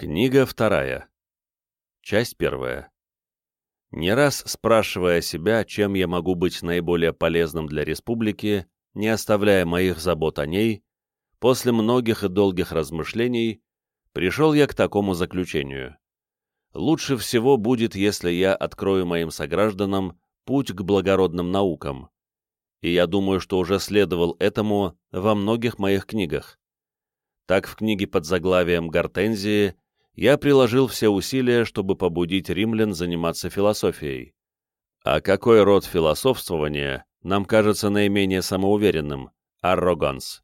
Книга вторая. Часть первая. Не раз спрашивая себя, чем я могу быть наиболее полезным для республики, не оставляя моих забот о ней, после многих и долгих размышлений пришел я к такому заключению. Лучше всего будет, если я открою моим согражданам путь к благородным наукам. И я думаю, что уже следовал этому во многих моих книгах. Так в книге под заглавием «Гортензии» я приложил все усилия, чтобы побудить римлян заниматься философией. А какой род философствования нам кажется наименее самоуверенным – арроганс,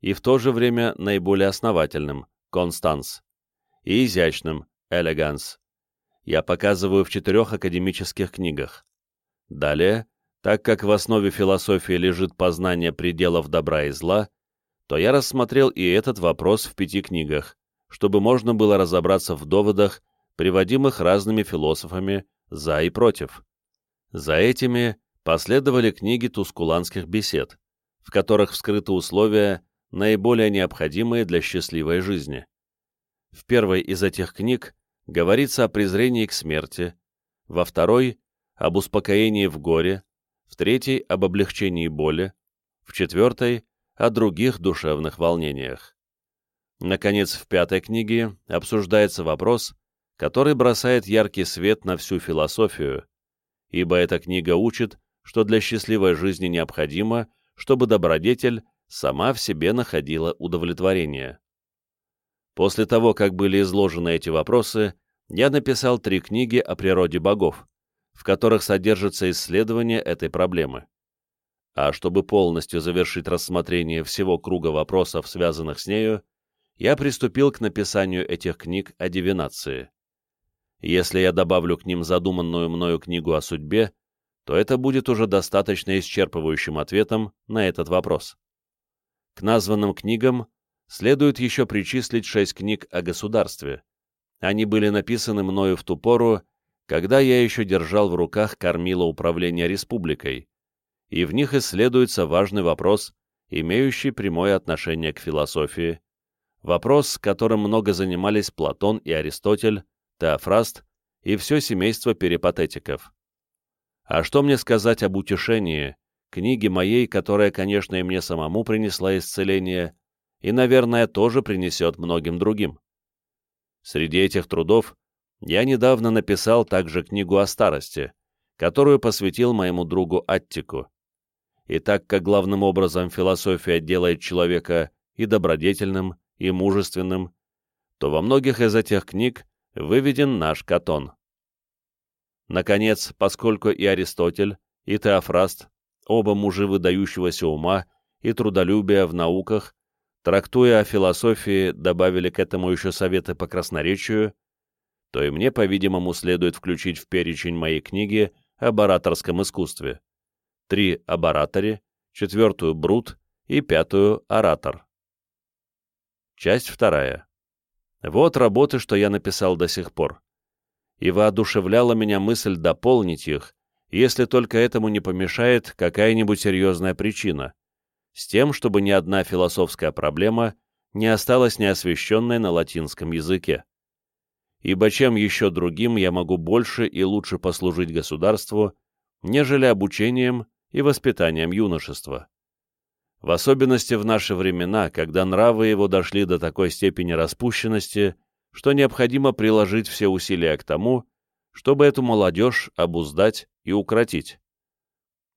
и в то же время наиболее основательным – констанс, и изящным – элеганс. Я показываю в четырех академических книгах. Далее, так как в основе философии лежит познание пределов добра и зла, то я рассмотрел и этот вопрос в пяти книгах, чтобы можно было разобраться в доводах, приводимых разными философами за и против. За этими последовали книги тускуланских бесед, в которых вскрыты условия, наиболее необходимые для счастливой жизни. В первой из этих книг говорится о презрении к смерти, во второй — об успокоении в горе, в третьей — об облегчении боли, в четвертой о других душевных волнениях. Наконец, в пятой книге обсуждается вопрос, который бросает яркий свет на всю философию, ибо эта книга учит, что для счастливой жизни необходимо, чтобы добродетель сама в себе находила удовлетворение. После того, как были изложены эти вопросы, я написал три книги о природе богов, в которых содержится исследование этой проблемы. А чтобы полностью завершить рассмотрение всего круга вопросов, связанных с нею, я приступил к написанию этих книг о дивинации. Если я добавлю к ним задуманную мною книгу о судьбе, то это будет уже достаточно исчерпывающим ответом на этот вопрос. К названным книгам следует еще причислить шесть книг о государстве. Они были написаны мною в ту пору, когда я еще держал в руках кормило управления республикой, и в них исследуется важный вопрос, имеющий прямое отношение к философии, вопрос, которым много занимались Платон и Аристотель, Теофраст и все семейство перипатетиков. А что мне сказать об утешении, книге моей, которая, конечно, и мне самому принесла исцеление, и, наверное, тоже принесет многим другим? Среди этих трудов я недавно написал также книгу о старости, которую посвятил моему другу Аттику и так как главным образом философия делает человека и добродетельным, и мужественным, то во многих из этих книг выведен наш Катон. Наконец, поскольку и Аристотель, и Теофраст, оба мужи выдающегося ума и трудолюбия в науках, трактуя о философии, добавили к этому еще советы по красноречию, то и мне, по-видимому, следует включить в перечень моей книги об ораторском искусстве три об ораторе, четвертую брут и пятую оратор. Часть вторая. Вот работы, что я написал до сих пор. И воодушевляла меня мысль дополнить их, если только этому не помешает какая-нибудь серьезная причина, с тем, чтобы ни одна философская проблема не осталась неосвещенной на латинском языке. Ибо чем еще другим я могу больше и лучше послужить государству, нежели обучением и воспитанием юношества. В особенности в наши времена, когда нравы его дошли до такой степени распущенности, что необходимо приложить все усилия к тому, чтобы эту молодежь обуздать и укротить.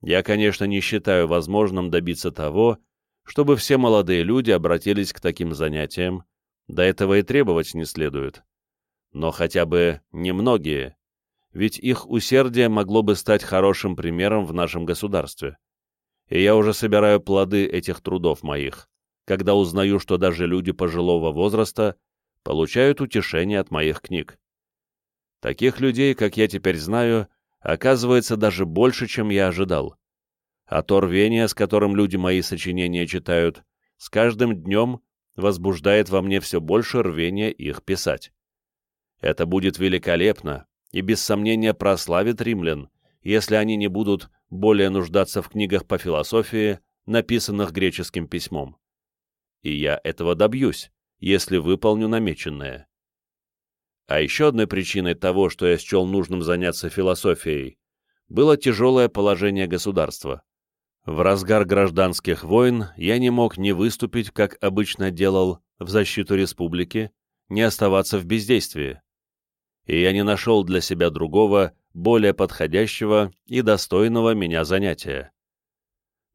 Я, конечно, не считаю возможным добиться того, чтобы все молодые люди обратились к таким занятиям, до этого и требовать не следует. Но хотя бы немногие, ведь их усердие могло бы стать хорошим примером в нашем государстве. И я уже собираю плоды этих трудов моих, когда узнаю, что даже люди пожилого возраста получают утешение от моих книг. Таких людей, как я теперь знаю, оказывается даже больше, чем я ожидал. А то рвение, с которым люди мои сочинения читают, с каждым днем возбуждает во мне все больше рвения их писать. Это будет великолепно, и без сомнения прославит римлян, если они не будут более нуждаться в книгах по философии, написанных греческим письмом. И я этого добьюсь, если выполню намеченное. А еще одной причиной того, что я счел нужным заняться философией, было тяжелое положение государства. В разгар гражданских войн я не мог не выступить, как обычно делал, в защиту республики, не оставаться в бездействии. И я не нашел для себя другого, более подходящего и достойного меня занятия.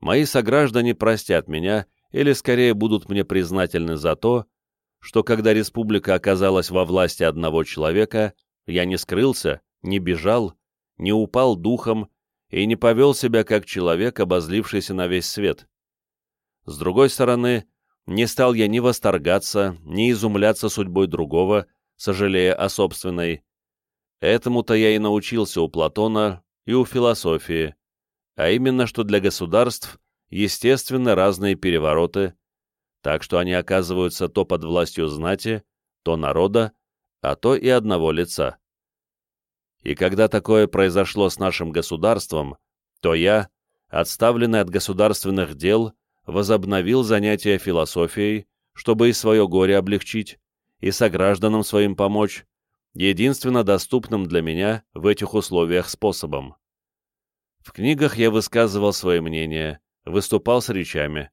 Мои сограждане простят меня или скорее будут мне признательны за то, что когда республика оказалась во власти одного человека, я не скрылся, не бежал, не упал духом и не повел себя как человек, обозлившийся на весь свет. С другой стороны, не стал я ни восторгаться, ни изумляться судьбой другого, сожалея о собственной. Этому-то я и научился у Платона и у философии, а именно, что для государств естественно разные перевороты, так что они оказываются то под властью знати, то народа, а то и одного лица. И когда такое произошло с нашим государством, то я, отставленный от государственных дел, возобновил занятия философией, чтобы и свое горе облегчить, и согражданам своим помочь, единственно доступным для меня в этих условиях способом. В книгах я высказывал свои мнения, выступал с речами,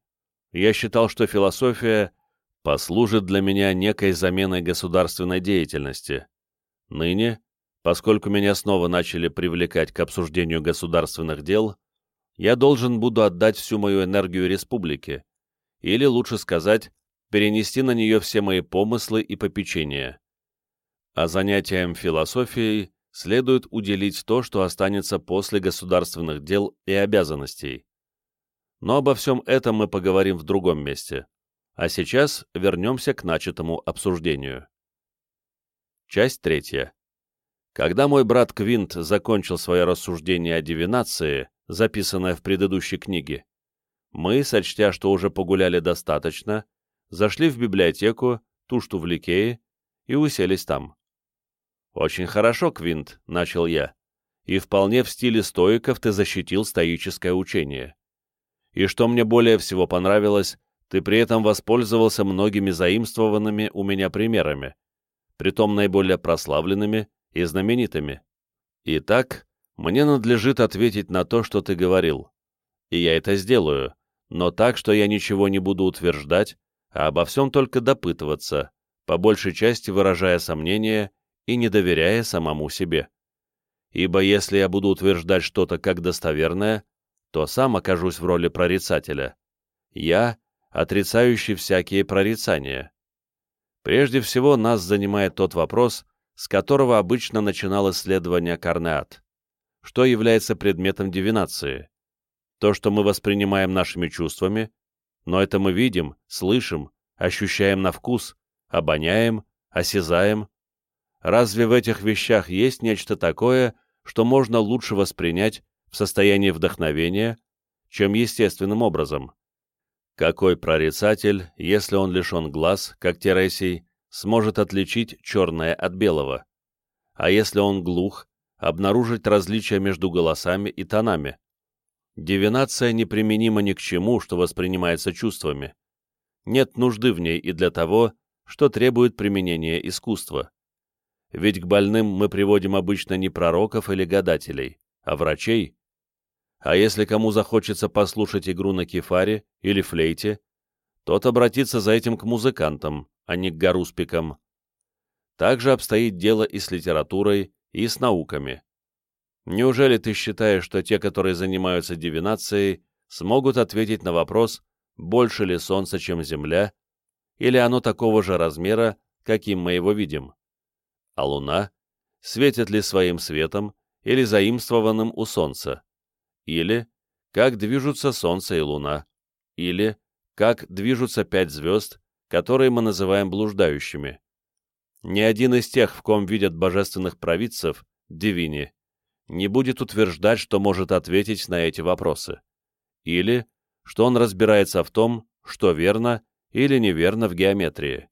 я считал, что философия послужит для меня некой заменой государственной деятельности. Ныне, поскольку меня снова начали привлекать к обсуждению государственных дел, я должен буду отдать всю мою энергию республике, или, лучше сказать, перенести на нее все мои помыслы и попечения. А занятиям философией следует уделить то, что останется после государственных дел и обязанностей. Но обо всем этом мы поговорим в другом месте. А сейчас вернемся к начатому обсуждению. Часть третья. Когда мой брат Квинт закончил свое рассуждение о дивинации, записанное в предыдущей книге, мы, сочтя, что уже погуляли достаточно, зашли в библиотеку, ту, что в Ликее, и уселись там. «Очень хорошо, Квинт», — начал я, — «и вполне в стиле стоиков ты защитил стоическое учение и что мне более всего понравилось, ты при этом воспользовался многими заимствованными у меня примерами, притом наиболее прославленными и знаменитыми. Итак, мне надлежит ответить на то, что ты говорил. И я это сделаю, но так, что я ничего не буду утверждать, а обо всем только допытываться, по большей части выражая сомнения и не доверяя самому себе. Ибо если я буду утверждать что-то как достоверное, то сам окажусь в роли прорицателя. Я — отрицающий всякие прорицания. Прежде всего нас занимает тот вопрос, с которого обычно начинал исследование Карнеат. Что является предметом дивинации? То, что мы воспринимаем нашими чувствами, но это мы видим, слышим, ощущаем на вкус, обоняем, осязаем. Разве в этих вещах есть нечто такое, что можно лучше воспринять, в состоянии вдохновения, чем естественным образом. Какой прорицатель, если он лишен глаз, как Тересий, сможет отличить черное от белого? А если он глух, обнаружить различия между голосами и тонами? Дивинация неприменима ни к чему, что воспринимается чувствами. Нет нужды в ней и для того, что требует применения искусства. Ведь к больным мы приводим обычно не пророков или гадателей, а врачей, а если кому захочется послушать игру на кефаре или флейте, тот обратится за этим к музыкантам, а не к гаруспикам. Также обстоит дело и с литературой, и с науками. Неужели ты считаешь, что те, которые занимаются дивинацией, смогут ответить на вопрос, больше ли Солнце, чем Земля, или оно такого же размера, каким мы его видим? А Луна? Светит ли своим светом или заимствованным у Солнца? или как движутся Солнце и Луна, или как движутся пять звезд, которые мы называем блуждающими. Ни один из тех, в ком видят божественных провидцев, Дивини, не будет утверждать, что может ответить на эти вопросы, или что он разбирается в том, что верно или неверно в геометрии.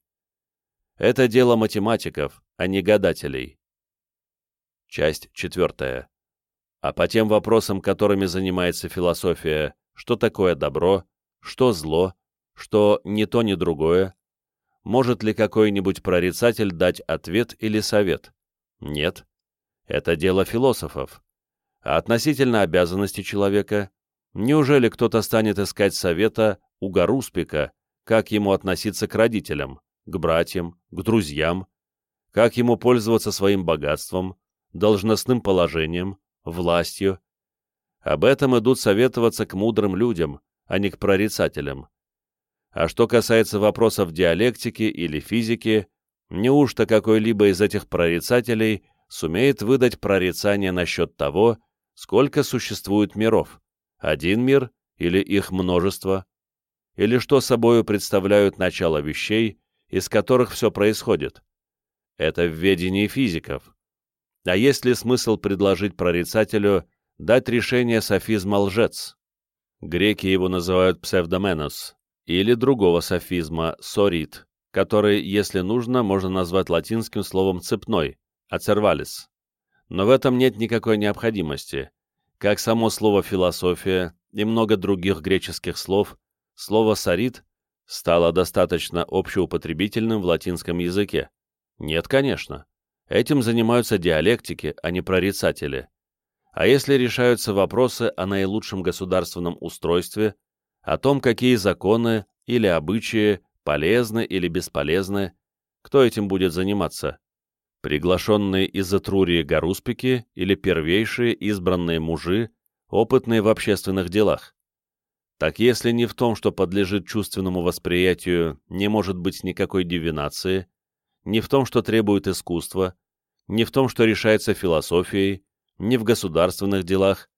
Это дело математиков, а не гадателей. Часть четвертая. А по тем вопросам, которыми занимается философия, что такое добро, что зло, что ни то, ни другое, может ли какой-нибудь прорицатель дать ответ или совет? Нет. Это дело философов. А относительно обязанностей человека, неужели кто-то станет искать совета у Гаруспика, как ему относиться к родителям, к братьям, к друзьям, как ему пользоваться своим богатством, должностным положением, властью. Об этом идут советоваться к мудрым людям, а не к прорицателям. А что касается вопросов диалектики или физики, неужто какой-либо из этих прорицателей сумеет выдать прорицание насчет того, сколько существует миров, один мир или их множество, или что собою представляют начало вещей, из которых все происходит. Это в ведении физиков. А есть ли смысл предложить прорицателю дать решение софизма лжец? Греки его называют псевдоменос, или другого софизма сорит, который, если нужно, можно назвать латинским словом «цепной», ацервалис. Но в этом нет никакой необходимости. Как само слово «философия» и много других греческих слов, слово «сорит» стало достаточно общеупотребительным в латинском языке. Нет, конечно. Этим занимаются диалектики, а не прорицатели. А если решаются вопросы о наилучшем государственном устройстве, о том, какие законы или обычаи полезны или бесполезны, кто этим будет заниматься? Приглашенные из Этрурии гаруспики или первейшие избранные мужи, опытные в общественных делах? Так если не в том, что подлежит чувственному восприятию, не может быть никакой дивинации, не в том, что требует искусства, не в том, что решается философией, не в государственных делах,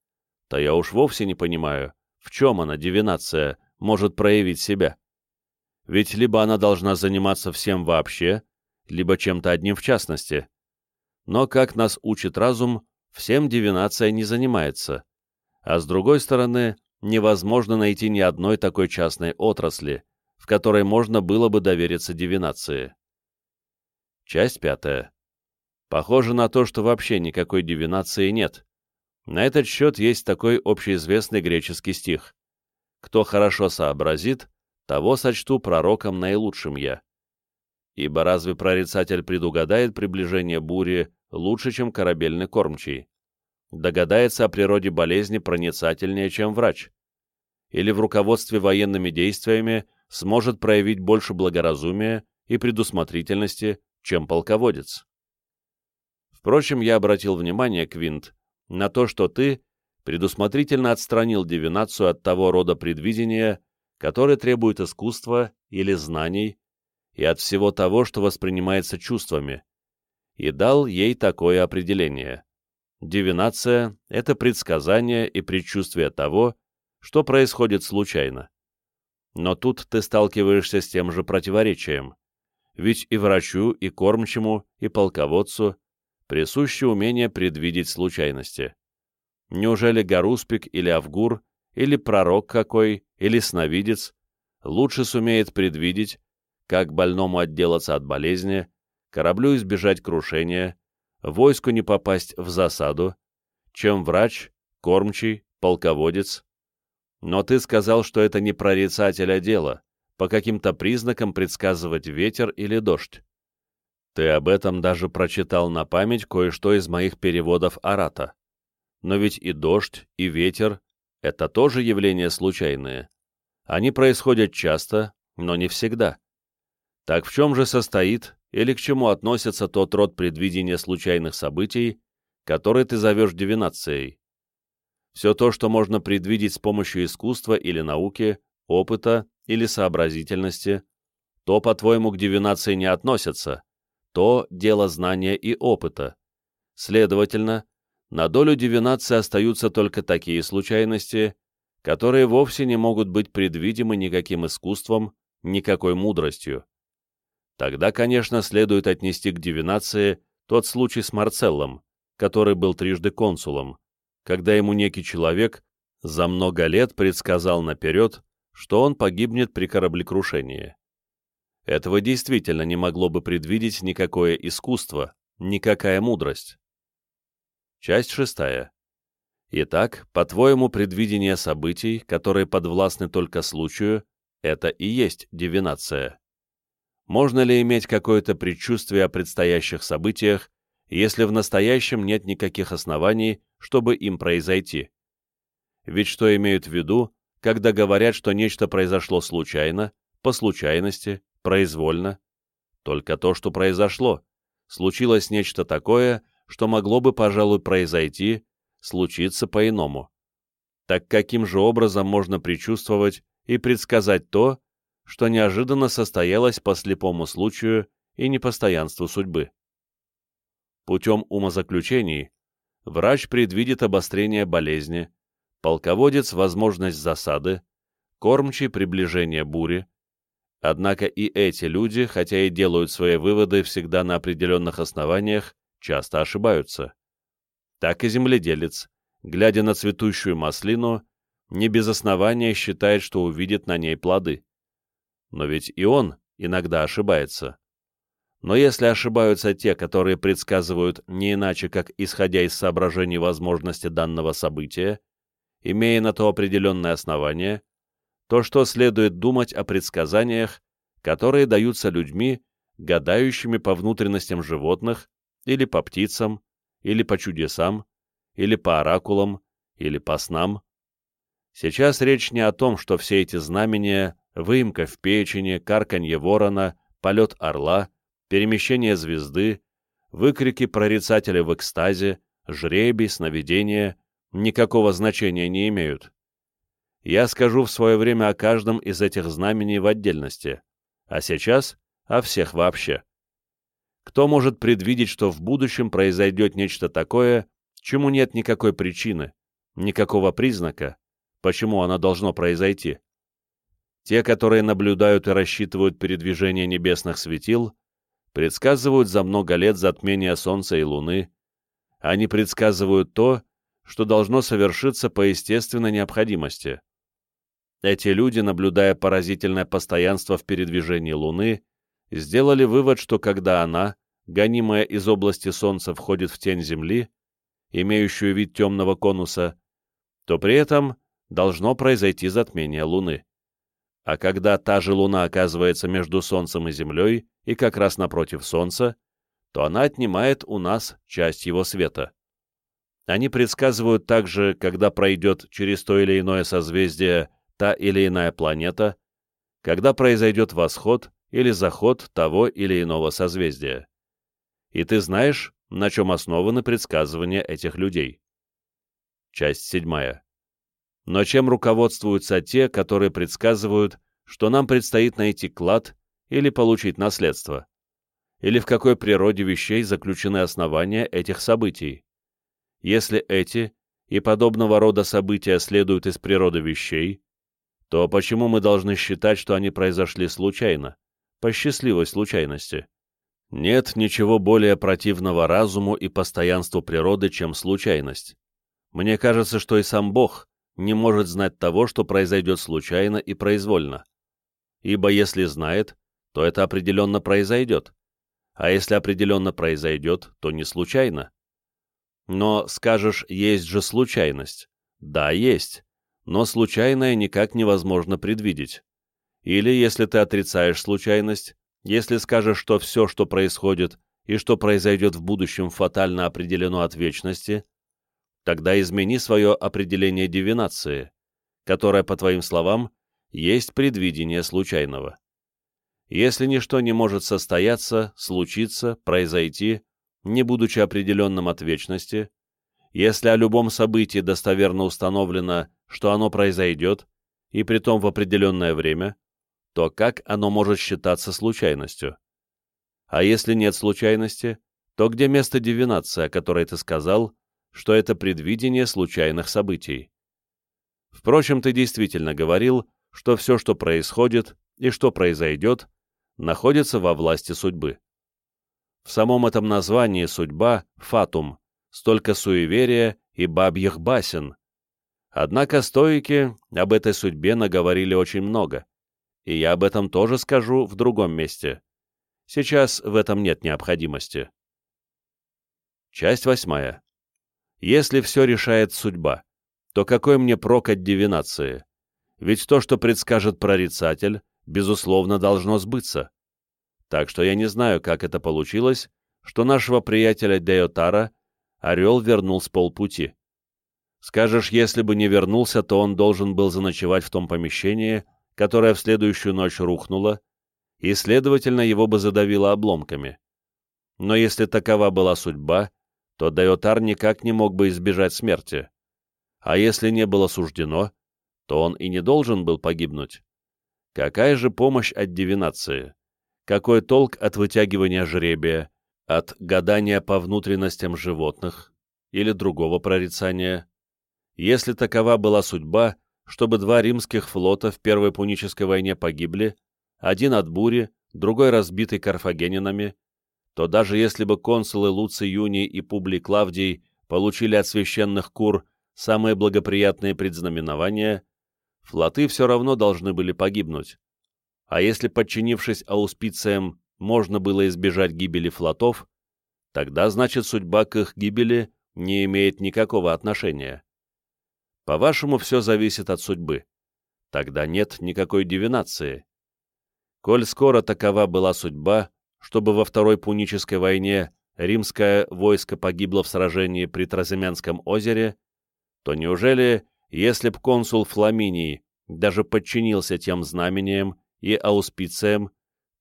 то я уж вовсе не понимаю, в чем она, дивинация, может проявить себя. Ведь либо она должна заниматься всем вообще, либо чем-то одним в частности. Но, как нас учит разум, всем дивинация не занимается. А с другой стороны, невозможно найти ни одной такой частной отрасли, в которой можно было бы довериться дивинации. Часть пятая. Похоже на то, что вообще никакой дивинации нет. На этот счет есть такой общеизвестный греческий стих. «Кто хорошо сообразит, того сочту пророком наилучшим я». Ибо разве прорицатель предугадает приближение бури лучше, чем корабельный кормчий? Догадается о природе болезни проницательнее, чем врач? Или в руководстве военными действиями сможет проявить больше благоразумия и предусмотрительности, чем полководец. Впрочем, я обратил внимание, Квинт, на то, что ты предусмотрительно отстранил дивинацию от того рода предвидения, который требует искусства или знаний, и от всего того, что воспринимается чувствами, и дал ей такое определение. Дивинация — это предсказание и предчувствие того, что происходит случайно. Но тут ты сталкиваешься с тем же противоречием ведь и врачу, и кормчему, и полководцу присуще умение предвидеть случайности. Неужели Гаруспик или Авгур, или пророк какой, или сновидец лучше сумеет предвидеть, как больному отделаться от болезни, кораблю избежать крушения, войску не попасть в засаду, чем врач, кормчий, полководец? Но ты сказал, что это не прорицатель, а дело, по каким-то признакам предсказывать ветер или дождь. Ты об этом даже прочитал на память кое-что из моих переводов Арата. Но ведь и дождь, и ветер — это тоже явления случайные. Они происходят часто, но не всегда. Так в чем же состоит или к чему относится тот род предвидения случайных событий, который ты зовешь дивинацией? Все то, что можно предвидеть с помощью искусства или науки, опыта или сообразительности, то, по-твоему, к дивинации не относятся, то дело знания и опыта. Следовательно, на долю дивинации остаются только такие случайности, которые вовсе не могут быть предвидимы никаким искусством, никакой мудростью. Тогда, конечно, следует отнести к дивинации тот случай с Марцеллом, который был трижды консулом, когда ему некий человек за много лет предсказал наперед, что он погибнет при кораблекрушении. Этого действительно не могло бы предвидеть никакое искусство, никакая мудрость. Часть шестая. Итак, по-твоему, предвидение событий, которые подвластны только случаю, это и есть дивинация. Можно ли иметь какое-то предчувствие о предстоящих событиях, если в настоящем нет никаких оснований, чтобы им произойти? Ведь что имеют в виду, когда говорят, что нечто произошло случайно, по случайности, произвольно? Только то, что произошло. Случилось нечто такое, что могло бы, пожалуй, произойти, случиться по-иному. Так каким же образом можно предчувствовать и предсказать то, что неожиданно состоялось по слепому случаю и непостоянству судьбы? Путем умозаключений врач предвидит обострение болезни, полководец — возможность засады, кормчий — приближение бури. Однако и эти люди, хотя и делают свои выводы всегда на определенных основаниях, часто ошибаются. Так и земледелец, глядя на цветущую маслину, не без основания считает, что увидит на ней плоды. Но ведь и он иногда ошибается. Но если ошибаются те, которые предсказывают не иначе, как исходя из соображений возможности данного события, имея на то определенное основание, то что следует думать о предсказаниях, которые даются людьми, гадающими по внутренностям животных, или по птицам, или по чудесам, или по оракулам, или по снам. Сейчас речь не о том, что все эти знамения, выемка в печени, карканье ворона, полет орла, перемещение звезды, выкрики прорицателя в экстазе, жребий, сновидения никакого значения не имеют. Я скажу в свое время о каждом из этих знамений в отдельности, а сейчас о всех вообще. Кто может предвидеть, что в будущем произойдет нечто такое, чему нет никакой причины, никакого признака, почему оно должно произойти? Те, которые наблюдают и рассчитывают передвижение небесных светил, предсказывают за много лет затмение Солнца и Луны, они предсказывают то, что должно совершиться по естественной необходимости. Эти люди, наблюдая поразительное постоянство в передвижении Луны, сделали вывод, что когда она, гонимая из области Солнца, входит в тень Земли, имеющую вид темного конуса, то при этом должно произойти затмение Луны. А когда та же Луна оказывается между Солнцем и Землей и как раз напротив Солнца, то она отнимает у нас часть его света. Они предсказывают также, когда пройдет через то или иное созвездие та или иная планета, когда произойдет восход или заход того или иного созвездия. И ты знаешь, на чем основаны предсказывания этих людей. Часть седьмая. Но чем руководствуются те, которые предсказывают, что нам предстоит найти клад или получить наследство? Или в какой природе вещей заключены основания этих событий? Если эти и подобного рода события следуют из природы вещей, то почему мы должны считать, что они произошли случайно, по счастливой случайности? Нет ничего более противного разуму и постоянству природы, чем случайность. Мне кажется, что и сам Бог не может знать того, что произойдет случайно и произвольно. Ибо если знает, то это определенно произойдет, а если определенно произойдет, то не случайно. Но, скажешь, есть же случайность. Да, есть. Но случайное никак невозможно предвидеть. Или, если ты отрицаешь случайность, если скажешь, что все, что происходит и что произойдет в будущем, фатально определено от вечности, тогда измени свое определение дивинации, которое, по твоим словам, есть предвидение случайного. Если ничто не может состояться, случиться, произойти, не будучи определенным от вечности, если о любом событии достоверно установлено, что оно произойдет, и притом в определенное время, то как оно может считаться случайностью? А если нет случайности, то где место дивинации, о которой ты сказал, что это предвидение случайных событий? Впрочем, ты действительно говорил, что все, что происходит и что произойдет, находится во власти судьбы. В самом этом названии судьба — фатум, столько суеверия и бабьих басен. Однако стоики об этой судьбе наговорили очень много, и я об этом тоже скажу в другом месте. Сейчас в этом нет необходимости. Часть восьмая. Если все решает судьба, то какой мне прок от дивинации? Ведь то, что предскажет прорицатель, безусловно, должно сбыться. Так что я не знаю, как это получилось, что нашего приятеля Деотара Орел вернул с полпути. Скажешь, если бы не вернулся, то он должен был заночевать в том помещении, которое в следующую ночь рухнуло, и, следовательно, его бы задавило обломками. Но если такова была судьба, то Дайотар никак не мог бы избежать смерти. А если не было суждено, то он и не должен был погибнуть. Какая же помощь от дивинации? Какой толк от вытягивания жребия, от гадания по внутренностям животных или другого прорицания? Если такова была судьба, чтобы два римских флота в Первой Пунической войне погибли, один от бури, другой разбитый карфагенинами, то даже если бы консулы Луций Юний и Публий Клавдий получили от священных кур самые благоприятные предзнаменования, флоты все равно должны были погибнуть. А если, подчинившись ауспициям, можно было избежать гибели флотов, тогда, значит, судьба к их гибели не имеет никакого отношения. По-вашему, все зависит от судьбы. Тогда нет никакой дивинации. Коль скоро такова была судьба, чтобы во Второй Пунической войне римское войско погибло в сражении при Траземянском озере, то неужели, если б консул Фламиний даже подчинился тем знамениям и ауспициям,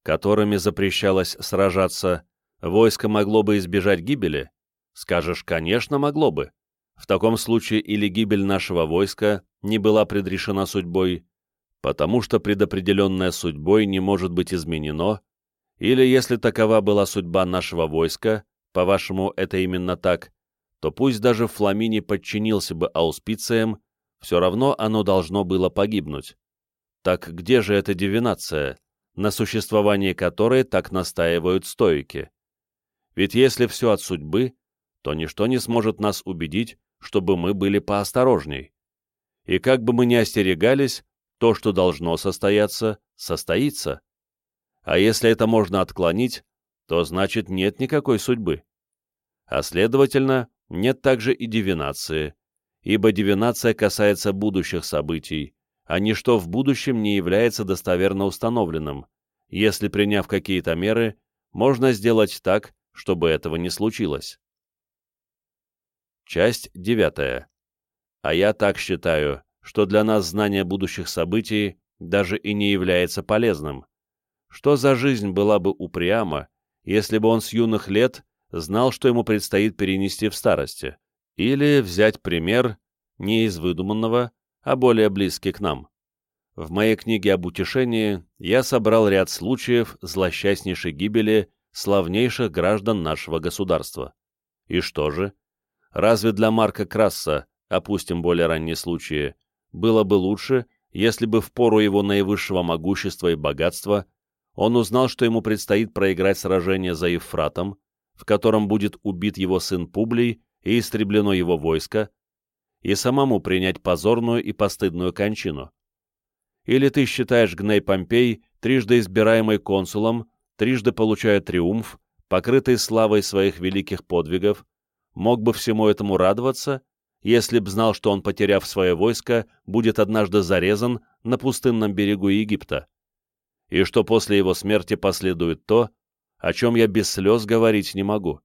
которыми запрещалось сражаться, войско могло бы избежать гибели? Скажешь, конечно, могло бы. В таком случае или гибель нашего войска не была предрешена судьбой, потому что предопределенное судьбой не может быть изменено, или если такова была судьба нашего войска, по-вашему, это именно так, то пусть даже Фламини подчинился бы ауспициям, все равно оно должно было погибнуть. Так где же эта дивинация, на существовании которой так настаивают стоики? Ведь если все от судьбы, то ничто не сможет нас убедить, чтобы мы были поосторожней. И как бы мы ни остерегались, то, что должно состояться, состоится. А если это можно отклонить, то значит нет никакой судьбы. А следовательно, нет также и дивинации, ибо дивинация касается будущих событий, а ничто в будущем не является достоверно установленным, если, приняв какие-то меры, можно сделать так, чтобы этого не случилось. Часть девятая. А я так считаю, что для нас знание будущих событий даже и не является полезным. Что за жизнь была бы упряма, если бы он с юных лет знал, что ему предстоит перенести в старости? Или взять пример не из выдуманного, а более близкий к нам. В моей книге об утешении я собрал ряд случаев злосчастнейшей гибели славнейших граждан нашего государства. И что же? Разве для Марка Красса, опустим более ранние случаи, было бы лучше, если бы в пору его наивысшего могущества и богатства он узнал, что ему предстоит проиграть сражение за Евфратом, в котором будет убит его сын Публий и истреблено его войско, и самому принять позорную и постыдную кончину? Или ты считаешь Гней Помпей, трижды избираемый консулом, трижды получая триумф, покрытый славой своих великих подвигов, мог бы всему этому радоваться, если б знал, что он, потеряв свое войско, будет однажды зарезан на пустынном берегу Египта, и что после его смерти последует то, о чем я без слез говорить не могу.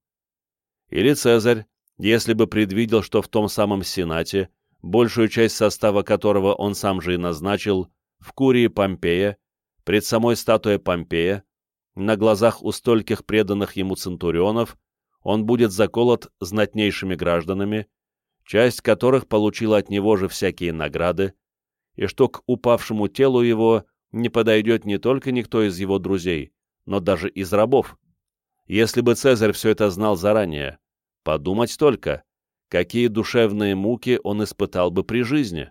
Или Цезарь, если бы предвидел, что в том самом Сенате, большую часть состава которого он сам же и назначил, в Курии Помпея, пред самой статуей Помпея, на глазах у стольких преданных ему центурионов, он будет заколот знатнейшими гражданами, часть которых получила от него же всякие награды, и что к упавшему телу его не подойдет не только никто из его друзей, но даже из рабов. Если бы Цезарь все это знал заранее, подумать только, какие душевные муки он испытал бы при жизни.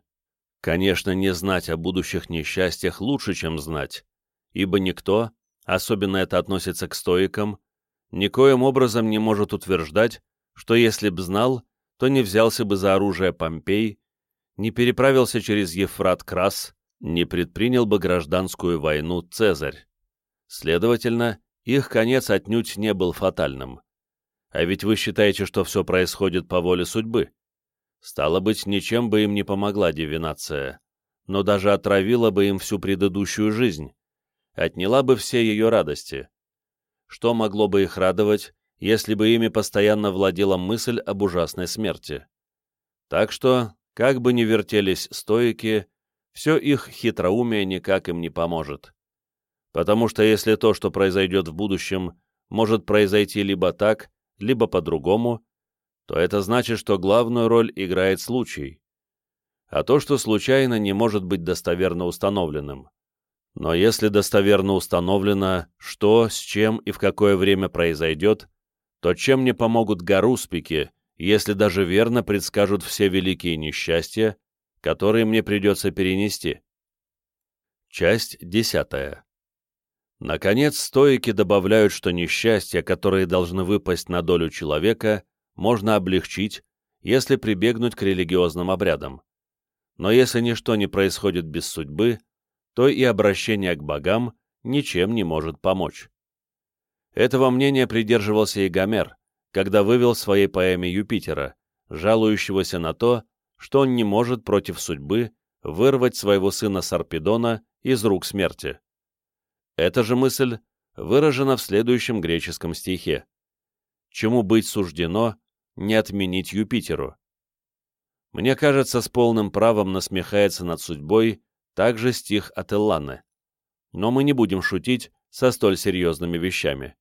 Конечно, не знать о будущих несчастьях лучше, чем знать, ибо никто, особенно это относится к стоикам, никоим образом не может утверждать, что если б знал, то не взялся бы за оружие Помпей, не переправился через Ефрат Крас, не предпринял бы гражданскую войну Цезарь. Следовательно, их конец отнюдь не был фатальным. А ведь вы считаете, что все происходит по воле судьбы. Стало быть, ничем бы им не помогла дивинация, но даже отравила бы им всю предыдущую жизнь, отняла бы все ее радости, что могло бы их радовать, если бы ими постоянно владела мысль об ужасной смерти. Так что, как бы ни вертелись стоики, все их хитроумие никак им не поможет. Потому что если то, что произойдет в будущем, может произойти либо так, либо по-другому, то это значит, что главную роль играет случай. А то, что случайно, не может быть достоверно установленным. Но если достоверно установлено, что, с чем и в какое время произойдет, то чем мне помогут гаруспики, если даже верно предскажут все великие несчастья, которые мне придется перенести? Часть десятая. Наконец, стоики добавляют, что несчастья, которые должны выпасть на долю человека, можно облегчить, если прибегнуть к религиозным обрядам. Но если ничто не происходит без судьбы, то и обращение к богам ничем не может помочь. Этого мнения придерживался и Гомер, когда вывел в своей поэме Юпитера, жалующегося на то, что он не может против судьбы вырвать своего сына Сарпедона из рук смерти. Эта же мысль выражена в следующем греческом стихе. «Чему быть суждено, не отменить Юпитеру». Мне кажется, с полным правом насмехается над судьбой также стих от Элланы. Но мы не будем шутить со столь серьезными вещами.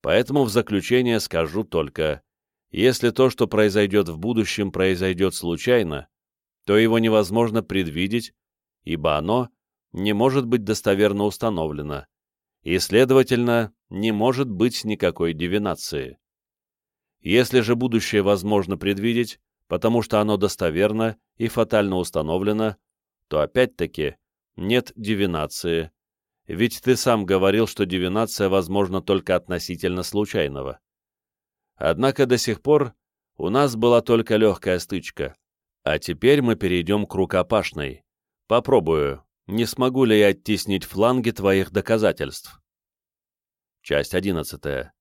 Поэтому в заключение скажу только, если то, что произойдет в будущем, произойдет случайно, то его невозможно предвидеть, ибо оно не может быть достоверно установлено, и, следовательно, не может быть никакой дивинации. Если же будущее возможно предвидеть, потому что оно достоверно и фатально установлено, то опять-таки нет дивинации, ведь ты сам говорил, что дивинация возможна только относительно случайного. Однако до сих пор у нас была только легкая стычка, а теперь мы перейдем к рукопашной. Попробую, не смогу ли я оттеснить фланги твоих доказательств. Часть одиннадцатая.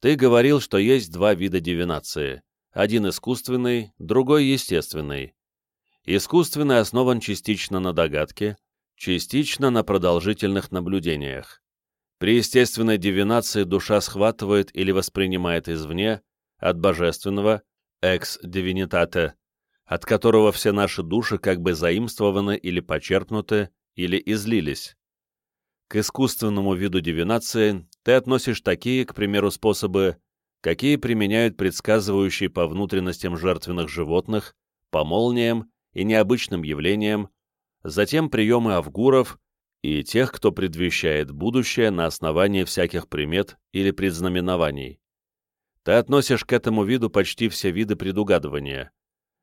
Ты говорил, что есть два вида дивинации. Один искусственный, другой естественный. Искусственный основан частично на догадке, частично на продолжительных наблюдениях. При естественной дивинации душа схватывает или воспринимает извне, от божественного, divinitate, от которого все наши души как бы заимствованы или почерпнуты, или излились. К искусственному виду дивинации ты относишь такие, к примеру, способы, какие применяют предсказывающие по внутренностям жертвенных животных, по молниям и необычным явлениям, затем приемы авгуров и тех, кто предвещает будущее на основании всяких примет или предзнаменований. Ты относишь к этому виду почти все виды предугадывания,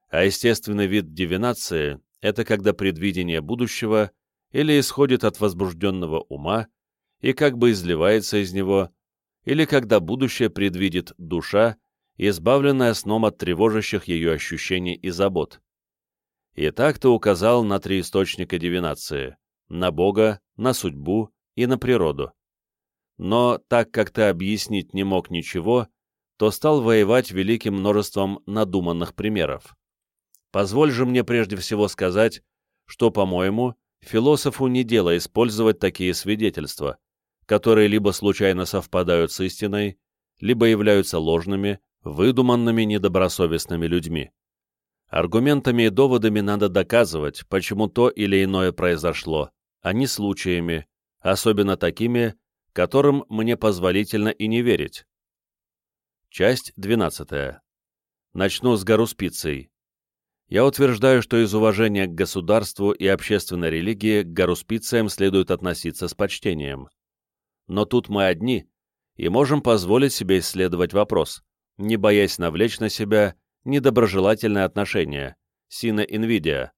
а естественный вид дивинации — это когда предвидение будущего или исходит от возбужденного ума и как бы изливается из него, или когда будущее предвидит душа, избавленная сном от тревожащих ее ощущений и забот. И так ты указал на три источника дивинации — на Бога, на судьбу и на природу. Но так как ты объяснить не мог ничего, то стал воевать великим множеством надуманных примеров. Позволь же мне прежде всего сказать, что, по-моему, философу не дело использовать такие свидетельства, которые либо случайно совпадают с истиной, либо являются ложными, выдуманными недобросовестными людьми. Аргументами и доводами надо доказывать, почему то или иное произошло, а не случаями, особенно такими, которым мне позволительно и не верить. Часть 12. Начну с Гаруспицей. Я утверждаю, что из уважения к государству и общественной религии к Гаруспициям следует относиться с почтением. Но тут мы одни и можем позволить себе исследовать вопрос, не боясь навлечь на себя недоброжелательное отношение, сина инвидия.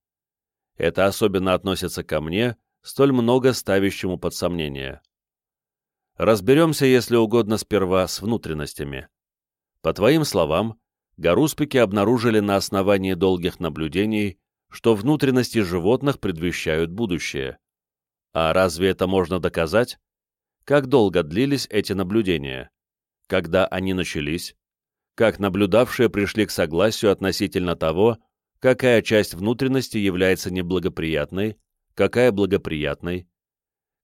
Это особенно относится ко мне, столь много ставящему под сомнение. Разберемся, если угодно, сперва с внутренностями. По твоим словам, Гаруспики обнаружили на основании долгих наблюдений, что внутренности животных предвещают будущее. А разве это можно доказать? Как долго длились эти наблюдения? Когда они начались? как наблюдавшие пришли к согласию относительно того, какая часть внутренности является неблагоприятной, какая благоприятной,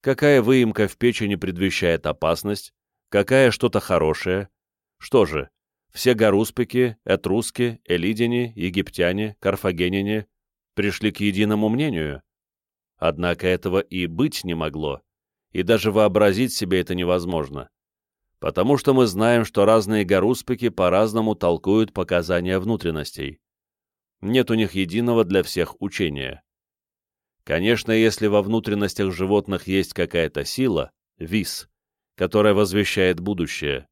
какая выемка в печени предвещает опасность, какая что-то хорошее. Что же, все гаруспики, этруски, элидине, египтяне, карфагенине пришли к единому мнению. Однако этого и быть не могло, и даже вообразить себе это невозможно, потому что мы знаем, что разные гаруспики по-разному толкуют показания внутренностей. Нет у них единого для всех учения. Конечно, если во внутренностях животных есть какая-то сила, вис, которая возвещает будущее,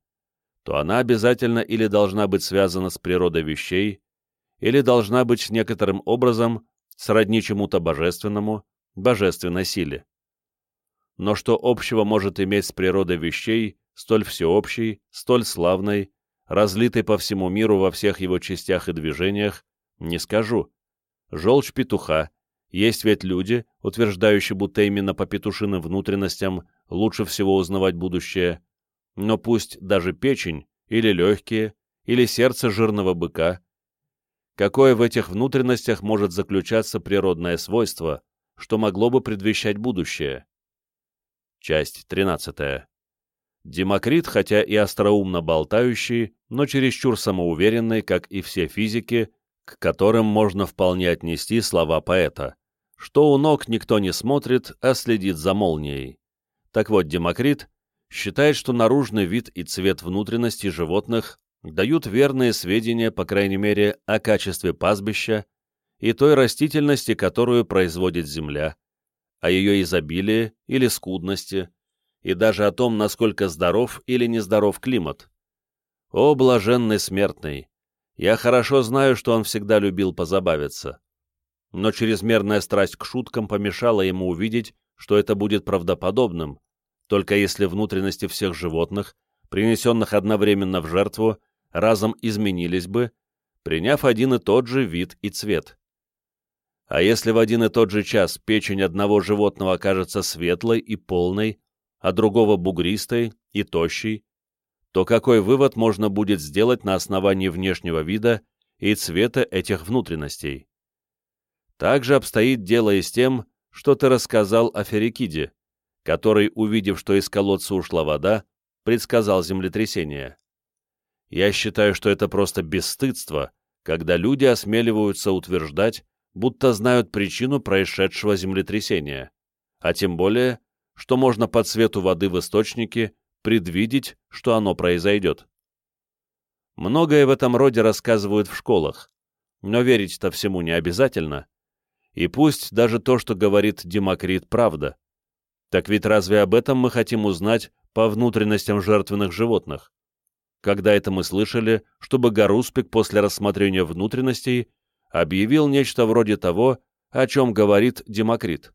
то она обязательно или должна быть связана с природой вещей, или должна быть некоторым образом сродни чему-то божественному, божественной силе. Но что общего может иметь с природой вещей, столь всеобщей, столь славной, разлитой по всему миру во всех его частях и движениях, не скажу. Желчь петуха, есть ведь люди, утверждающие, будто именно по петушиным внутренностям лучше всего узнавать будущее, но пусть даже печень, или легкие, или сердце жирного быка, какое в этих внутренностях может заключаться природное свойство, что могло бы предвещать будущее. Часть 13. Демокрит, хотя и остроумно болтающий, но чересчур самоуверенный, как и все физики, к которым можно вполне отнести слова поэта что у ног никто не смотрит, а следит за молнией. Так вот, Демокрит считает, что наружный вид и цвет внутренности животных дают верные сведения, по крайней мере, о качестве пастбища и той растительности, которую производит земля, о ее изобилии или скудности, и даже о том, насколько здоров или нездоров климат. О, блаженный смертный! Я хорошо знаю, что он всегда любил позабавиться но чрезмерная страсть к шуткам помешала ему увидеть, что это будет правдоподобным, только если внутренности всех животных, принесенных одновременно в жертву, разом изменились бы, приняв один и тот же вид и цвет. А если в один и тот же час печень одного животного окажется светлой и полной, а другого бугристой и тощей, то какой вывод можно будет сделать на основании внешнего вида и цвета этих внутренностей? Также обстоит дело и с тем, что ты рассказал о Ферикиде, который, увидев, что из колодца ушла вода, предсказал землетрясение. Я считаю, что это просто бесстыдство, когда люди осмеливаются утверждать, будто знают причину происшедшего землетрясения, а тем более, что можно по цвету воды в источнике предвидеть, что оно произойдет. Многое в этом роде рассказывают в школах, но верить-то всему не обязательно, и пусть даже то, что говорит Демокрит, правда. Так ведь разве об этом мы хотим узнать по внутренностям жертвенных животных? Когда это мы слышали, чтобы Гаруспик после рассмотрения внутренностей объявил нечто вроде того, о чем говорит Демокрит?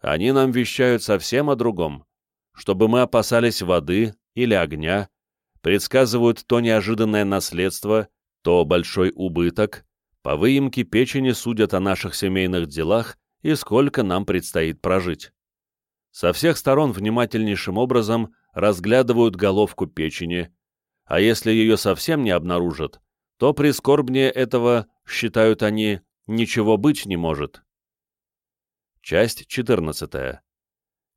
Они нам вещают совсем о другом, чтобы мы опасались воды или огня, предсказывают то неожиданное наследство, то большой убыток, по выемке печени судят о наших семейных делах и сколько нам предстоит прожить. Со всех сторон внимательнейшим образом разглядывают головку печени, а если ее совсем не обнаружат, то прискорбнее этого, считают они, ничего быть не может. Часть 14.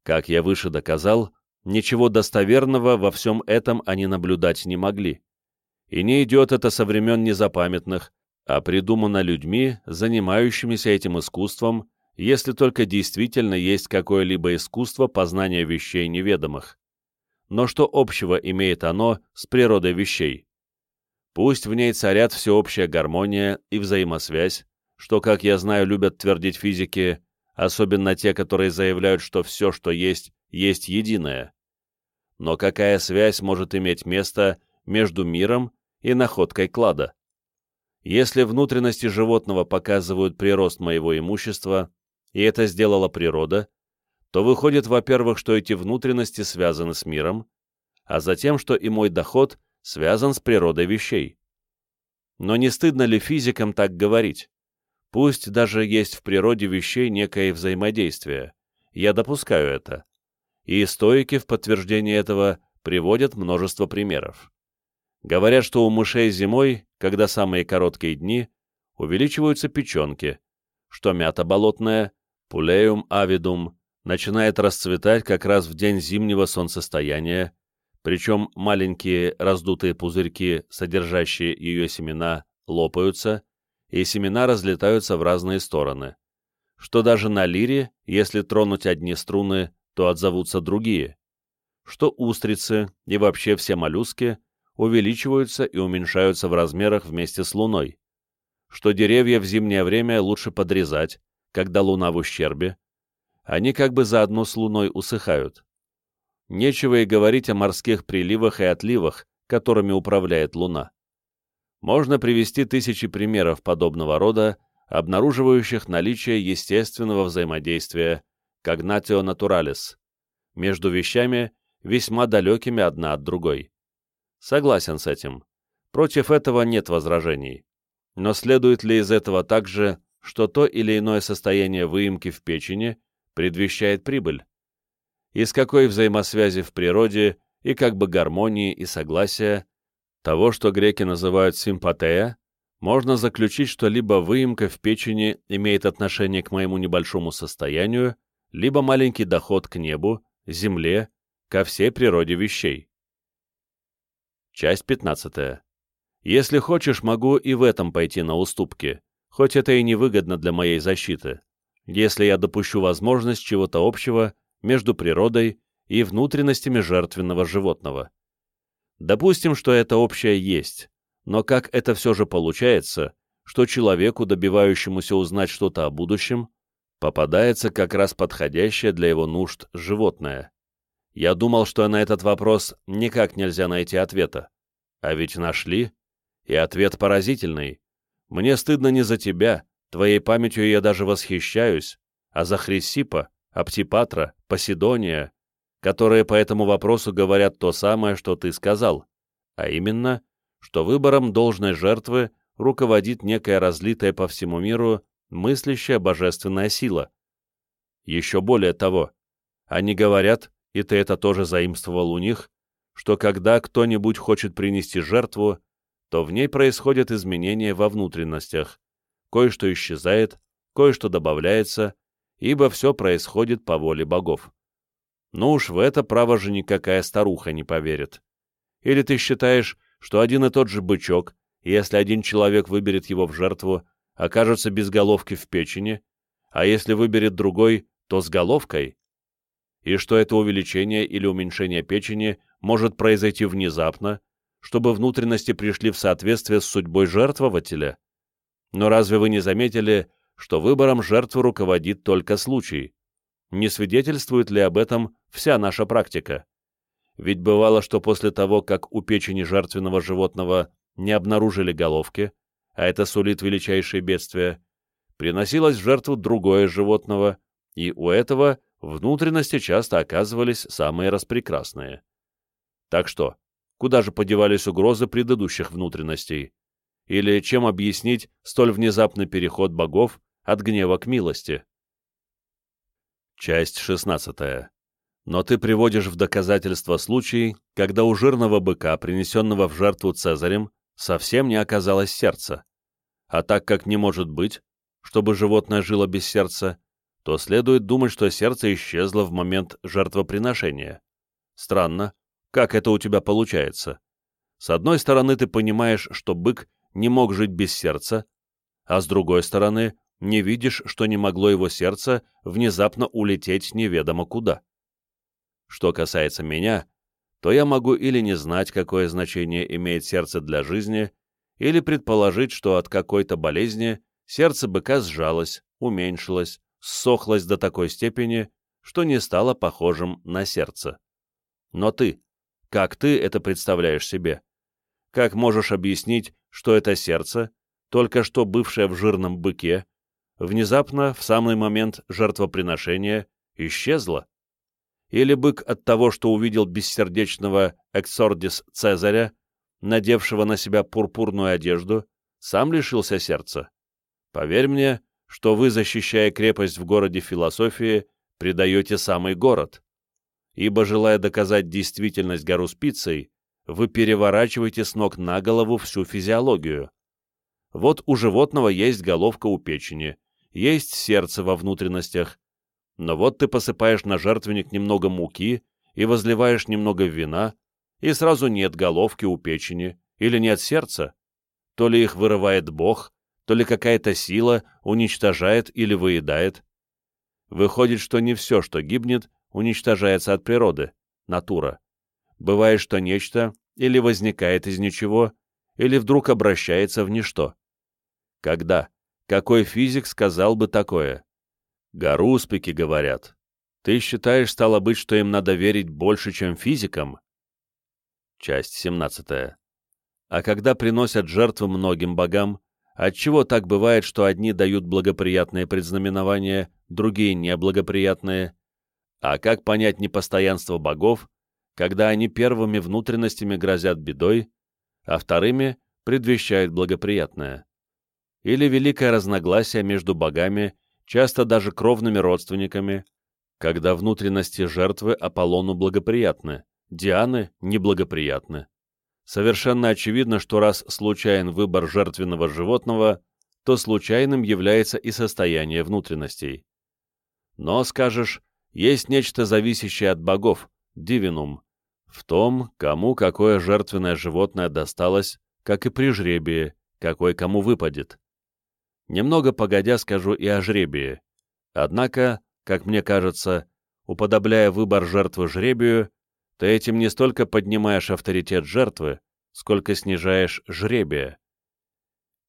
Как я выше доказал, ничего достоверного во всем этом они наблюдать не могли. И не идет это со времен незапамятных, а придумана людьми, занимающимися этим искусством, если только действительно есть какое-либо искусство познания вещей неведомых. Но что общего имеет оно с природой вещей? Пусть в ней царят всеобщая гармония и взаимосвязь, что, как я знаю, любят твердить физики, особенно те, которые заявляют, что все, что есть, есть единое. Но какая связь может иметь место между миром и находкой клада? Если внутренности животного показывают прирост моего имущества, и это сделала природа, то выходит, во-первых, что эти внутренности связаны с миром, а затем, что и мой доход связан с природой вещей. Но не стыдно ли физикам так говорить? Пусть даже есть в природе вещей некое взаимодействие. Я допускаю это. И стоики в подтверждение этого приводят множество примеров. Говорят, что у мышей зимой, когда самые короткие дни, увеличиваются печенки, что мята болотная, пулеум авидум, начинает расцветать как раз в день зимнего солнцестояния, причем маленькие раздутые пузырьки, содержащие ее семена, лопаются, и семена разлетаются в разные стороны, что даже на лире, если тронуть одни струны, то отзовутся другие, что устрицы и вообще все моллюски увеличиваются и уменьшаются в размерах вместе с Луной, что деревья в зимнее время лучше подрезать, когда Луна в ущербе, они как бы заодно с Луной усыхают. Нечего и говорить о морских приливах и отливах, которыми управляет Луна. Можно привести тысячи примеров подобного рода, обнаруживающих наличие естественного взаимодействия, cognatio naturalis, между вещами, весьма далекими одна от другой. Согласен с этим. Против этого нет возражений. Но следует ли из этого также, что то или иное состояние выемки в печени предвещает прибыль? Из какой взаимосвязи в природе и как бы гармонии и согласия, того, что греки называют симпатея, можно заключить, что либо выемка в печени имеет отношение к моему небольшому состоянию, либо маленький доход к небу, земле, ко всей природе вещей. Часть 15. Если хочешь, могу и в этом пойти на уступки, хоть это и невыгодно для моей защиты, если я допущу возможность чего-то общего между природой и внутренностями жертвенного животного. Допустим, что это общее есть, но как это все же получается, что человеку, добивающемуся узнать что-то о будущем, попадается как раз подходящее для его нужд животное? Я думал, что на этот вопрос никак нельзя найти ответа. А ведь нашли. И ответ поразительный. Мне стыдно не за тебя, твоей памятью я даже восхищаюсь, а за Хрисипа, Аптипатра, Поседония, которые по этому вопросу говорят то самое, что ты сказал, а именно, что выбором должной жертвы руководит некая разлитая по всему миру мыслящая божественная сила. Еще более того, они говорят, и ты это тоже заимствовал у них, что когда кто-нибудь хочет принести жертву, то в ней происходят изменения во внутренностях, кое-что исчезает, кое-что добавляется, ибо все происходит по воле богов. Ну уж в это право же никакая старуха не поверит. Или ты считаешь, что один и тот же бычок, если один человек выберет его в жертву, окажется без головки в печени, а если выберет другой, то с головкой? И что это увеличение или уменьшение печени может произойти внезапно, чтобы внутренности пришли в соответствие с судьбой жертвователя? Но разве вы не заметили, что выбором жертвы руководит только случай? Не свидетельствует ли об этом вся наша практика? Ведь бывало, что после того, как у печени жертвенного животного не обнаружили головки, а это сулит величайшее бедствие, приносилось в жертву другое животного, и у этого внутренности часто оказывались самые распрекрасные. Так что, куда же подевались угрозы предыдущих внутренностей? Или чем объяснить столь внезапный переход богов от гнева к милости? Часть 16. Но ты приводишь в доказательство случай, когда у жирного быка, принесенного в жертву Цезарем, совсем не оказалось сердца. А так как не может быть, чтобы животное жило без сердца, то следует думать, что сердце исчезло в момент жертвоприношения. Странно, как это у тебя получается? С одной стороны, ты понимаешь, что бык не мог жить без сердца, а с другой стороны, не видишь, что не могло его сердце внезапно улететь неведомо куда. Что касается меня, то я могу или не знать, какое значение имеет сердце для жизни, или предположить, что от какой-то болезни сердце быка сжалось, уменьшилось, ссохлось до такой степени, что не стало похожим на сердце. Но ты, как ты это представляешь себе? Как можешь объяснить, что это сердце, только что бывшее в жирном быке, внезапно, в самый момент жертвоприношения, исчезло? Или бык от того, что увидел бессердечного эксордис Цезаря, надевшего на себя пурпурную одежду, сам лишился сердца? Поверь мне, что вы, защищая крепость в городе философии, предаете самый город. Ибо, желая доказать действительность гору спицей, вы переворачиваете с ног на голову всю физиологию. Вот у животного есть головка у печени, есть сердце во внутренностях, но вот ты посыпаешь на жертвенник немного муки и возливаешь немного вина, и сразу нет головки у печени или нет сердца. То ли их вырывает Бог, то ли какая-то сила уничтожает или выедает. Выходит, что не все, что гибнет, уничтожается от природы, натура. Бывает, что нечто или возникает из ничего, или вдруг обращается в ничто. Когда? Какой физик сказал бы такое? Гаруспики говорят. Ты считаешь, стало быть, что им надо верить больше, чем физикам? Часть 17. А когда приносят жертвы многим богам, отчего так бывает, что одни дают благоприятные предзнаменования, другие неблагоприятные? А как понять непостоянство богов, когда они первыми внутренностями грозят бедой, а вторыми предвещают благоприятное? Или великое разногласие между богами, часто даже кровными родственниками, когда внутренности жертвы Аполлону благоприятны, Дианы неблагоприятны? Совершенно очевидно, что раз случайен выбор жертвенного животного, то случайным является и состояние внутренностей. Но, скажешь, есть нечто зависящее от богов, дивинум, в том, кому какое жертвенное животное досталось, как и при жребии, какой кому выпадет. Немного погодя скажу и о жребии. Однако, как мне кажется, уподобляя выбор жертвы жребию, ты этим не столько поднимаешь авторитет жертвы, сколько снижаешь жребия.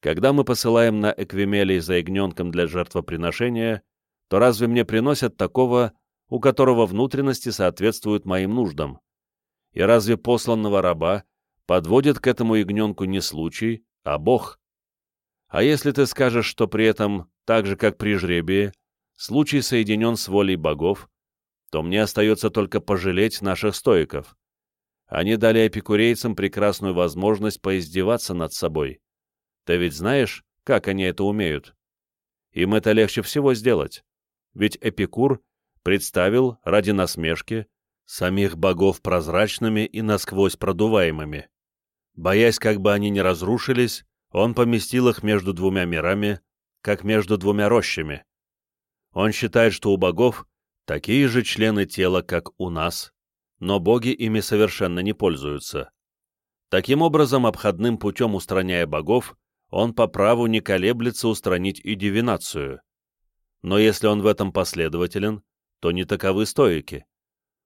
Когда мы посылаем на эквимелий за ягненком для жертвоприношения, то разве мне приносят такого, у которого внутренности соответствуют моим нуждам? И разве посланного раба подводит к этому ягненку не случай, а Бог? А если ты скажешь, что при этом, так же как при жребии, случай соединен с волей богов, то мне остается только пожалеть наших стоиков. Они дали эпикурейцам прекрасную возможность поиздеваться над собой. Ты ведь знаешь, как они это умеют? Им это легче всего сделать. Ведь Эпикур представил ради насмешки самих богов прозрачными и насквозь продуваемыми. Боясь, как бы они не разрушились, он поместил их между двумя мирами, как между двумя рощами. Он считает, что у богов такие же члены тела, как у нас, но боги ими совершенно не пользуются. Таким образом, обходным путем устраняя богов, он по праву не колеблется устранить и дивинацию. Но если он в этом последователен, то не таковы стоики.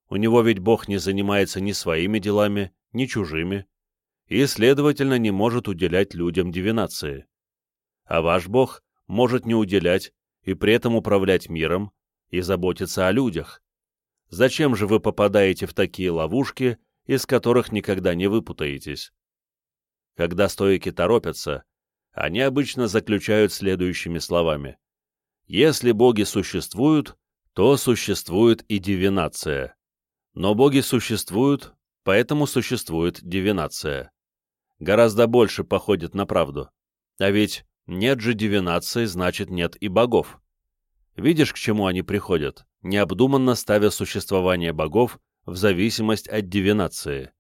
У него ведь Бог не занимается ни своими делами, ни чужими, и, следовательно, не может уделять людям дивинации. А ваш Бог может не уделять и при этом управлять миром и заботиться о людях. Зачем же вы попадаете в такие ловушки, из которых никогда не выпутаетесь? Когда стоики торопятся, они обычно заключают следующими словами. Если боги существуют, то существует и дивинация. Но боги существуют, поэтому существует дивинация. Гораздо больше походит на правду. А ведь нет же дивинации, значит нет и богов. Видишь, к чему они приходят, необдуманно ставя существование богов в зависимость от дивинации.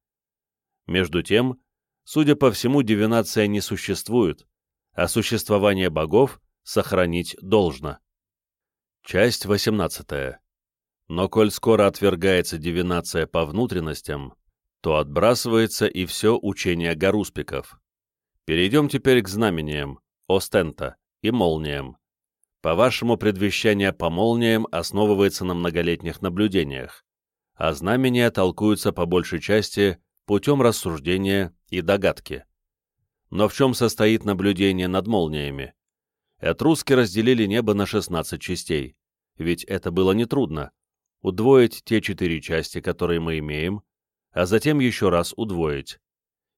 Между тем, судя по всему, дивинация не существует, а существование богов сохранить должно. Часть 18. Но коль скоро отвергается дивинация по внутренностям, то отбрасывается и все учение гаруспиков. Перейдем теперь к знамениям, остента и молниям. По-вашему, предвещание по молниям основывается на многолетних наблюдениях, а знамения толкуются по большей части путем рассуждения и догадки. Но в чем состоит наблюдение над молниями? Этруски разделили небо на 16 частей, ведь это было нетрудно удвоить те четыре части, которые мы имеем, а затем еще раз удвоить.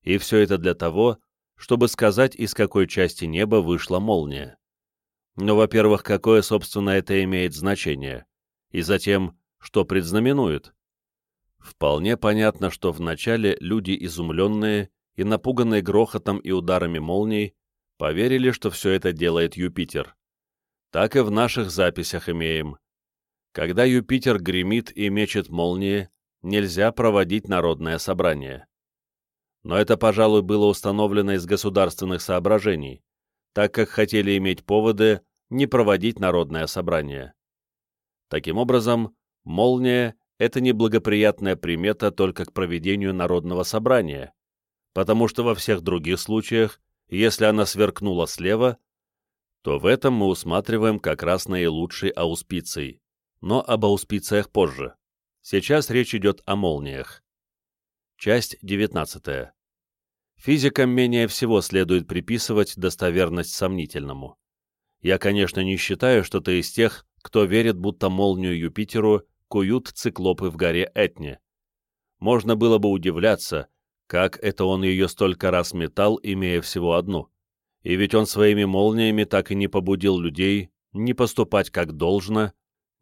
И все это для того, чтобы сказать, из какой части неба вышла молния. Но, во-первых, какое, собственно, это имеет значение, и затем, что предзнаменует. Вполне понятно, что вначале люди, изумленные и напуганные грохотом и ударами молний, поверили, что все это делает Юпитер. Так и в наших записях имеем. Когда Юпитер гремит и мечет молнии, нельзя проводить народное собрание. Но это, пожалуй, было установлено из государственных соображений, так как хотели иметь поводы не проводить народное собрание. Таким образом, молния это неблагоприятная примета только к проведению народного собрания, потому что во всех других случаях, если она сверкнула слева, то в этом мы усматриваем как раз наилучший ауспиций, но об ауспициях позже. Сейчас речь идет о молниях. Часть 19. Физикам менее всего следует приписывать достоверность сомнительному. Я, конечно, не считаю, что ты из тех, кто верит, будто молнию Юпитеру куют циклопы в горе Этне. Можно было бы удивляться, как это он ее столько раз метал, имея всего одну. И ведь он своими молниями так и не побудил людей не поступать как должно,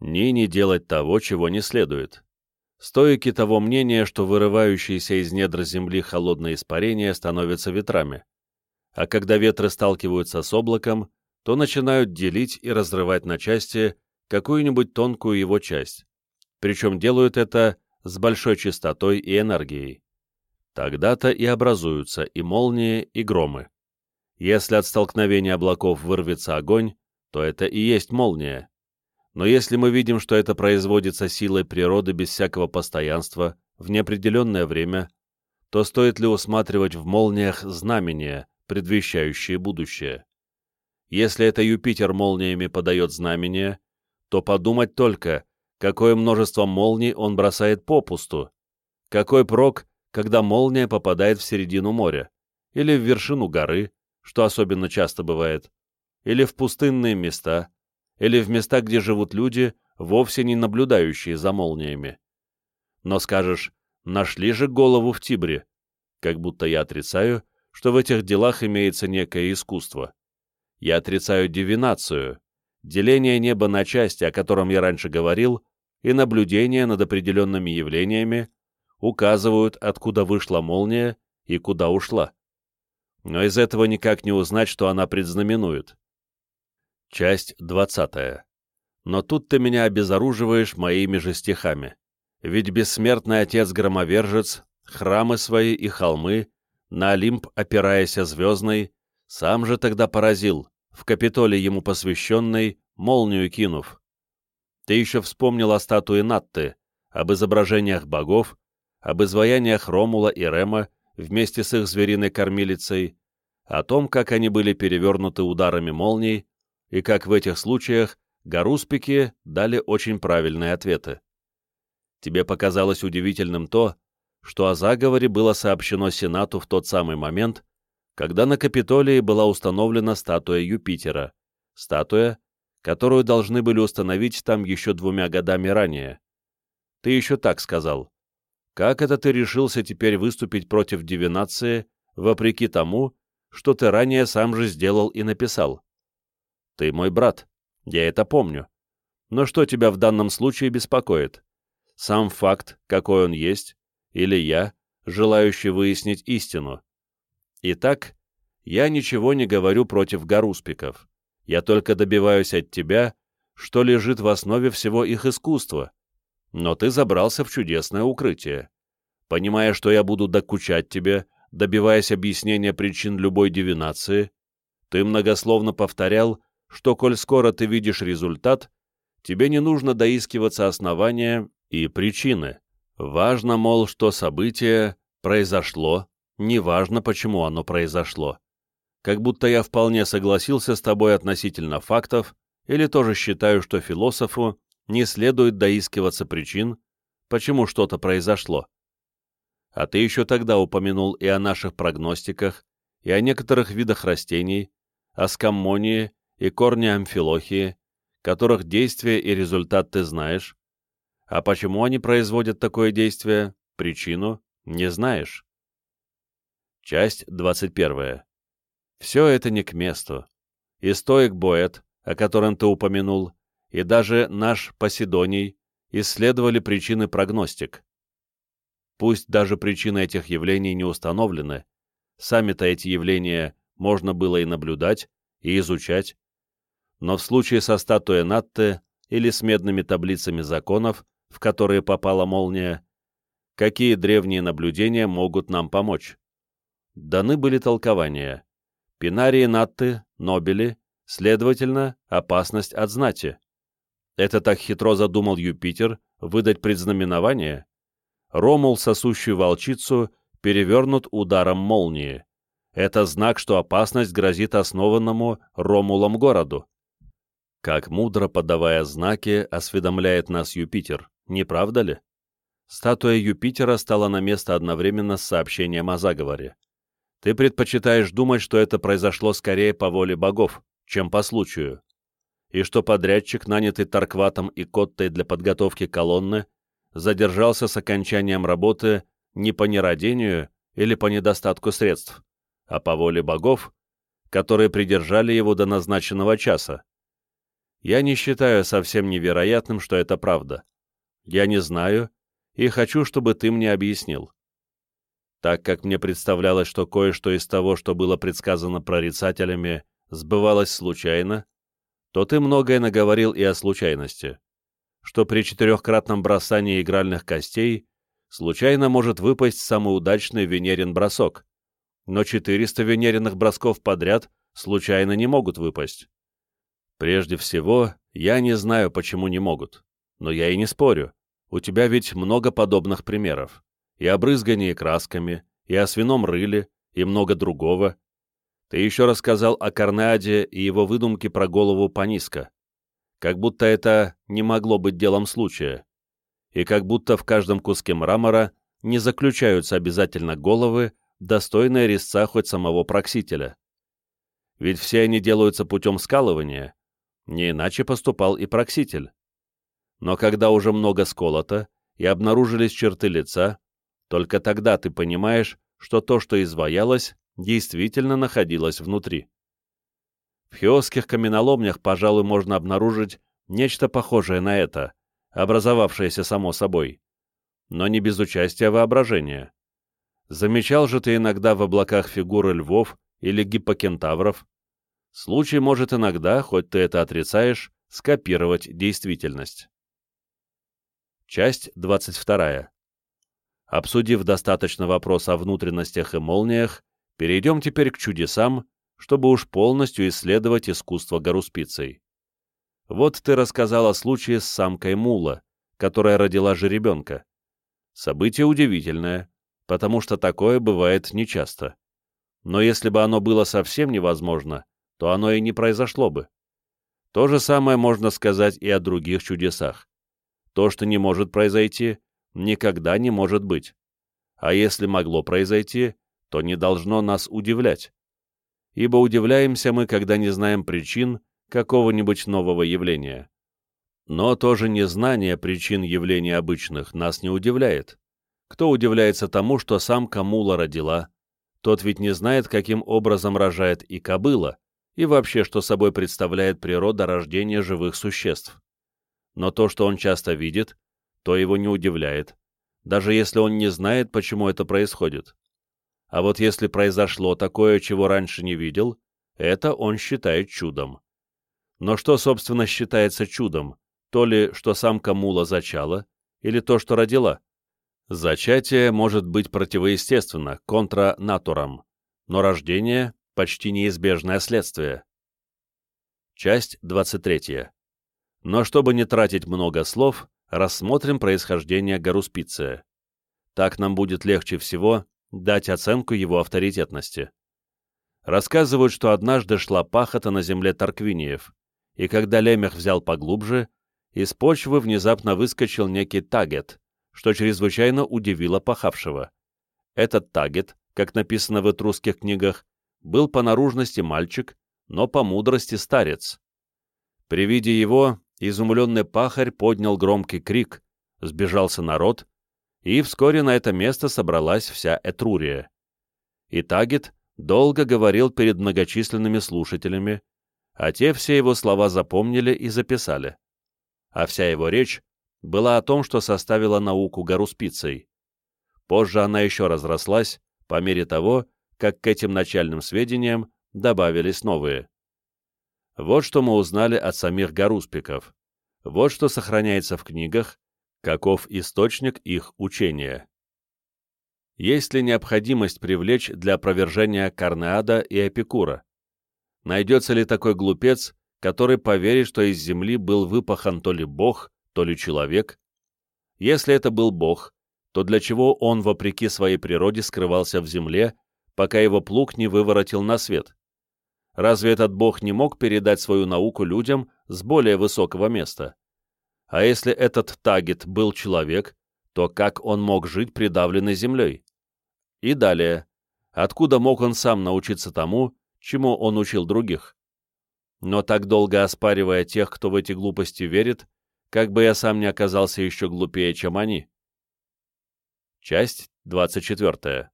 ни не делать того, чего не следует. Стоики того мнения, что вырывающиеся из недр земли холодные испарения становятся ветрами. А когда ветры сталкиваются с облаком, то начинают делить и разрывать на части какую-нибудь тонкую его часть. Причем делают это с большой частотой и энергией. Тогда-то и образуются и молнии, и громы. Если от столкновения облаков вырвется огонь, то это и есть молния. Но если мы видим, что это производится силой природы без всякого постоянства, в неопределенное время, то стоит ли усматривать в молниях знамения, предвещающие будущее? Если это Юпитер молниями подает знамения, то подумать только, какое множество молний он бросает попусту. Какой прок, когда молния попадает в середину моря, или в вершину горы, что особенно часто бывает, или в пустынные места, или в места, где живут люди, вовсе не наблюдающие за молниями. Но скажешь, нашли же голову в Тибре, как будто я отрицаю, что в этих делах имеется некое искусство. Я отрицаю дивинацию, деление неба на части, о котором я раньше говорил, и наблюдение над определенными явлениями указывают, откуда вышла молния и куда ушла. Но из этого никак не узнать, что она предзнаменует. Часть 20. Но тут ты меня обезоруживаешь моими же стихами. Ведь бессмертный отец-громовержец, храмы свои и холмы, на Олимп опираясь звездный, сам же тогда поразил, в Капитоле ему посвященной, молнию кинув. Ты еще вспомнил о статуе Натты, об изображениях богов, об изваяниях Ромула и Рема вместе с их звериной кормилицей, о том, как они были перевернуты ударами молний, и как в этих случаях гаруспики дали очень правильные ответы. Тебе показалось удивительным то, что о заговоре было сообщено Сенату в тот самый момент, когда на Капитолии была установлена статуя Юпитера, статуя, которую должны были установить там еще двумя годами ранее. Ты еще так сказал. Как это ты решился теперь выступить против дивинации, вопреки тому, что ты ранее сам же сделал и написал? Ты мой брат, я это помню. Но что тебя в данном случае беспокоит? Сам факт, какой он есть, или я, желающий выяснить истину? Итак, я ничего не говорю против гаруспиков. Я только добиваюсь от тебя, что лежит в основе всего их искусства. Но ты забрался в чудесное укрытие. Понимая, что я буду докучать тебе, добиваясь объяснения причин любой дивинации, ты многословно повторял, что, коль скоро ты видишь результат, тебе не нужно доискиваться основания и причины. Важно, мол, что событие произошло, неважно, почему оно произошло. Как будто я вполне согласился с тобой относительно фактов, или тоже считаю, что философу не следует доискиваться причин, почему что-то произошло. А ты еще тогда упомянул и о наших прогностиках, и о некоторых видах растений, о скаммонии и корни амфилохии, которых действие и результат ты знаешь. А почему они производят такое действие, причину, не знаешь. Часть 21. Все это не к месту. И стоик Боэт, о котором ты упомянул, и даже наш Поседоний исследовали причины прогностик. Пусть даже причины этих явлений не установлены, сами-то эти явления можно было и наблюдать, и изучать, но в случае со статуей Натте или с медными таблицами законов, в которые попала молния, какие древние наблюдения могут нам помочь? Даны были толкования. Пинарии Натты, Нобели, следовательно, опасность от знати. Это так хитро задумал Юпитер выдать предзнаменование? Ромул, сосущую волчицу, перевернут ударом молнии. Это знак, что опасность грозит основанному Ромулом городу. Как мудро подавая знаки, осведомляет нас Юпитер, не правда ли? Статуя Юпитера стала на место одновременно с сообщением о заговоре. Ты предпочитаешь думать, что это произошло скорее по воле богов, чем по случаю, и что подрядчик, нанятый Таркватом и Коттой для подготовки колонны, задержался с окончанием работы не по нерадению или по недостатку средств, а по воле богов, которые придержали его до назначенного часа. Я не считаю совсем невероятным, что это правда. Я не знаю и хочу, чтобы ты мне объяснил. Так как мне представлялось, что кое-что из того, что было предсказано прорицателями, сбывалось случайно, то ты многое наговорил и о случайности, что при четырехкратном бросании игральных костей случайно может выпасть самый удачный Венерин бросок, но 400 венериных бросков подряд случайно не могут выпасть. Прежде всего, я не знаю, почему не могут, но я и не спорю. У тебя ведь много подобных примеров и о красками, и о свином рыле, и много другого. Ты еще рассказал о Корнеаде и его выдумке про голову Паниска. Как будто это не могло быть делом случая. И как будто в каждом куске мрамора не заключаются обязательно головы, достойные резца хоть самого проксителя. Ведь все они делаются путем скалывания, не иначе поступал и прокситель. Но когда уже много сколото и обнаружились черты лица, только тогда ты понимаешь, что то, что изваялось, действительно находилось внутри. В хиосских каменоломнях, пожалуй, можно обнаружить нечто похожее на это, образовавшееся само собой, но не без участия воображения. Замечал же ты иногда в облаках фигуры львов или гиппокентавров. Случай может иногда, хоть ты это отрицаешь, скопировать действительность. Часть 22. Обсудив достаточно вопрос о внутренностях и молниях, перейдем теперь к чудесам, чтобы уж полностью исследовать искусство гаруспицей. Вот ты рассказал о случае с самкой Мула, которая родила жеребенка. Событие удивительное, потому что такое бывает нечасто. Но если бы оно было совсем невозможно, то оно и не произошло бы. То же самое можно сказать и о других чудесах. То, что не может произойти, никогда не может быть. А если могло произойти, то не должно нас удивлять. Ибо удивляемся мы, когда не знаем причин какого-нибудь нового явления. Но тоже незнание причин явлений обычных нас не удивляет. Кто удивляется тому, что сам Камула родила, тот ведь не знает, каким образом рожает и кобыла, и вообще, что собой представляет природа рождения живых существ. Но то, что он часто видит, то его не удивляет, даже если он не знает, почему это происходит. А вот если произошло такое, чего раньше не видел, это он считает чудом. Но что, собственно, считается чудом? То ли, что самка мула зачала, или то, что родила? Зачатие может быть противоестественно, контра натурам, но рождение — почти неизбежное следствие. Часть 23. Но чтобы не тратить много слов, рассмотрим происхождение Гаруспиция. Так нам будет легче всего дать оценку его авторитетности. Рассказывают, что однажды шла пахота на земле Тарквиниев, и когда Лемех взял поглубже, из почвы внезапно выскочил некий тагет, что чрезвычайно удивило пахавшего. Этот тагет, как написано в этрусских книгах, был по наружности мальчик, но по мудрости старец. При виде его изумленный пахарь поднял громкий крик, сбежался народ, и вскоре на это место собралась вся Этрурия. И Тагит долго говорил перед многочисленными слушателями, а те все его слова запомнили и записали. А вся его речь была о том, что составила науку Гаруспицей. Позже она еще разрослась, по мере того, как к этим начальным сведениям добавились новые. Вот что мы узнали от самих гаруспиков. Вот что сохраняется в книгах, каков источник их учения. Есть ли необходимость привлечь для опровержения Карнеада и Эпикура? Найдется ли такой глупец, который поверит, что из земли был выпахан то ли бог, то ли человек. Если это был бог, то для чего он, вопреки своей природе, скрывался в земле, пока его плуг не выворотил на свет? Разве этот бог не мог передать свою науку людям с более высокого места? А если этот Тагет был человек, то как он мог жить придавленной землей? И далее, откуда мог он сам научиться тому, чему он учил других? Но так долго оспаривая тех, кто в эти глупости верит, как бы я сам не оказался еще глупее, чем они. Часть 24.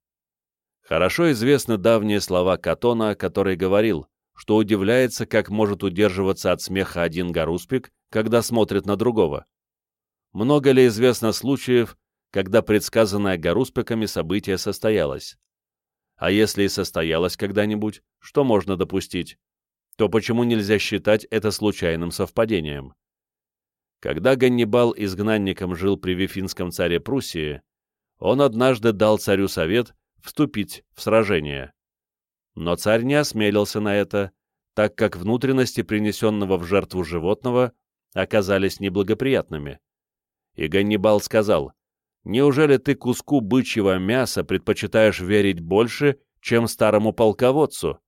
Хорошо известны давние слова Катона, который говорил, что удивляется, как может удерживаться от смеха один гаруспик, когда смотрит на другого. Много ли известно случаев, когда предсказанное гаруспиками событие состоялось? А если и состоялось когда-нибудь, что можно допустить? То почему нельзя считать это случайным совпадением? Когда Ганнибал изгнанником жил при Вифинском царе Пруссии, он однажды дал царю совет вступить в сражение. Но царь не осмелился на это, так как внутренности принесенного в жертву животного оказались неблагоприятными. И Ганнибал сказал, «Неужели ты куску бычьего мяса предпочитаешь верить больше, чем старому полководцу?»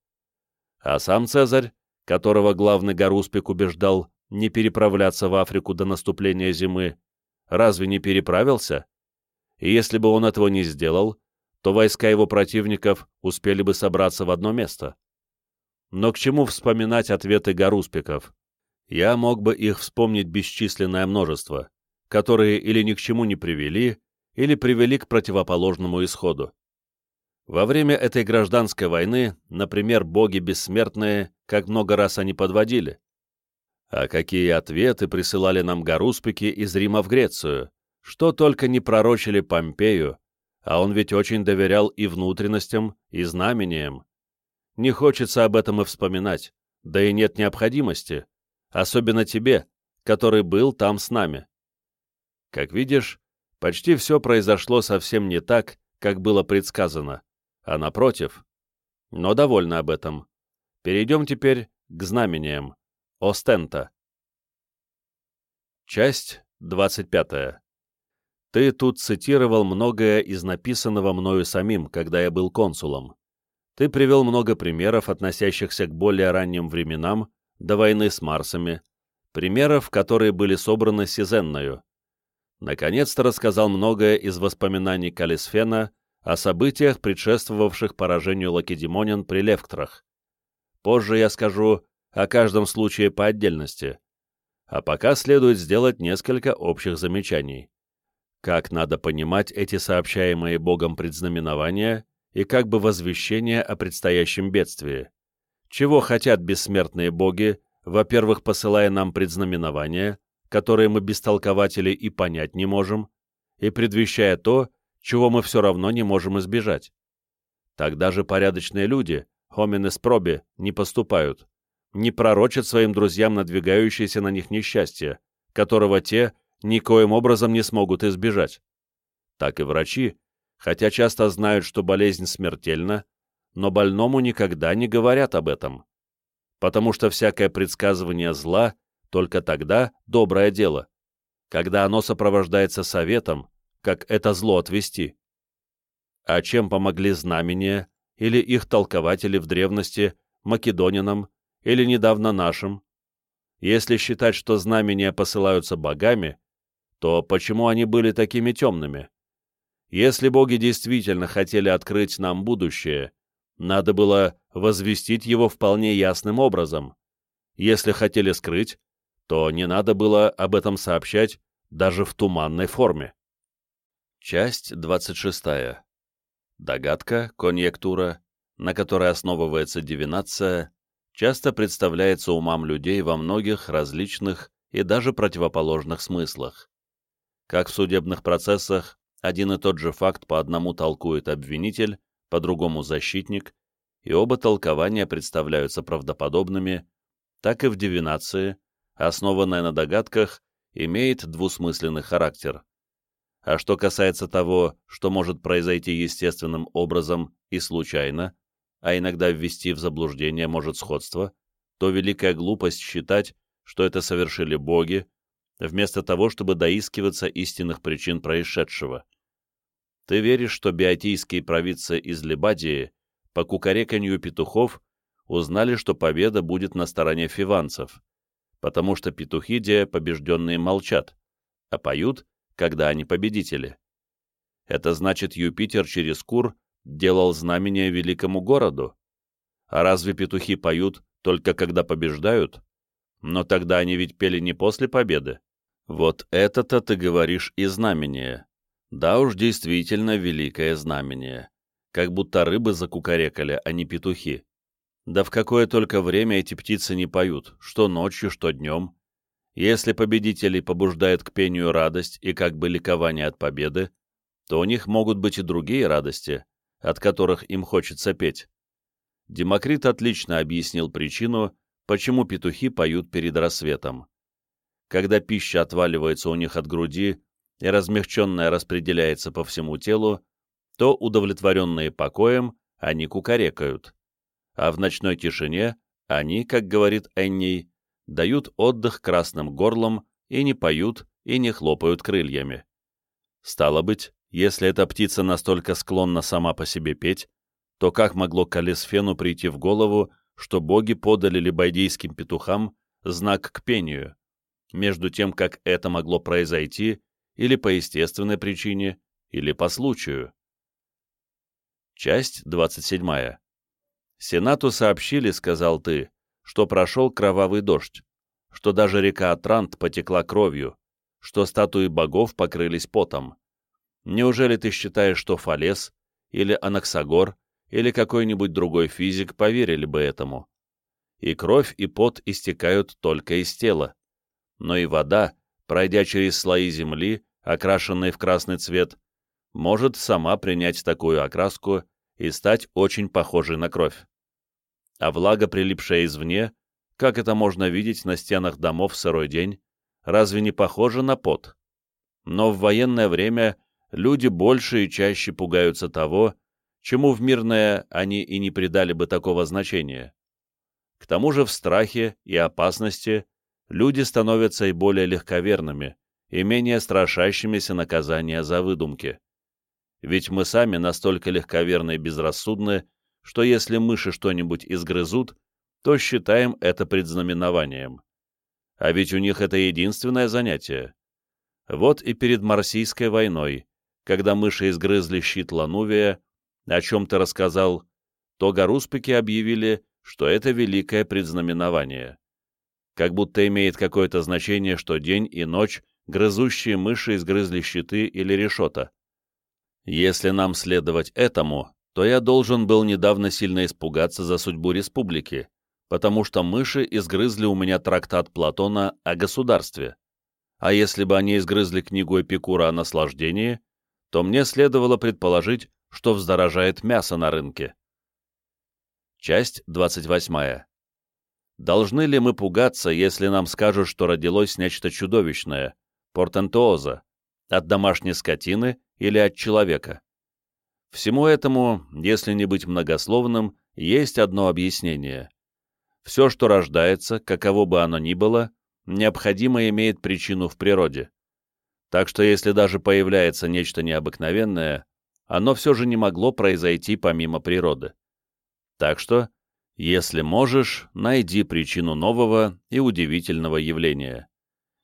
А сам Цезарь, которого главный Гаруспик убеждал не переправляться в Африку до наступления зимы, разве не переправился? и если бы он этого не сделал, то войска его противников успели бы собраться в одно место. Но к чему вспоминать ответы гаруспиков? Я мог бы их вспомнить бесчисленное множество, которые или ни к чему не привели, или привели к противоположному исходу. Во время этой гражданской войны, например, боги бессмертные, как много раз они подводили. А какие ответы присылали нам гаруспики из Рима в Грецию, что только не пророчили Помпею, а он ведь очень доверял и внутренностям, и знамениям. Не хочется об этом и вспоминать, да и нет необходимости, особенно тебе, который был там с нами. Как видишь, почти все произошло совсем не так, как было предсказано, а напротив. Но довольно об этом. Перейдем теперь к знамениям. Остента. Часть 25. Ты тут цитировал многое из написанного мною самим, когда я был консулом. Ты привел много примеров, относящихся к более ранним временам, до войны с Марсами, примеров, которые были собраны Сизенною. Наконец-то рассказал многое из воспоминаний Калисфена о событиях, предшествовавших поражению Лакедемонян при Левктрах. Позже я скажу о каждом случае по отдельности. А пока следует сделать несколько общих замечаний как надо понимать эти сообщаемые Богом предзнаменования и как бы возвещение о предстоящем бедствии. Чего хотят бессмертные боги, во-первых, посылая нам предзнаменования, которые мы бестолкователи и понять не можем, и предвещая то, чего мы все равно не можем избежать. Тогда же порядочные люди, хоминес проби, не поступают, не пророчат своим друзьям надвигающееся на них несчастье, которого те никоим образом не смогут избежать. Так и врачи, хотя часто знают, что болезнь смертельна, но больному никогда не говорят об этом. Потому что всякое предсказывание зла только тогда доброе дело, когда оно сопровождается советом, как это зло отвести. А чем помогли знамения или их толкователи в древности македонинам или недавно нашим? Если считать, что знамения посылаются богами, то почему они были такими темными? Если боги действительно хотели открыть нам будущее, надо было возвестить его вполне ясным образом. Если хотели скрыть, то не надо было об этом сообщать даже в туманной форме. Часть 26. Догадка, конъюнктура, на которой основывается дивинация, часто представляется умам людей во многих различных и даже противоположных смыслах. Как в судебных процессах, один и тот же факт по одному толкует обвинитель, по другому защитник, и оба толкования представляются правдоподобными, так и в дивинации, основанная на догадках, имеет двусмысленный характер. А что касается того, что может произойти естественным образом и случайно, а иногда ввести в заблуждение может сходство, то великая глупость считать, что это совершили боги, вместо того, чтобы доискиваться истинных причин происшедшего. Ты веришь, что биотийские провидцы из Лебадии по кукареканью петухов узнали, что победа будет на стороне фиванцев, потому что петухидия побежденные молчат, а поют, когда они победители. Это значит, Юпитер через Кур делал знамение великому городу. А разве петухи поют только когда побеждают? Но тогда они ведь пели не после победы. Вот это-то ты говоришь и знамение. Да уж, действительно великое знамение. Как будто рыбы закукарекали, а не петухи. Да в какое только время эти птицы не поют, что ночью, что днем. Если победителей побуждает к пению радость и как бы ликование от победы, то у них могут быть и другие радости, от которых им хочется петь. Демокрит отлично объяснил причину, почему петухи поют перед рассветом. Когда пища отваливается у них от груди и размягченная распределяется по всему телу, то, удовлетворенные покоем, они кукарекают а в ночной тишине они, как говорит Энни, дают отдых красным горлом и не поют, и не хлопают крыльями. Стало быть, если эта птица настолько склонна сама по себе петь, то как могло Калисфену прийти в голову, что боги подали либайдийским петухам знак к пению, между тем, как это могло произойти или по естественной причине, или по случаю? Часть 27. Сенату сообщили, сказал ты, что прошел кровавый дождь, что даже река Атрант потекла кровью, что статуи богов покрылись потом. Неужели ты считаешь, что Фалес или Анаксагор или какой-нибудь другой физик поверили бы этому? И кровь, и пот истекают только из тела. Но и вода, пройдя через слои земли, окрашенные в красный цвет, может сама принять такую окраску и стать очень похожей на кровь а влага, прилипшая извне, как это можно видеть на стенах домов в сырой день, разве не похоже на пот? Но в военное время люди больше и чаще пугаются того, чему в мирное они и не придали бы такого значения. К тому же в страхе и опасности люди становятся и более легковерными, и менее страшащимися наказания за выдумки. Ведь мы сами настолько легковерны и безрассудны, что если мыши что-нибудь изгрызут, то считаем это предзнаменованием. А ведь у них это единственное занятие. Вот и перед Марсийской войной, когда мыши изгрызли щит Ланувия, о чем ты рассказал, то гаруспики объявили, что это великое предзнаменование. Как будто имеет какое-то значение, что день и ночь грызущие мыши изгрызли щиты или решета. Если нам следовать этому, то я должен был недавно сильно испугаться за судьбу республики, потому что мыши изгрызли у меня трактат Платона о государстве. А если бы они изгрызли книгу Эпикура о наслаждении, то мне следовало предположить, что вздорожает мясо на рынке. Часть 28. Должны ли мы пугаться, если нам скажут, что родилось нечто чудовищное, портентооза, от домашней скотины или от человека? Всему этому, если не быть многословным, есть одно объяснение. Все, что рождается, каково бы оно ни было, необходимо имеет причину в природе. Так что если даже появляется нечто необыкновенное, оно все же не могло произойти помимо природы. Так что, если можешь, найди причину нового и удивительного явления.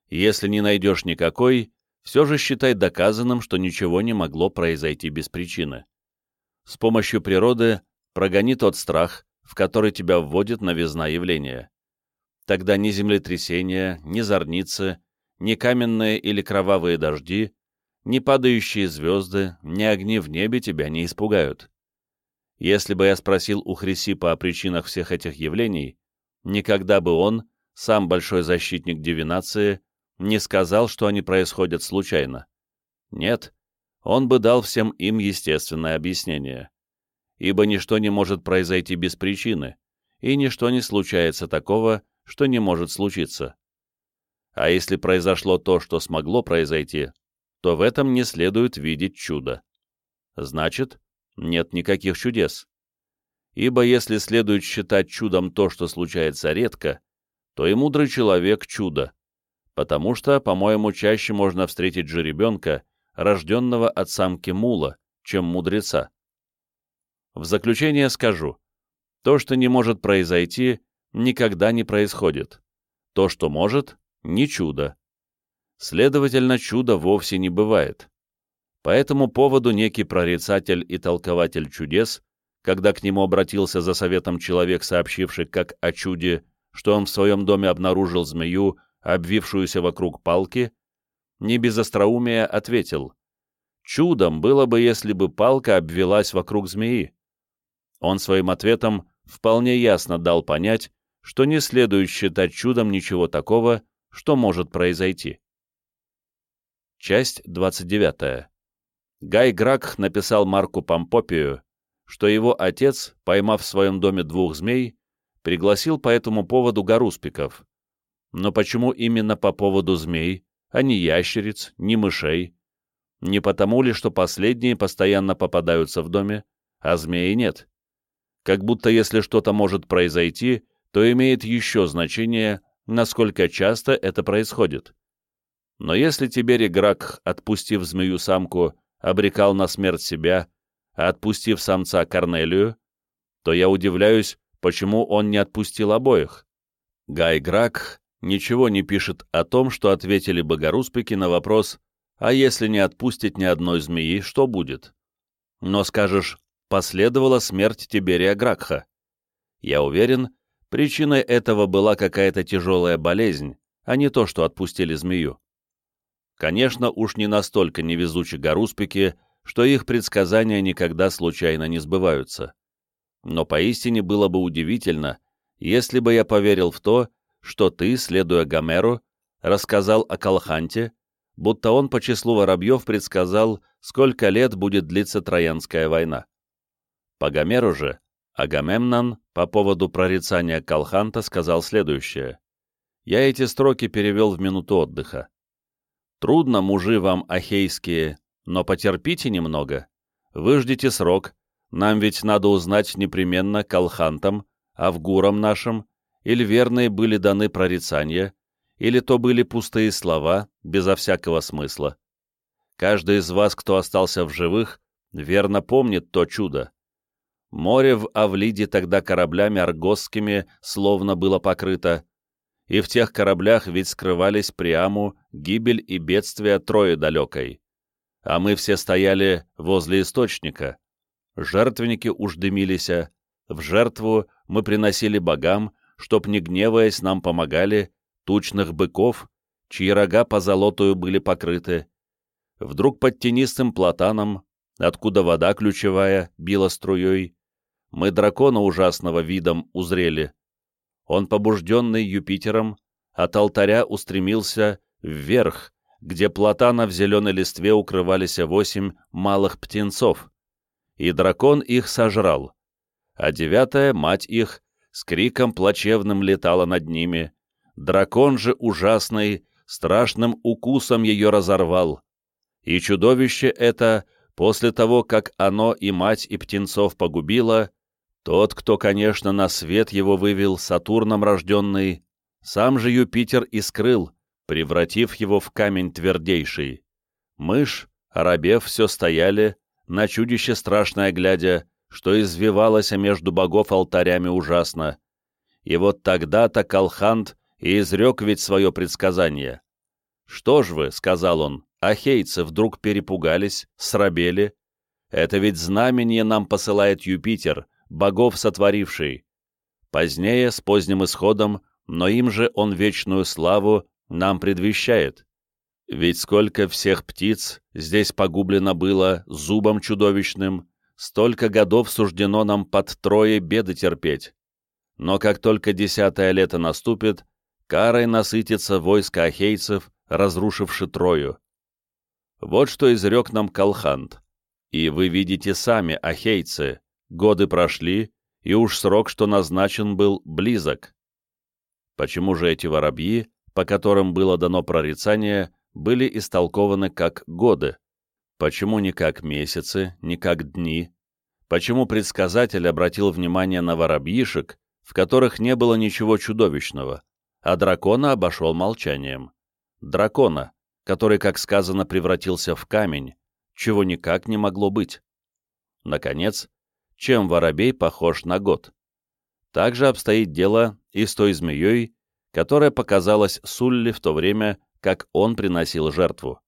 Если не найдешь никакой, все же считай доказанным, что ничего не могло произойти без причины с помощью природы прогони тот страх, в который тебя вводит новизна явления. Тогда ни землетрясения, ни зорницы, ни каменные или кровавые дожди, ни падающие звезды, ни огни в небе тебя не испугают. Если бы я спросил у Хрисипа о причинах всех этих явлений, никогда бы он, сам большой защитник дивинации, не сказал, что они происходят случайно. Нет, он бы дал всем им естественное объяснение. Ибо ничто не может произойти без причины, и ничто не случается такого, что не может случиться. А если произошло то, что смогло произойти, то в этом не следует видеть чудо. Значит, нет никаких чудес. ибо если следует считать чудом то, что случается редко, то и мудрый человек — чудо, потому что, по-моему, чаще можно встретить жеребенка, рожденного от самки мула, чем мудреца. В заключение скажу, то, что не может произойти, никогда не происходит. То, что может, не чудо. Следовательно, чуда вовсе не бывает. По этому поводу некий прорицатель и толкователь чудес, когда к нему обратился за советом человек, сообщивший как о чуде, что он в своем доме обнаружил змею, обвившуюся вокруг палки, не без остроумия ответил, «Чудом было бы, если бы палка обвелась вокруг змеи». Он своим ответом вполне ясно дал понять, что не следует считать чудом ничего такого, что может произойти. Часть 29. Гай Гракх написал Марку Помпопию, что его отец, поймав в своем доме двух змей, пригласил по этому поводу гаруспиков. Но почему именно по поводу змей, а не ящериц, не мышей? Не потому ли, что последние постоянно попадаются в доме, а змеи нет? Как будто если что-то может произойти, то имеет еще значение, насколько часто это происходит. Но если Тибери Грак, отпустив змею-самку, обрекал на смерть себя, а отпустив самца Корнелию, то я удивляюсь, почему он не отпустил обоих. Гай Грак ничего не пишет о том, что ответили богоруспики на вопрос «А если не отпустить ни одной змеи, что будет?» Но скажешь, последовала смерть Тиберия Гракха. Я уверен, причиной этого была какая-то тяжелая болезнь, а не то, что отпустили змею. Конечно, уж не настолько невезучи горуспики, что их предсказания никогда случайно не сбываются. Но поистине было бы удивительно, если бы я поверил в то, что ты, следуя Гомеру, рассказал о Калханте, будто он по числу воробьев предсказал, сколько лет будет длиться Троянская война. По Гомеру же Агамемнон по поводу прорицания Калханта сказал следующее. Я эти строки перевел в минуту отдыха. Трудно, мужи вам ахейские, но потерпите немного. Выждите срок. Нам ведь надо узнать непременно колхантам, авгурам нашим, или верные были даны прорицания, или то были пустые слова, безо всякого смысла. Каждый из вас, кто остался в живых, верно помнит то чудо. Море в Авлиде тогда кораблями аргосскими словно было покрыто, и в тех кораблях ведь скрывались Приаму, гибель и бедствия Трои далекой. А мы все стояли возле источника. Жертвенники уж дымились, в жертву мы приносили богам, чтоб, не гневаясь, нам помогали, тучных быков, чьи рога по золотую были покрыты. Вдруг под тенистым платаном, откуда вода ключевая била струей, мы дракона ужасного видом узрели, он, побужденный Юпитером, от алтаря устремился вверх, где платана в зеленой листве укрывались восемь малых птенцов, и дракон их сожрал, а девятая, мать их, с криком плачевным летала над ними, дракон же ужасный, страшным укусом ее разорвал, и чудовище это, после того, как оно и мать, и птенцов погубило, тот, кто, конечно, на свет его вывел Сатурном рожденный, сам же Юпитер и скрыл, превратив его в камень твердейший. Мышь, оробев, все стояли, на чудище страшное глядя, что извивалось между богов алтарями ужасно. И вот тогда-то Калхант и изрек ведь свое предсказание. «Что ж вы, — сказал он, — ахейцы вдруг перепугались, срабели? Это ведь знамение нам посылает Юпитер, богов сотворивший. Позднее, с поздним исходом, но им же он вечную славу нам предвещает. Ведь сколько всех птиц здесь погублено было зубом чудовищным, столько годов суждено нам под трое беды терпеть. Но как только десятое лето наступит, карой насытится войско ахейцев, разрушивши Трою. Вот что изрек нам Калхант. И вы видите сами, ахейцы, Годы прошли, и уж срок, что назначен был, близок. Почему же эти воробьи, по которым было дано прорицание, были истолкованы как годы? Почему не как месяцы, не как дни? почему предсказатель обратил внимание на воробьишек, в которых не было ничего чудовищного, а дракона обошел молчанием. Дракона, который, как сказано, превратился в камень, чего никак не могло быть. Наконец, чем воробей похож на год? Также обстоит дело и с той змеей, которая показалась Сулли в то время, как он приносил жертву.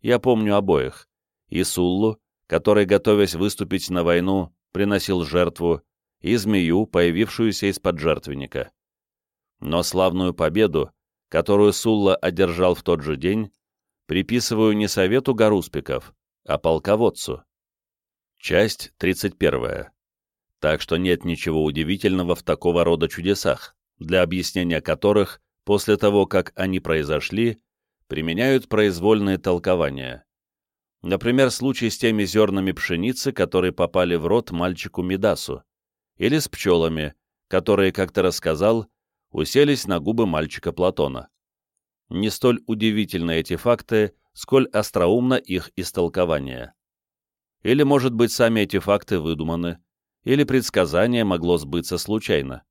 Я помню обоих, и Суллу, который, готовясь выступить на войну, приносил жертву, и змею, появившуюся из-под жертвенника. Но славную победу, которую Сулла одержал в тот же день, приписываю не совету гаруспиков, а полководцу. Часть 31. Так что нет ничего удивительного в такого рода чудесах, для объяснения которых, после того, как они произошли, применяют произвольные толкования. Например, случай с теми зернами пшеницы, которые попали в рот мальчику Мидасу или с пчелами, которые, как ты рассказал, уселись на губы мальчика Платона. Не столь удивительны эти факты, сколь остроумно их истолкование. Или, может быть, сами эти факты выдуманы, или предсказание могло сбыться случайно.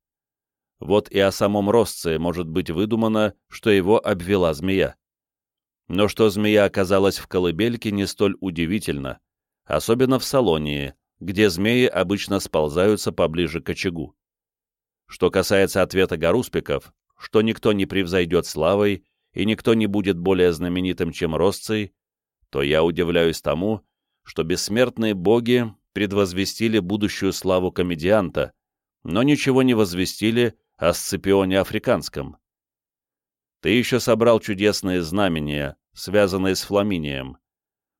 Вот и о самом Росце может быть выдумано, что его обвела змея. Но что змея оказалась в колыбельке не столь удивительно, особенно в Салонии, где змеи обычно сползаются поближе к очагу. Что касается ответа Гаруспиков, что никто не превзойдет славой и никто не будет более знаменитым, чем Росций, то я удивляюсь тому, что бессмертные боги предвозвестили будущую славу комедианта, но ничего не возвестили о Сципионе Африканском. Ты еще собрал чудесные знамения, связанные с Фламинием,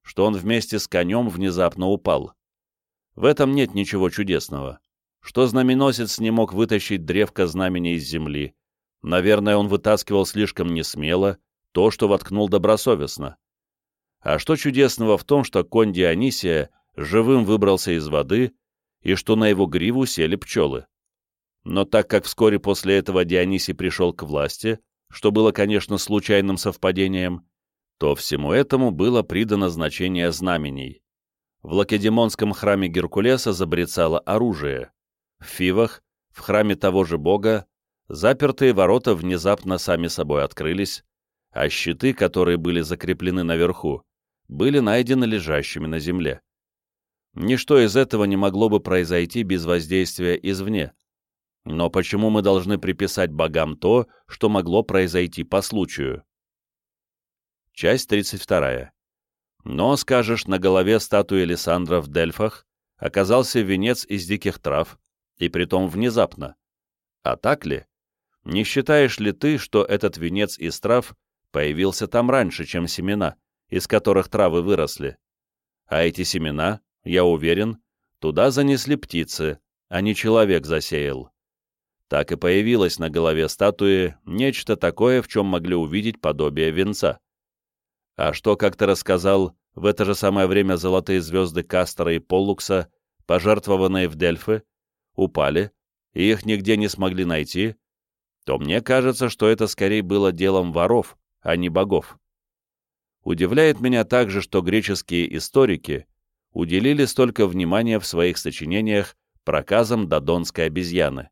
что он вместе с конем внезапно упал. В этом нет ничего чудесного. Что знаменосец не мог вытащить древко знамени из земли? Наверное, он вытаскивал слишком несмело то, что воткнул добросовестно. А что чудесного в том, что конь Дионисия живым выбрался из воды и что на его гриву сели пчелы? Но так как вскоре после этого Дионисий пришел к власти, что было, конечно, случайным совпадением, то всему этому было придано значение знамений. В Лакедемонском храме Геркулеса забрецало оружие. В Фивах, в храме того же бога, запертые ворота внезапно сами собой открылись, а щиты, которые были закреплены наверху, были найдены лежащими на земле. Ничто из этого не могло бы произойти без воздействия извне, но почему мы должны приписать богам то, что могло произойти по случаю? Часть 32. Но, скажешь, на голове статуи Лиссандра в Дельфах оказался венец из диких трав, и притом внезапно. А так ли? Не считаешь ли ты, что этот венец из трав появился там раньше, чем семена, из которых травы выросли? А эти семена, я уверен, туда занесли птицы, а не человек засеял так и появилось на голове статуи нечто такое, в чем могли увидеть подобие венца. А что, как ты рассказал, в это же самое время золотые звезды Кастера и Поллукса, пожертвованные в Дельфы, упали, и их нигде не смогли найти, то мне кажется, что это скорее было делом воров, а не богов. Удивляет меня также, что греческие историки уделили столько внимания в своих сочинениях проказам додонской обезьяны.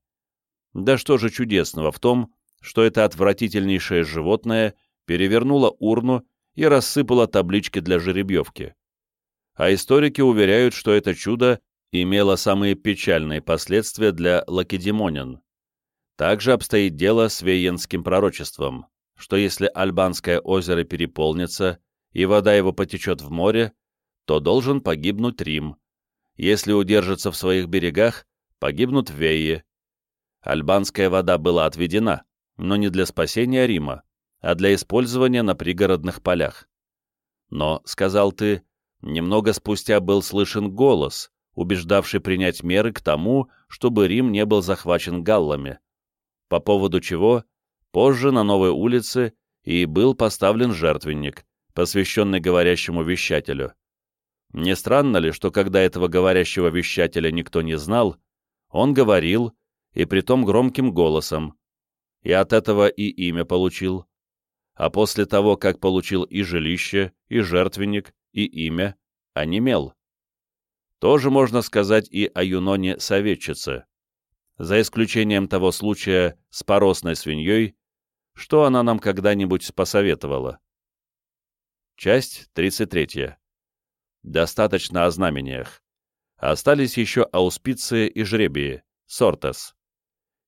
Да что же чудесного в том, что это отвратительнейшее животное перевернуло урну и рассыпало таблички для жеребьевки. А историки уверяют, что это чудо имело самые печальные последствия для лакедемонян. Также обстоит дело с вейенским пророчеством, что если Альбанское озеро переполнится и вода его потечет в море, то должен погибнуть Рим. Если удержится в своих берегах, погибнут Веи, Альбанская вода была отведена, но не для спасения Рима, а для использования на пригородных полях. Но, сказал ты, немного спустя был слышен голос, убеждавший принять меры к тому, чтобы Рим не был захвачен галлами, по поводу чего позже на новой улице и был поставлен жертвенник, посвященный говорящему вещателю. Не странно ли, что когда этого говорящего вещателя никто не знал, он говорил, и притом громким голосом, и от этого и имя получил. А после того, как получил и жилище, и жертвенник, и имя, онемел. Тоже можно сказать и о Юноне-советчице. За исключением того случая с поросной свиньей, что она нам когда-нибудь посоветовала. Часть 33. Достаточно о знамениях. Остались еще ауспиции и жребии, сортес.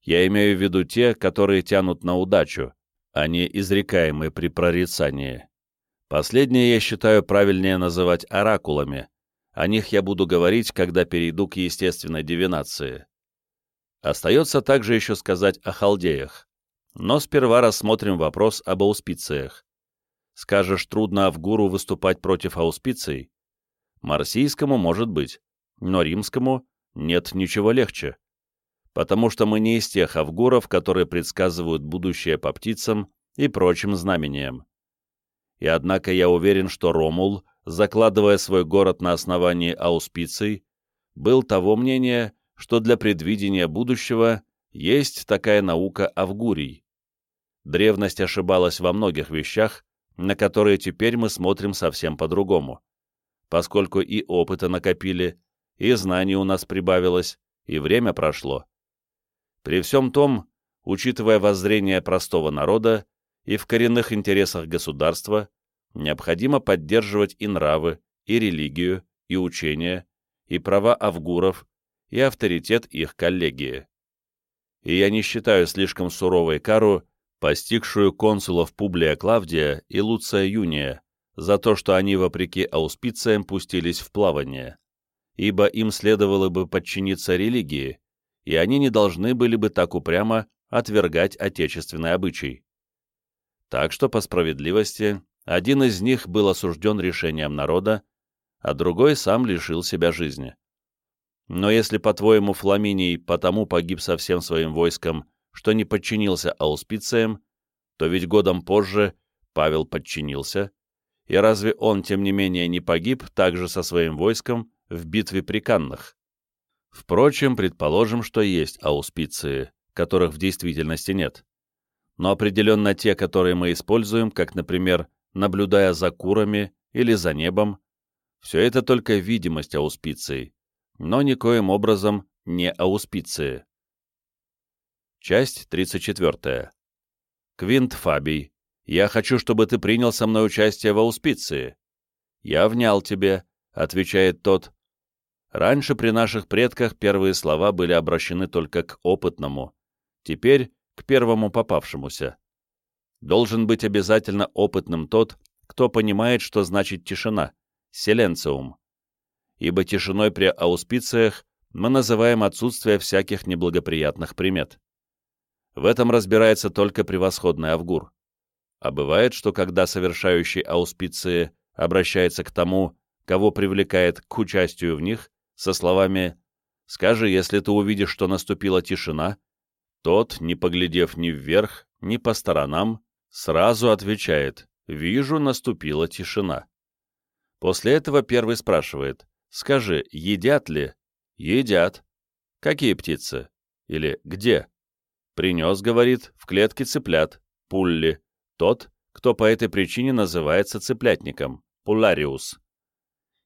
Я имею в виду те, которые тянут на удачу, а не изрекаемые при прорицании. Последние я считаю правильнее называть оракулами. О них я буду говорить, когда перейду к естественной дивинации. Остается также еще сказать о халдеях. Но сперва рассмотрим вопрос об ауспициях. Скажешь, трудно Авгуру выступать против ауспиций? Марсийскому может быть, но римскому нет ничего легче. Потому что мы не из тех Авгуров, которые предсказывают будущее по птицам и прочим знамениям. И однако я уверен, что Ромул, закладывая свой город на основании ауспиций, был того мнения, что для предвидения будущего есть такая наука Авгурий. Древность ошибалась во многих вещах, на которые теперь мы смотрим совсем по-другому, поскольку и опыта накопили, и знаний у нас прибавилось, и время прошло. При всем том, учитывая воззрение простого народа и в коренных интересах государства, необходимо поддерживать и нравы, и религию, и учения, и права авгуров, и авторитет их коллегии. И я не считаю слишком суровой кару, постигшую консулов Публия Клавдия и Луция Юния, за то, что они, вопреки ауспициям, пустились в плавание, ибо им следовало бы подчиниться религии, и они не должны были бы так упрямо отвергать отечественный обычай. Так что, по справедливости, один из них был осужден решением народа, а другой сам лишил себя жизни. Но если, по-твоему, Фламиний потому погиб со всем своим войском, что не подчинился ауспициям, то ведь годом позже Павел подчинился, и разве он, тем не менее, не погиб также со своим войском в битве при Каннах? Впрочем, предположим, что есть ауспиции, которых в действительности нет. Но определенно те, которые мы используем, как, например, наблюдая за курами или за небом, все это только видимость ауспиций, но никоим образом не ауспиции. Часть 34. Квинт Фабий, я хочу, чтобы ты принял со мной участие в ауспиции. Я внял тебе, отвечает тот. Раньше при наших предках первые слова были обращены только к опытному, теперь к первому попавшемуся. Должен быть обязательно опытным тот, кто понимает, что значит тишина, селенциум. Ибо тишиной при ауспициях мы называем отсутствие всяких неблагоприятных примет. В этом разбирается только превосходный Авгур. А бывает, что когда совершающий ауспиции обращается к тому, кого привлекает к участию в них, со словами «Скажи, если ты увидишь, что наступила тишина», тот, не поглядев ни вверх, ни по сторонам, сразу отвечает «Вижу, наступила тишина». После этого первый спрашивает «Скажи, едят ли?» «Едят». «Какие птицы?» Или «Где?» Принес, говорит, в клетке цыплят, пулли, тот, кто по этой причине называется цыплятником, пулариус.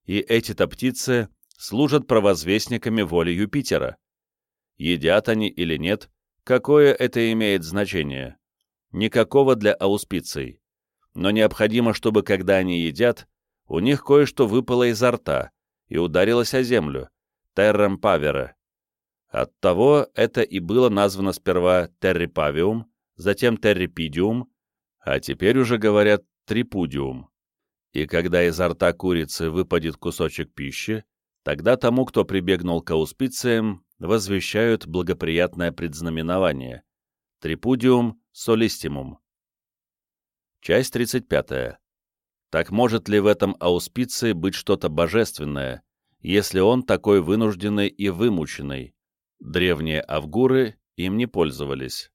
И эти-то птицы служат провозвестниками воли Юпитера. Едят они или нет, какое это имеет значение? Никакого для ауспиций. Но необходимо, чтобы когда они едят, у них кое-что выпало изо рта и ударилось о землю, террам павера, Оттого это и было названо сперва террипавиум, затем террипидиум, а теперь уже говорят трипудиум. И когда изо рта курицы выпадет кусочек пищи, тогда тому, кто прибегнул к ауспициям, возвещают благоприятное предзнаменование — трипудиум солистимум. Часть 35. Так может ли в этом ауспиции быть что-то божественное, если он такой вынужденный и вымученный, Древние авгуры им не пользовались,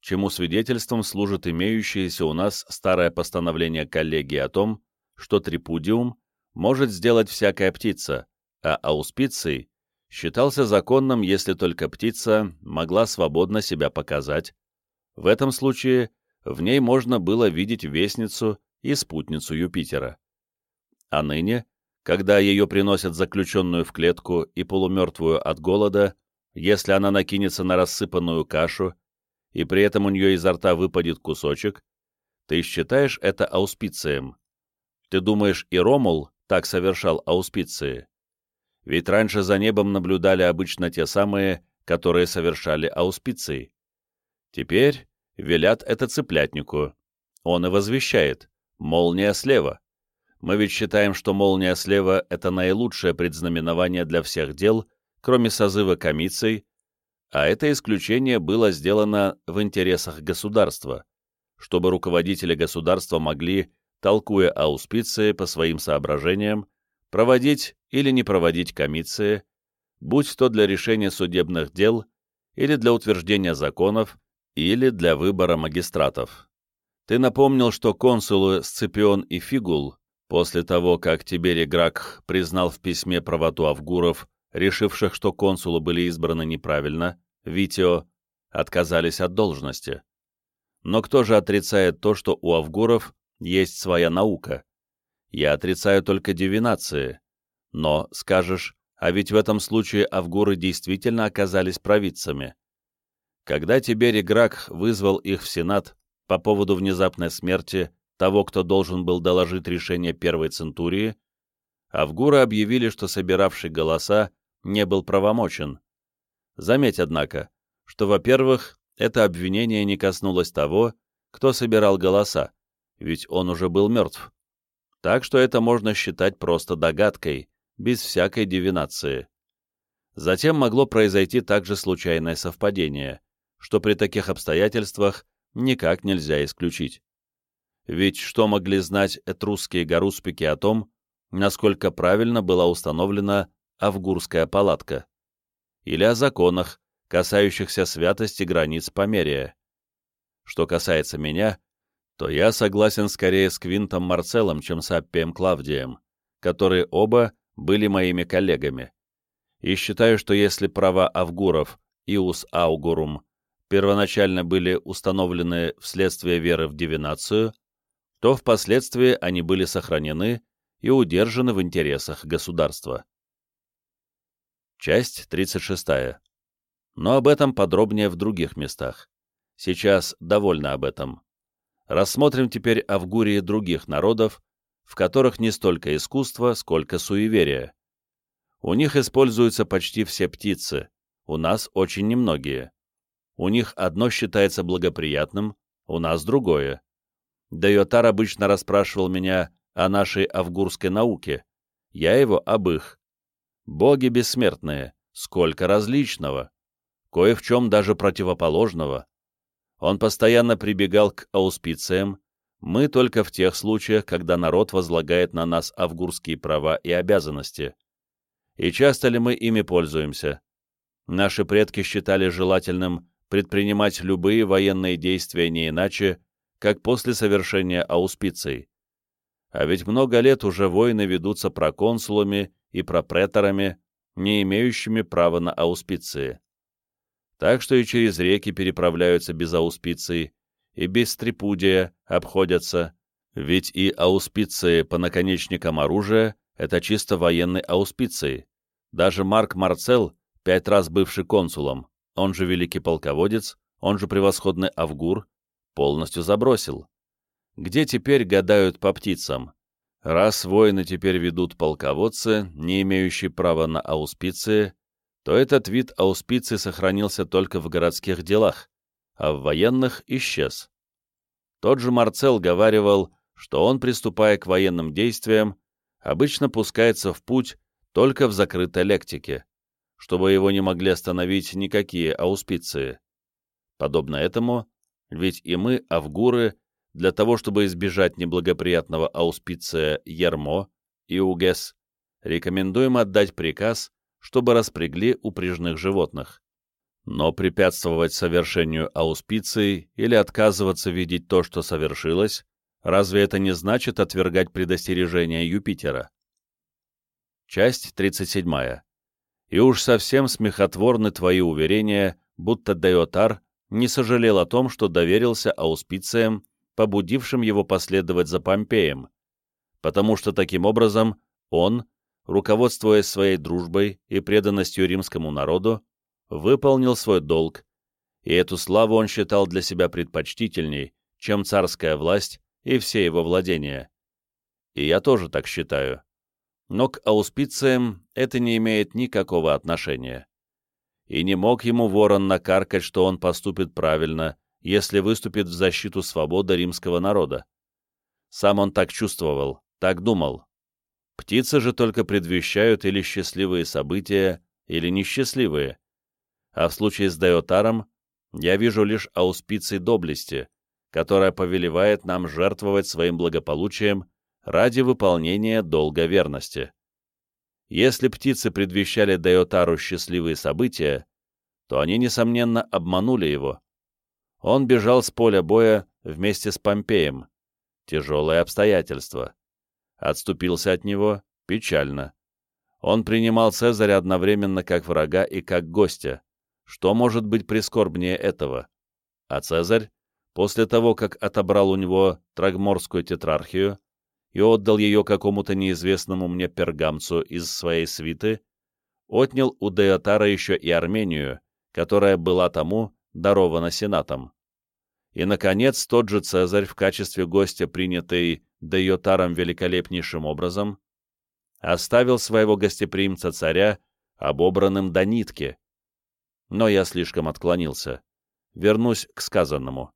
чему свидетельством служит имеющееся у нас старое постановление коллегии о том, что трипудиум может сделать всякая птица, а ауспиций считался законным, если только птица могла свободно себя показать. В этом случае в ней можно было видеть вестницу и спутницу Юпитера. А ныне, когда ее приносят заключенную в клетку и полумертвую от голода, если она накинется на рассыпанную кашу, и при этом у нее изо рта выпадет кусочек, ты считаешь это ауспицием. Ты думаешь, и Ромул так совершал ауспиции? Ведь раньше за небом наблюдали обычно те самые, которые совершали ауспиции. Теперь велят это цыплятнику. Он и возвещает. Молния слева. Мы ведь считаем, что молния слева — это наилучшее предзнаменование для всех дел, кроме созыва комиций, а это исключение было сделано в интересах государства, чтобы руководители государства могли, толкуя ауспиции по своим соображениям, проводить или не проводить комиции, будь то для решения судебных дел или для утверждения законов, или для выбора магистратов. Ты напомнил, что консулы Сципион и Фигул, после того, как Тиберий Гракх признал в письме правоту Авгуров, решивших, что консулы были избраны неправильно, Витио, отказались от должности. Но кто же отрицает то, что у Авгуров есть своя наука? Я отрицаю только дивинации. Но, скажешь, а ведь в этом случае Авгуры действительно оказались провидцами. Когда Тиберий Грак вызвал их в Сенат по поводу внезапной смерти того, кто должен был доложить решение первой центурии, Авгуры объявили, что собиравший голоса не был правомочен. Заметь, однако, что, во-первых, это обвинение не коснулось того, кто собирал голоса, ведь он уже был мертв. Так что это можно считать просто догадкой, без всякой дивинации. Затем могло произойти также случайное совпадение, что при таких обстоятельствах никак нельзя исключить. Ведь что могли знать этрусские гаруспики о том, насколько правильно была установлена Авгурская палатка? Или о законах, касающихся святости границ Померия? Что касается меня, то я согласен скорее с Квинтом Марцеллом, чем с Аппием Клавдием, которые оба были моими коллегами. И считаю, что если права Авгуров, Иус Аугурум, первоначально были установлены вследствие веры в дивинацию, то впоследствии они были сохранены и удержаны в интересах государства. Часть 36. Но об этом подробнее в других местах. Сейчас довольно об этом. Рассмотрим теперь Авгурии других народов, в которых не столько искусство, сколько суеверие. У них используются почти все птицы, у нас очень немногие. У них одно считается благоприятным, у нас другое. Дайотар обычно расспрашивал меня о нашей авгурской науке, я его об их. Боги бессмертные, сколько различного, кое в чем даже противоположного. Он постоянно прибегал к ауспициям, мы только в тех случаях, когда народ возлагает на нас авгурские права и обязанности. И часто ли мы ими пользуемся? Наши предки считали желательным предпринимать любые военные действия не иначе, как после совершения ауспиций. А ведь много лет уже войны ведутся проконсулами и пропреторами, не имеющими права на ауспиции. Так что и через реки переправляются без ауспиций, и без трипудия обходятся, ведь и ауспиции по наконечникам оружия — это чисто военные ауспиции. Даже Марк Марцел, пять раз бывший консулом, он же великий полководец, он же превосходный Авгур, полностью забросил. Где теперь гадают по птицам? Раз войны теперь ведут полководцы, не имеющие права на ауспиции, то этот вид ауспиции сохранился только в городских делах, а в военных исчез. Тот же Марцел говаривал, что он, приступая к военным действиям, обычно пускается в путь только в закрытой лектике чтобы его не могли остановить никакие ауспиции. Подобно этому, ведь и мы, авгуры, для того, чтобы избежать неблагоприятного ауспиция Ермо и Угес, рекомендуем отдать приказ, чтобы распрягли упряжных животных. Но препятствовать совершению ауспиций или отказываться видеть то, что совершилось, разве это не значит отвергать предостережение Юпитера? Часть 37 и уж совсем смехотворны твои уверения, будто Деотар не сожалел о том, что доверился ауспициям, побудившим его последовать за Помпеем, потому что таким образом он, руководствуясь своей дружбой и преданностью римскому народу, выполнил свой долг, и эту славу он считал для себя предпочтительней, чем царская власть и все его владения. И я тоже так считаю. Но к ауспициям это не имеет никакого отношения. И не мог ему ворон накаркать, что он поступит правильно, если выступит в защиту свободы римского народа. Сам он так чувствовал, так думал. Птицы же только предвещают или счастливые события, или несчастливые. А в случае с Дайотаром я вижу лишь ауспиций доблести, которая повелевает нам жертвовать своим благополучием ради выполнения долга верности. Если птицы предвещали Дайотару счастливые события, то они, несомненно, обманули его. Он бежал с поля боя вместе с Помпеем. Тяжелое обстоятельство. Отступился от него печально. Он принимал Цезаря одновременно как врага и как гостя. Что может быть прискорбнее этого? А Цезарь, после того, как отобрал у него Трагморскую тетрархию, и отдал ее какому-то неизвестному мне пергамцу из своей свиты, отнял у Деотара еще и Армению, которая была тому дарована Сенатом. И, наконец, тот же Цезарь в качестве гостя, принятый Деотаром великолепнейшим образом, оставил своего гостеприимца царя обобранным до нитки. Но я слишком отклонился. Вернусь к сказанному.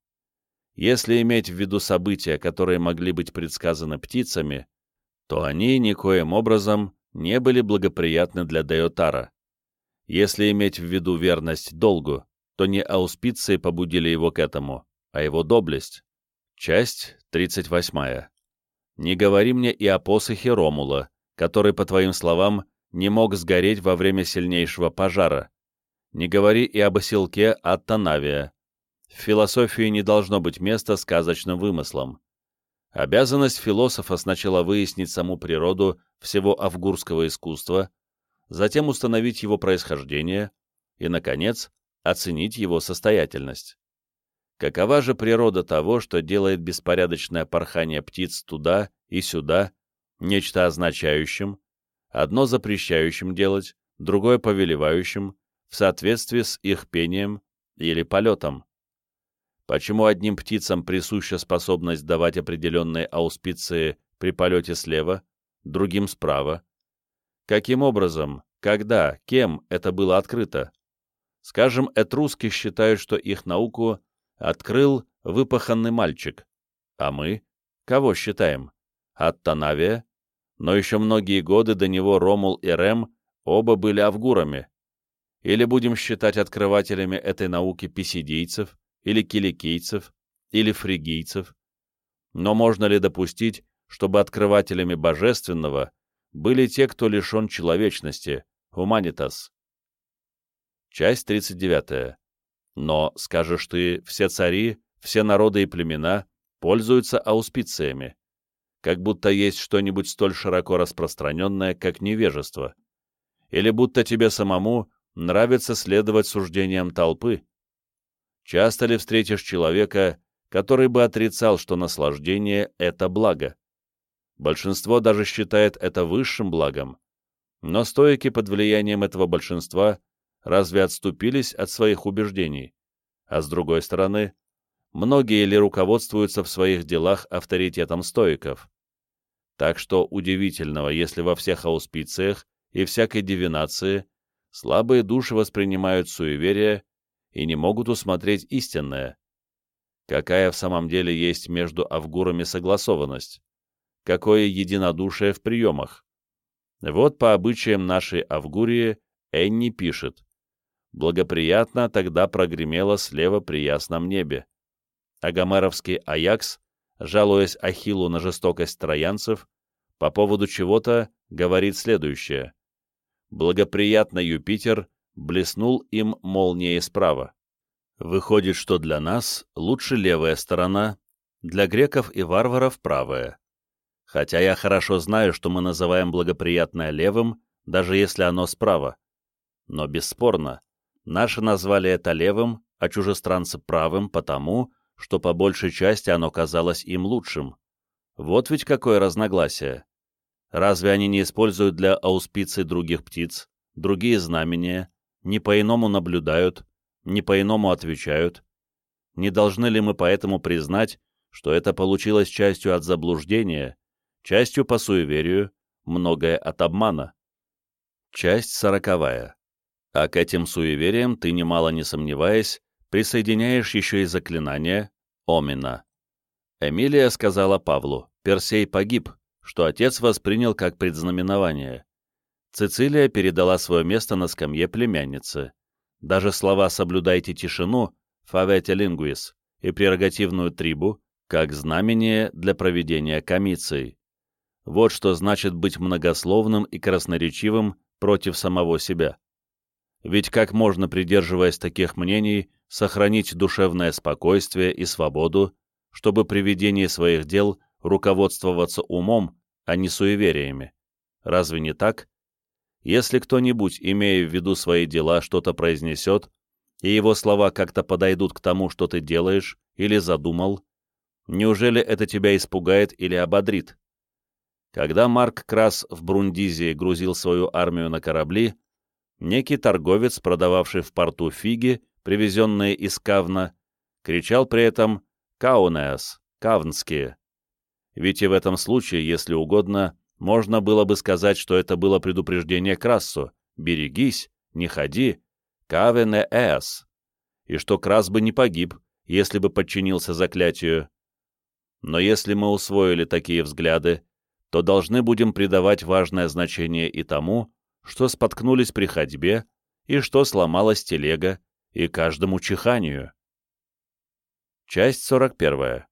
Если иметь в виду события, которые могли быть предсказаны птицами, то они никоим образом не были благоприятны для Деотара. Если иметь в виду верность долгу, то не ауспиции побудили его к этому, а его доблесть. Часть 38. Не говори мне и о посохе Ромула, который, по твоим словам, не мог сгореть во время сильнейшего пожара. Не говори и об оселке Аттанавия, в философии не должно быть места сказочным вымыслам. Обязанность философа сначала выяснить саму природу всего авгурского искусства, затем установить его происхождение и, наконец, оценить его состоятельность. Какова же природа того, что делает беспорядочное порхание птиц туда и сюда, нечто означающим, одно запрещающим делать, другое повелевающим, в соответствии с их пением или полетом? Почему одним птицам присуща способность давать определенные ауспиции при полете слева, другим справа? Каким образом, когда, кем это было открыто? Скажем, этруски считают, что их науку открыл выпаханный мальчик. А мы? Кого считаем? Аттанавия? Но еще многие годы до него Ромул и Рем оба были авгурами. Или будем считать открывателями этой науки писидийцев, или киликийцев, или фригийцев. Но можно ли допустить, чтобы открывателями божественного были те, кто лишен человечности, хуманитас? Часть 39. Но, скажешь ты, все цари, все народы и племена пользуются ауспициями, как будто есть что-нибудь столь широко распространенное, как невежество, или будто тебе самому нравится следовать суждениям толпы, Часто ли встретишь человека, который бы отрицал, что наслаждение — это благо? Большинство даже считает это высшим благом. Но стоики под влиянием этого большинства разве отступились от своих убеждений? А с другой стороны, многие ли руководствуются в своих делах авторитетом стоиков? Так что удивительного, если во всех ауспициях и всякой дивинации слабые души воспринимают суеверие и не могут усмотреть истинное. Какая в самом деле есть между авгурами согласованность? Какое единодушие в приемах? Вот по обычаям нашей Авгурии Энни пишет. Благоприятно тогда прогремело слева при ясном небе. А Аякс, жалуясь Ахиллу на жестокость троянцев, по поводу чего-то говорит следующее. Благоприятно Юпитер блеснул им молнией справа. Выходит, что для нас лучше левая сторона, для греков и варваров правая. Хотя я хорошо знаю, что мы называем благоприятное левым, даже если оно справа. Но бесспорно, наши назвали это левым, а чужестранцы правым потому, что по большей части оно казалось им лучшим. Вот ведь какое разногласие. Разве они не используют для ауспиций других птиц, другие знамения, не по-иному наблюдают, не по-иному отвечают? Не должны ли мы поэтому признать, что это получилось частью от заблуждения, частью по суеверию, многое от обмана? Часть сороковая. А к этим суевериям ты, немало не сомневаясь, присоединяешь еще и заклинание Омина. Эмилия сказала Павлу, Персей погиб, что отец воспринял как предзнаменование. Цицилия передала свое место на скамье племянницы. Даже слова «соблюдайте тишину» «фавете лингвис» и прерогативную трибу как знамение для проведения комиций. Вот что значит быть многословным и красноречивым против самого себя. Ведь как можно, придерживаясь таких мнений, сохранить душевное спокойствие и свободу, чтобы при ведении своих дел руководствоваться умом, а не суевериями? Разве не так? Если кто-нибудь, имея в виду свои дела, что-то произнесет, и его слова как-то подойдут к тому, что ты делаешь или задумал, неужели это тебя испугает или ободрит? Когда Марк Крас в Брундизии грузил свою армию на корабли, некий торговец, продававший в порту фиги, привезенные из Кавна, кричал при этом «Каунеас», «Кавнские». Ведь и в этом случае, если угодно, можно было бы сказать, что это было предупреждение Красу «Берегись, не ходи, кавене эс», и что Крас бы не погиб, если бы подчинился заклятию. Но если мы усвоили такие взгляды, то должны будем придавать важное значение и тому, что споткнулись при ходьбе, и что сломалась телега, и каждому чиханию. Часть 41.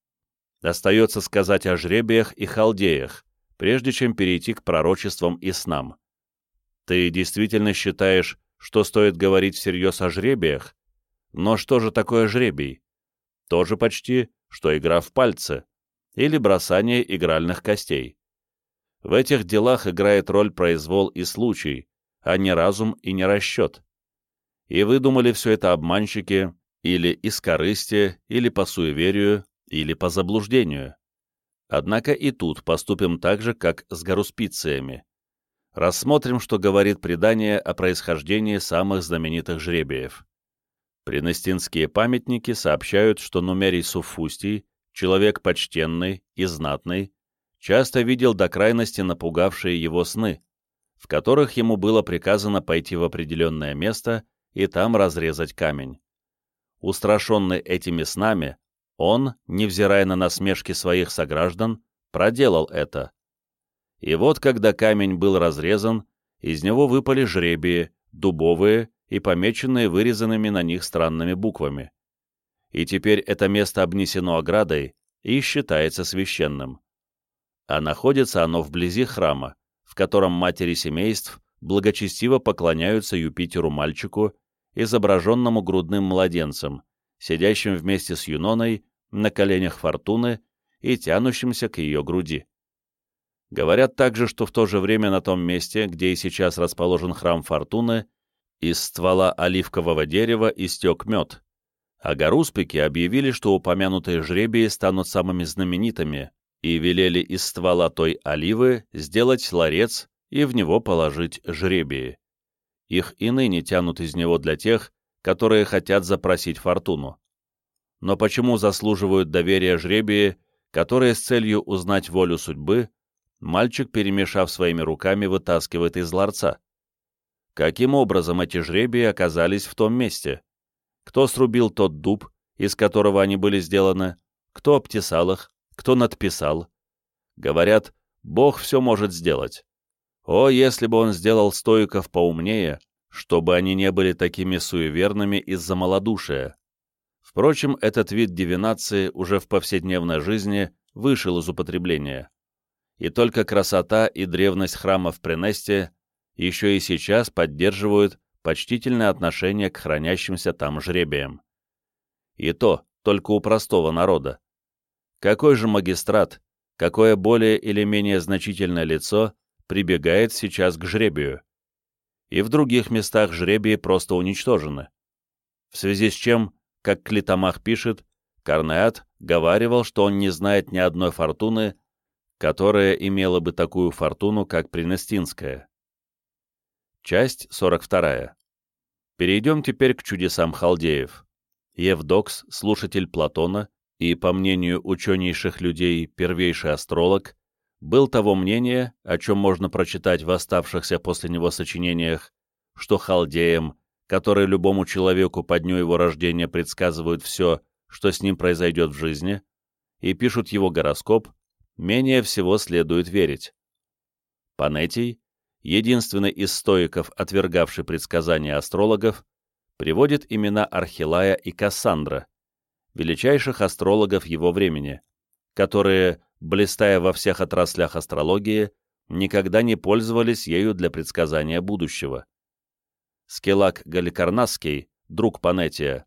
Остается сказать о жребиях и халдеях, прежде чем перейти к пророчествам и снам. Ты действительно считаешь, что стоит говорить всерьез о жребиях? Но что же такое жребий? Тоже почти, что игра в пальцы или бросание игральных костей. В этих делах играет роль произвол и случай, а не разум и не расчет. И выдумали все это обманщики или из корысти, или по суеверию, или по заблуждению. Однако и тут поступим так же, как с гаруспициями. Рассмотрим, что говорит предание о происхождении самых знаменитых жребиев. Принестинские памятники сообщают, что Нумерий Суфустий, человек почтенный и знатный, часто видел до крайности напугавшие его сны, в которых ему было приказано пойти в определенное место и там разрезать камень. Устрашенный этими снами, он, невзирая на насмешки своих сограждан, проделал это. И вот, когда камень был разрезан, из него выпали жребии, дубовые и помеченные вырезанными на них странными буквами. И теперь это место обнесено оградой и считается священным. А находится оно вблизи храма, в котором матери семейств благочестиво поклоняются Юпитеру-мальчику, изображенному грудным младенцем, сидящим вместе с Юноной на коленях Фортуны и тянущимся к ее груди. Говорят также, что в то же время на том месте, где и сейчас расположен храм Фортуны, из ствола оливкового дерева истек мед, а горуспики объявили, что упомянутые жребии станут самыми знаменитыми, и велели из ствола той оливы сделать ларец и в него положить жребии. Их и ныне тянут из него для тех, которые хотят запросить фортуну но почему заслуживают доверия жребии, которые с целью узнать волю судьбы, мальчик, перемешав своими руками, вытаскивает из ларца? Каким образом эти жребии оказались в том месте? Кто срубил тот дуб, из которого они были сделаны? Кто обтесал их? Кто надписал? Говорят, Бог все может сделать. О, если бы он сделал стоиков поумнее, чтобы они не были такими суеверными из-за малодушия. Впрочем, этот вид дивинации уже в повседневной жизни вышел из употребления. И только красота и древность храма в Пренесте еще и сейчас поддерживают почтительное отношение к хранящимся там жребиям. И то только у простого народа. Какой же магистрат, какое более или менее значительное лицо прибегает сейчас к жребию? И в других местах жребии просто уничтожены. В связи с чем как Клитомах пишет, Карнеат говаривал, что он не знает ни одной фортуны, которое имело бы такую фортуну, как Принестинская. Часть 42. Перейдем теперь к чудесам халдеев. Евдокс, слушатель Платона и, по мнению ученейших людей, первейший астролог, был того мнения, о чем можно прочитать в оставшихся после него сочинениях, что халдеям, которые любому человеку по дню его рождения предсказывают все, что с ним произойдет в жизни, и пишут его гороскоп, менее всего следует верить. Панетий, единственный из стоиков, отвергавший предсказания астрологов, приводит имена Архилая и Кассандра, величайших астрологов его времени, которые, блистая во всех отраслях астрологии, никогда не пользовались ею для предсказания будущего. Скелак Галикарнасский, друг Панетия,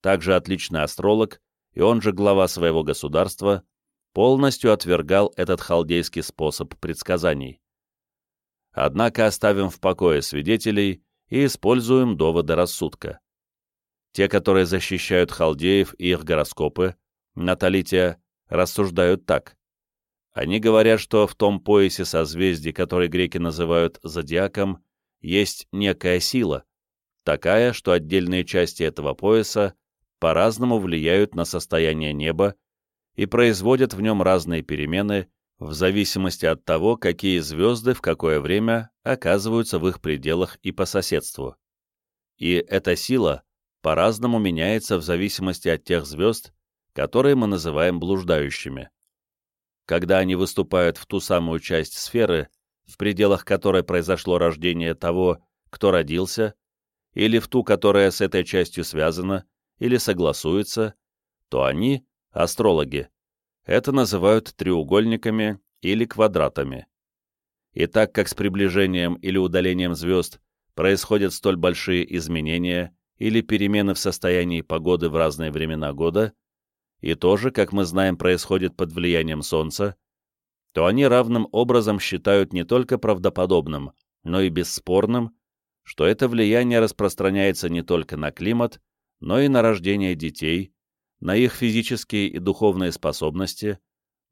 также отличный астролог, и он же глава своего государства, полностью отвергал этот халдейский способ предсказаний. Однако оставим в покое свидетелей и используем доводы рассудка. Те, которые защищают халдеев и их гороскопы, Наталития, рассуждают так. Они говорят, что в том поясе созвездий, который греки называют зодиаком, есть некая сила, такая, что отдельные части этого пояса по-разному влияют на состояние неба и производят в нем разные перемены в зависимости от того, какие звезды в какое время оказываются в их пределах и по соседству. И эта сила по-разному меняется в зависимости от тех звезд, которые мы называем блуждающими. Когда они выступают в ту самую часть сферы, в пределах которой произошло рождение того, кто родился, или в ту, которая с этой частью связана, или согласуется, то они, астрологи, это называют треугольниками или квадратами. И так как с приближением или удалением звезд происходят столь большие изменения или перемены в состоянии погоды в разные времена года, и тоже, как мы знаем, происходит под влиянием Солнца, то они равным образом считают не только правдоподобным, но и бесспорным, что это влияние распространяется не только на климат, но и на рождение детей, на их физические и духовные способности,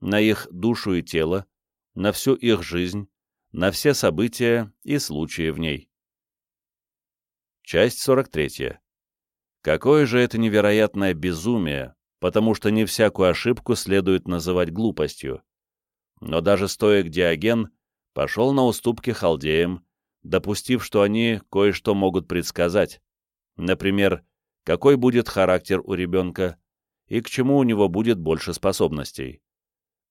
на их душу и тело, на всю их жизнь, на все события и случаи в ней. Часть 43. Какое же это невероятное безумие, потому что не всякую ошибку следует называть глупостью. Но даже стоек Диоген пошел на уступки халдеям, допустив, что они кое-что могут предсказать. Например, какой будет характер у ребенка, и к чему у него будет больше способностей.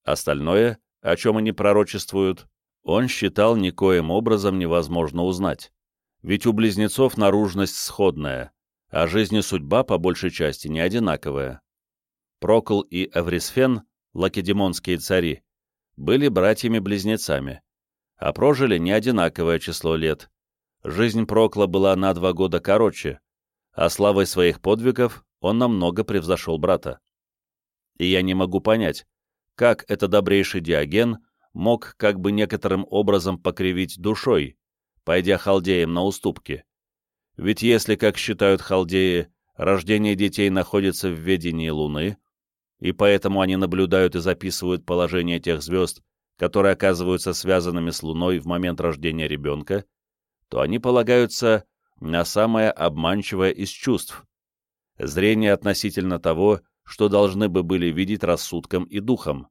Остальное, о чем они пророчествуют, он считал никоим образом невозможно узнать. Ведь у близнецов наружность сходная, а жизнь и судьба по большей части не одинаковая. Прокл и Эврисфен, лакедемонские цари, были братьями-близнецами, а прожили не одинаковое число лет. Жизнь Прокла была на два года короче, а славой своих подвигов он намного превзошел брата. И я не могу понять, как это добрейший Диоген мог как бы некоторым образом покривить душой, пойдя халдеям на уступки. Ведь если, как считают халдеи, рождение детей находится в ведении Луны, и поэтому они наблюдают и записывают положение тех звезд, которые оказываются связанными с Луной в момент рождения ребенка, то они полагаются на самое обманчивое из чувств зрение относительно того, что должны бы были видеть рассудком и духом.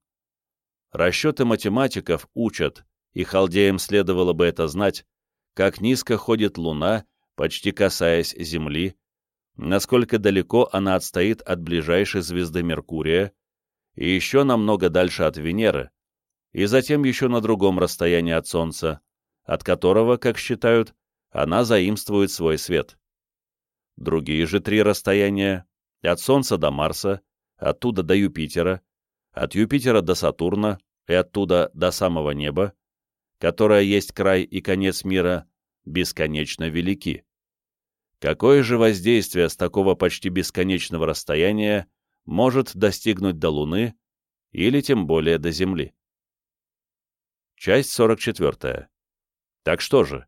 Расчеты математиков учат, и халдеям следовало бы это знать, как низко ходит Луна, почти касаясь Земли, насколько далеко она отстоит от ближайшей звезды Меркурия, и еще намного дальше от Венеры, и затем еще на другом расстоянии от Солнца, от которого, как считают, она заимствует свой свет. Другие же три расстояния — от Солнца до Марса, оттуда до Юпитера, от Юпитера до Сатурна и оттуда до самого неба, которое есть край и конец мира, бесконечно велики. Какое же воздействие с такого почти бесконечного расстояния может достигнуть до Луны или тем более до Земли? Часть 44. Так что же,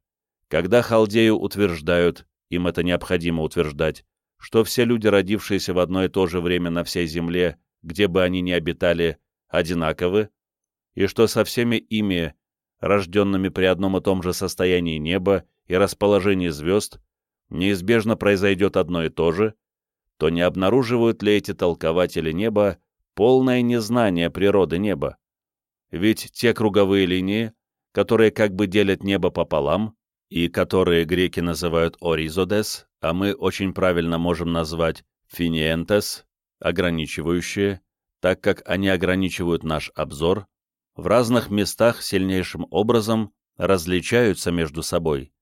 когда халдею утверждают, им это необходимо утверждать, что все люди, родившиеся в одно и то же время на всей земле, где бы они ни обитали, одинаковы, и что со всеми ими, рожденными при одном и том же состоянии неба и расположении звезд, неизбежно произойдет одно и то же, то не обнаруживают ли эти толкователи неба полное незнание природы неба? Ведь те круговые линии, которые как бы делят небо пополам, и которые греки называют оризодес, а мы очень правильно можем назвать финиентес, ограничивающие, так как они ограничивают наш обзор, в разных местах сильнейшим образом различаются между собой.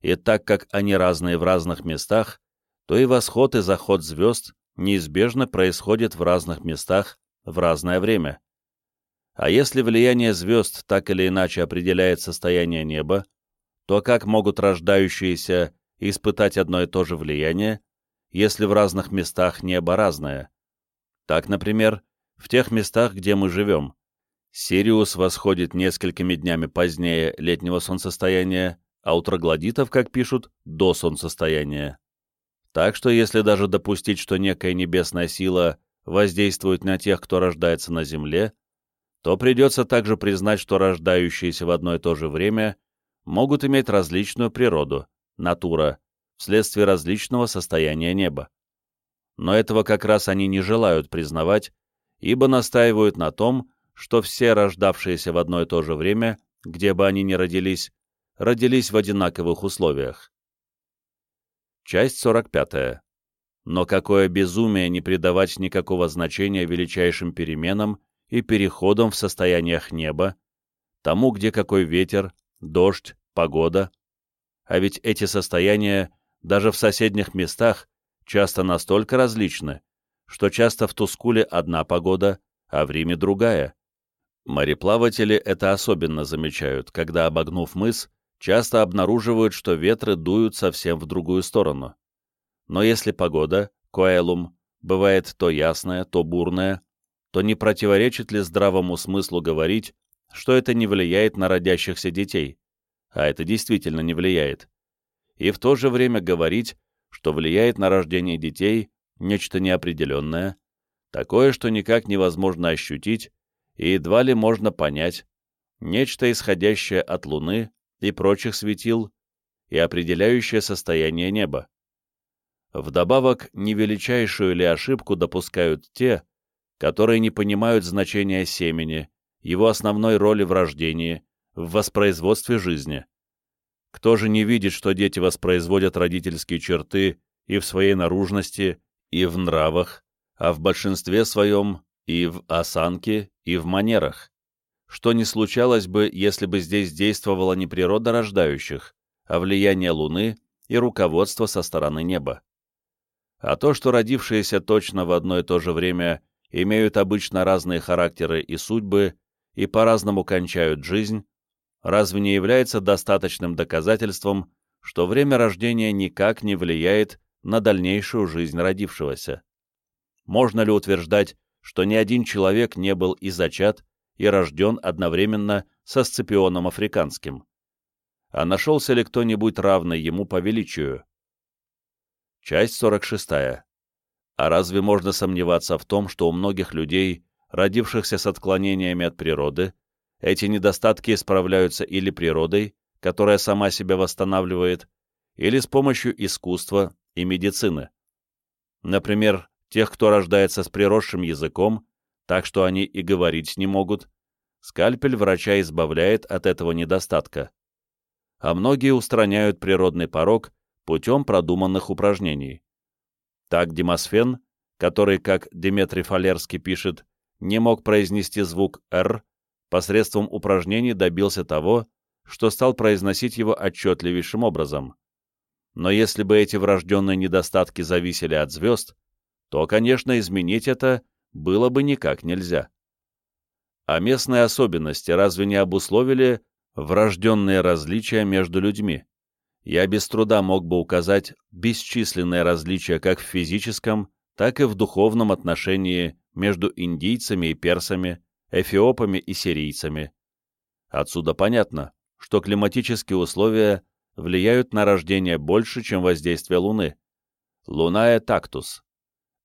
И так как они разные в разных местах, то и восход и заход звезд неизбежно происходит в разных местах в разное время. А если влияние звезд так или иначе определяет состояние неба, то как могут рождающиеся испытать одно и то же влияние, если в разных местах небо разное? Так, например, в тех местах, где мы живем, Сириус восходит несколькими днями позднее летнего солнцестояния, а у троглодитов, как пишут, до солнцестояния. Так что если даже допустить, что некая небесная сила воздействует на тех, кто рождается на Земле, то придется также признать, что рождающиеся в одно и то же время могут иметь различную природу, натура, вследствие различного состояния неба. Но этого как раз они не желают признавать, ибо настаивают на том, что все рождавшиеся в одно и то же время, где бы они ни родились, родились в одинаковых условиях. Часть 45. Но какое безумие не придавать никакого значения величайшим переменам и переходам в состояниях неба, тому, где какой ветер, дождь, погода. А ведь эти состояния даже в соседних местах часто настолько различны, что часто в Тускуле одна погода, а в Риме другая. Мореплаватели это особенно замечают, когда, обогнув мыс, часто обнаруживают, что ветры дуют совсем в другую сторону. Но если погода, коэлум, бывает то ясная, то бурная, то не противоречит ли здравому смыслу говорить, что это не влияет на родящихся детей, а это действительно не влияет, и в то же время говорить, что влияет на рождение детей нечто неопределенное, такое, что никак невозможно ощутить и едва ли можно понять, нечто исходящее от Луны и прочих светил и определяющее состояние неба. Вдобавок, невеличайшую ли ошибку допускают те, которые не понимают значения семени, его основной роли в рождении, в воспроизводстве жизни. Кто же не видит, что дети воспроизводят родительские черты и в своей наружности, и в нравах, а в большинстве своем и в осанке, и в манерах? Что не случалось бы, если бы здесь действовала не природа рождающих, а влияние Луны и руководство со стороны неба? А то, что родившиеся точно в одно и то же время имеют обычно разные характеры и судьбы и по-разному кончают жизнь, разве не является достаточным доказательством, что время рождения никак не влияет на дальнейшую жизнь родившегося? Можно ли утверждать, что ни один человек не был и зачат, и рожден одновременно со Сципионом Африканским? А нашелся ли кто-нибудь равный ему по величию? Часть 46. А разве можно сомневаться в том, что у многих людей, родившихся с отклонениями от природы, эти недостатки исправляются или природой, которая сама себя восстанавливает, или с помощью искусства и медицины? Например, тех, кто рождается с приросшим языком, так что они и говорить не могут, скальпель врача избавляет от этого недостатка. А многие устраняют природный порог путем продуманных упражнений. Так Демосфен, который, как Деметрий Фалерский пишет, не мог произнести звук «р», посредством упражнений добился того, что стал произносить его отчетливейшим образом. Но если бы эти врожденные недостатки зависели от звезд, то, конечно, изменить это было бы никак нельзя. А местные особенности разве не обусловили врожденные различия между людьми? я без труда мог бы указать бесчисленные различия как в физическом, так и в духовном отношении между индийцами и персами, эфиопами и сирийцами. Отсюда понятно, что климатические условия влияют на рождение больше, чем воздействие Луны. Луна — тактус.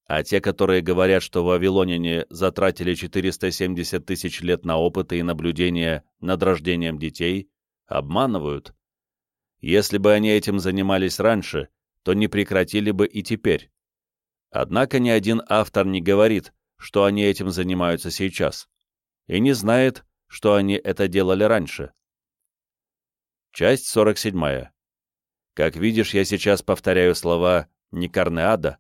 А те, которые говорят, что вавилоняне затратили 470 тысяч лет на опыты и наблюдения над рождением детей, обманывают. Если бы они этим занимались раньше, то не прекратили бы и теперь. Однако ни один автор не говорит, что они этим занимаются сейчас, и не знает, что они это делали раньше. Часть 47. Как видишь, я сейчас повторяю слова не Карнеада,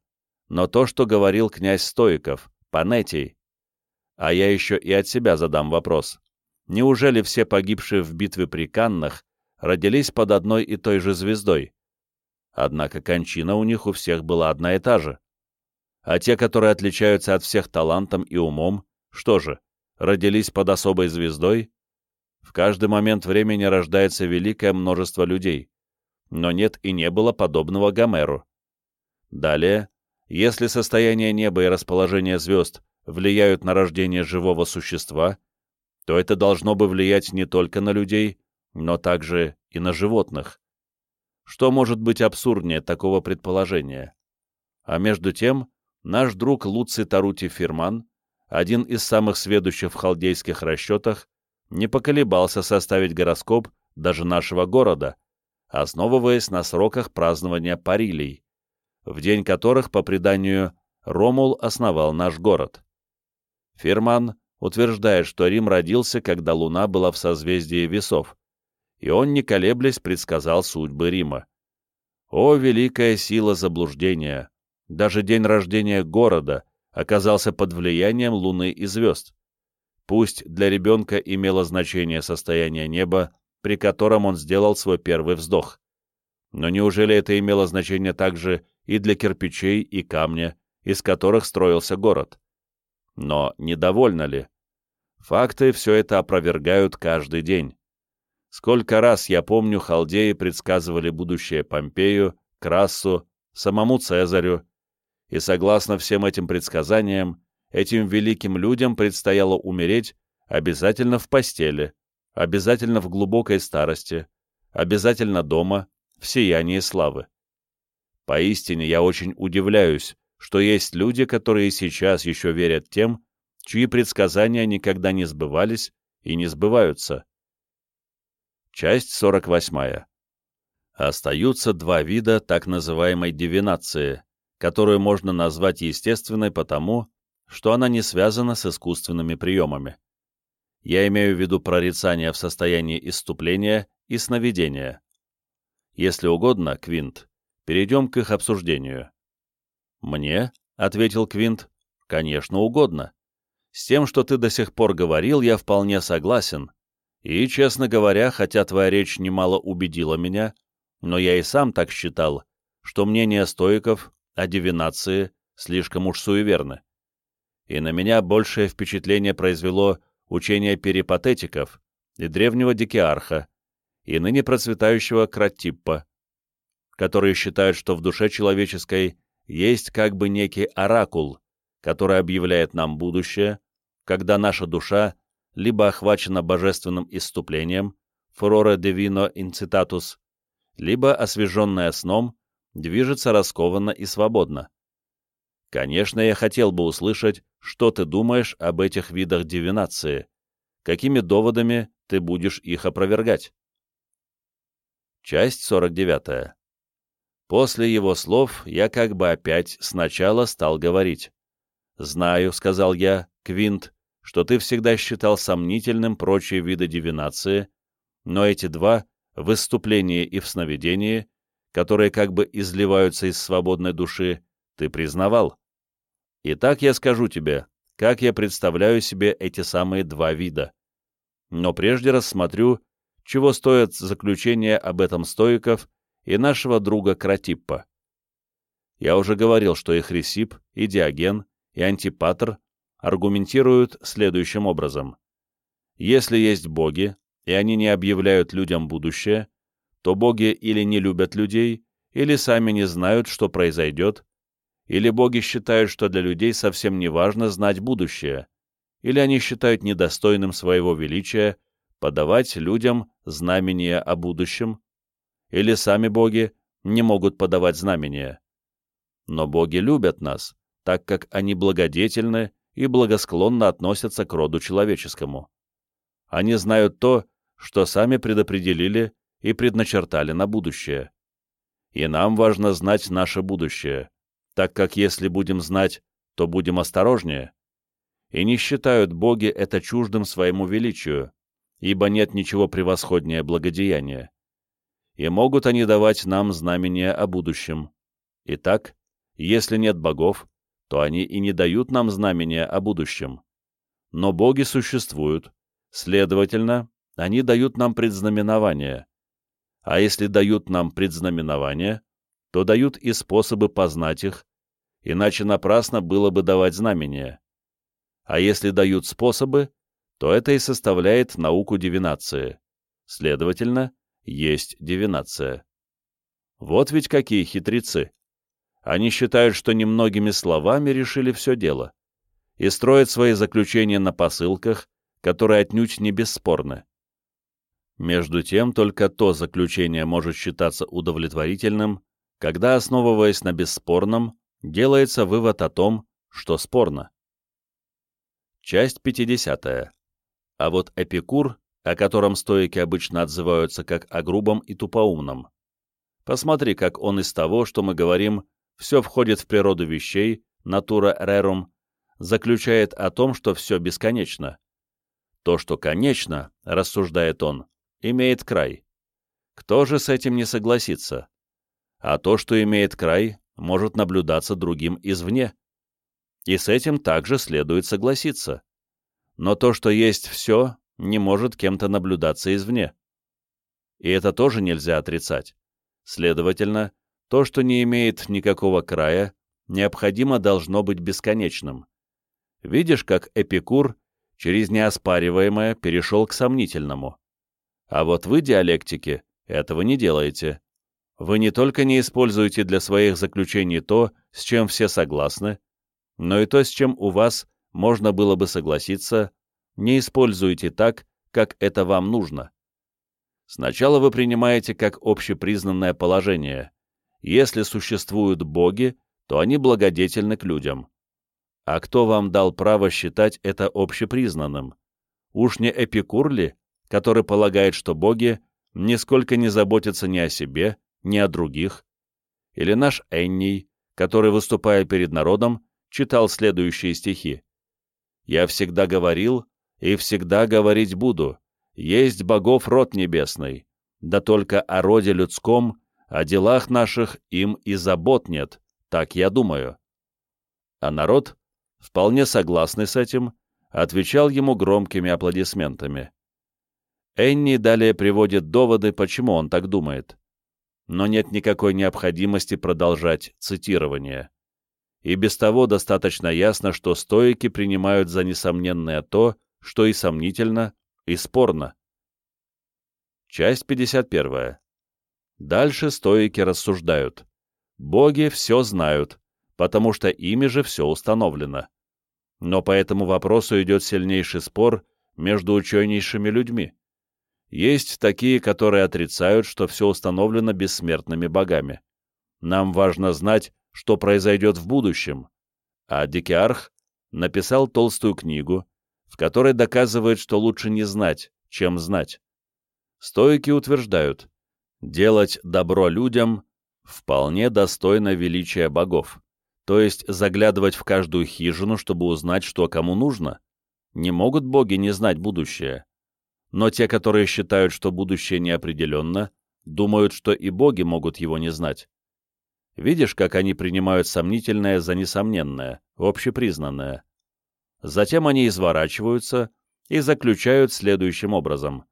но то, что говорил князь Стоиков, Панетий. А я еще и от себя задам вопрос. Неужели все погибшие в битве при Каннах родились под одной и той же звездой? Однако кончина у них у всех была одна и та же. А те, которые отличаются от всех талантом и умом, что же, родились под особой звездой? В каждый момент времени рождается великое множество людей, но нет и не было подобного Гомеру. Далее, если состояние неба и расположение звезд влияют на рождение живого существа, то это должно бы влиять не только на людей, но также и на животных. Что может быть абсурднее такого предположения? А между тем, наш друг Луций Тарути Фирман, один из самых сведущих в халдейских расчетах, не поколебался составить гороскоп даже нашего города, основываясь на сроках празднования Парилей в день которых, по преданию, Ромул основал наш город. Фирман утверждает, что Рим родился, когда Луна была в созвездии весов, и он, не колеблясь, предсказал судьбы Рима. О, великая сила заблуждения! Даже день рождения города оказался под влиянием Луны и звезд. Пусть для ребенка имело значение состояние неба, при котором он сделал свой первый вздох. Но неужели это имело значение также и для кирпичей и камня, из которых строился город. Но недовольно ли? Факты все это опровергают каждый день. Сколько раз, я помню, халдеи предсказывали будущее Помпею, Крассу, самому Цезарю, и согласно всем этим предсказаниям, этим великим людям предстояло умереть обязательно в постели, обязательно в глубокой старости, обязательно дома, в сиянии славы. Поистине я очень удивляюсь, что есть люди, которые сейчас еще верят тем, чьи предсказания никогда не сбывались и не сбываются. Часть 48. Остаются два вида так называемой дивинации, которую можно назвать естественной потому, что она не связана с искусственными приемами. Я имею в виду прорицание в состоянии исступления и сновидения. Если угодно, Квинт, Перейдем к их обсуждению. «Мне?» — ответил Квинт. «Конечно, угодно. С тем, что ты до сих пор говорил, я вполне согласен. И, честно говоря, хотя твоя речь немало убедила меня, но я и сам так считал, что мнение стоиков о дивинации слишком уж суеверны. И на меня большее впечатление произвело учение перипатетиков и древнего дикиарха, и ныне процветающего Кратиппа, которые считают, что в душе человеческой есть как бы некий оракул, который объявляет нам будущее, когда наша душа либо охвачена божественным исступлением, фуроре divino incitatus, либо, освеженная сном, движется раскованно и свободно. Конечно, я хотел бы услышать, что ты думаешь об этих видах дивинации, какими доводами ты будешь их опровергать. Часть 49. После его слов я как бы опять сначала стал говорить. «Знаю», — сказал я, — «Квинт, что ты всегда считал сомнительным прочие виды дивинации, но эти два, в выступлении и в сновидении, которые как бы изливаются из свободной души, ты признавал. Итак, я скажу тебе, как я представляю себе эти самые два вида. Но прежде рассмотрю, чего стоят заключения об этом стоиков и нашего друга Кратиппа. Я уже говорил, что и Хрисип, и Диоген, и Антипатр аргументируют следующим образом. Если есть боги, и они не объявляют людям будущее, то боги или не любят людей, или сами не знают, что произойдет, или боги считают, что для людей совсем не важно знать будущее, или они считают недостойным своего величия подавать людям знамения о будущем, или сами боги не могут подавать знамения. Но боги любят нас, так как они благодетельны и благосклонно относятся к роду человеческому. Они знают то, что сами предопределили и предначертали на будущее. И нам важно знать наше будущее, так как если будем знать, то будем осторожнее. И не считают боги это чуждым своему величию, ибо нет ничего превосходнее благодеяния. И могут они давать нам знамения о будущем. Итак, если нет богов, то они и не дают нам знамения о будущем. Но боги существуют, следовательно, они дают нам предзнаменования. А если дают нам предзнаменования, то дают и способы познать их, иначе напрасно было бы давать знамения. А если дают способы, то это и составляет науку дивинации. Следовательно, есть дивинация. Вот ведь какие хитрецы. Они считают, что немногими словами решили все дело и строят свои заключения на посылках, которые отнюдь не бесспорны. Между тем, только то заключение может считаться удовлетворительным, когда, основываясь на бесспорном, делается вывод о том, что спорно. Часть 50. А вот Эпикур, о котором стоики обычно отзываются как о грубом и тупоумном. Посмотри, как он из того, что мы говорим, все входит в природу вещей, натура рерум, заключает о том, что все бесконечно. То, что конечно, рассуждает он, имеет край. Кто же с этим не согласится? А то, что имеет край, может наблюдаться другим извне. И с этим также следует согласиться. Но то, что есть все, не может кем-то наблюдаться извне. И это тоже нельзя отрицать. Следовательно, то, что не имеет никакого края, необходимо должно быть бесконечным. Видишь, как Эпикур через неоспариваемое перешел к сомнительному. А вот вы, диалектики, этого не делаете. Вы не только не используете для своих заключений то, с чем все согласны, но и то, с чем у вас можно было бы согласиться, не используете так, как это вам нужно. Сначала вы принимаете как общепризнанное положение, если существуют боги, то они благодетельны к людям. А кто вам дал право считать это общепризнанным? Уж не Эпикур ли, который полагает, что боги нисколько не заботятся ни о себе, ни о других? Или наш Энний, который, выступая перед народом, читал следующие стихи. «Я всегда говорил и всегда говорить буду, есть богов род небесный, да только о роде людском о делах наших им и забот нет, так я думаю. А народ, вполне согласный с этим, отвечал ему громкими аплодисментами. Энни далее приводит доводы, почему он так думает. Но нет никакой необходимости продолжать цитирование. И без того достаточно ясно, что стоики принимают за несомненное то, что и сомнительно, и спорно. Часть 51. Дальше стоики рассуждают. Боги все знают, потому что ими же все установлено. Но по этому вопросу идет сильнейший спор между ученейшими людьми. Есть такие, которые отрицают, что все установлено бессмертными богами. Нам важно знать, что произойдет в будущем. А Дикиарх написал толстую книгу, в которой доказывает, что лучше не знать, чем знать. Стоики утверждают, Делать добро людям вполне достойно величия богов, то есть заглядывать в каждую хижину, чтобы узнать, что кому нужно. Не могут боги не знать будущее. Но те, которые считают, что будущее неопределенно, думают, что и боги могут его не знать. Видишь, как они принимают сомнительное за несомненное, общепризнанное. Затем они изворачиваются и заключают следующим образом.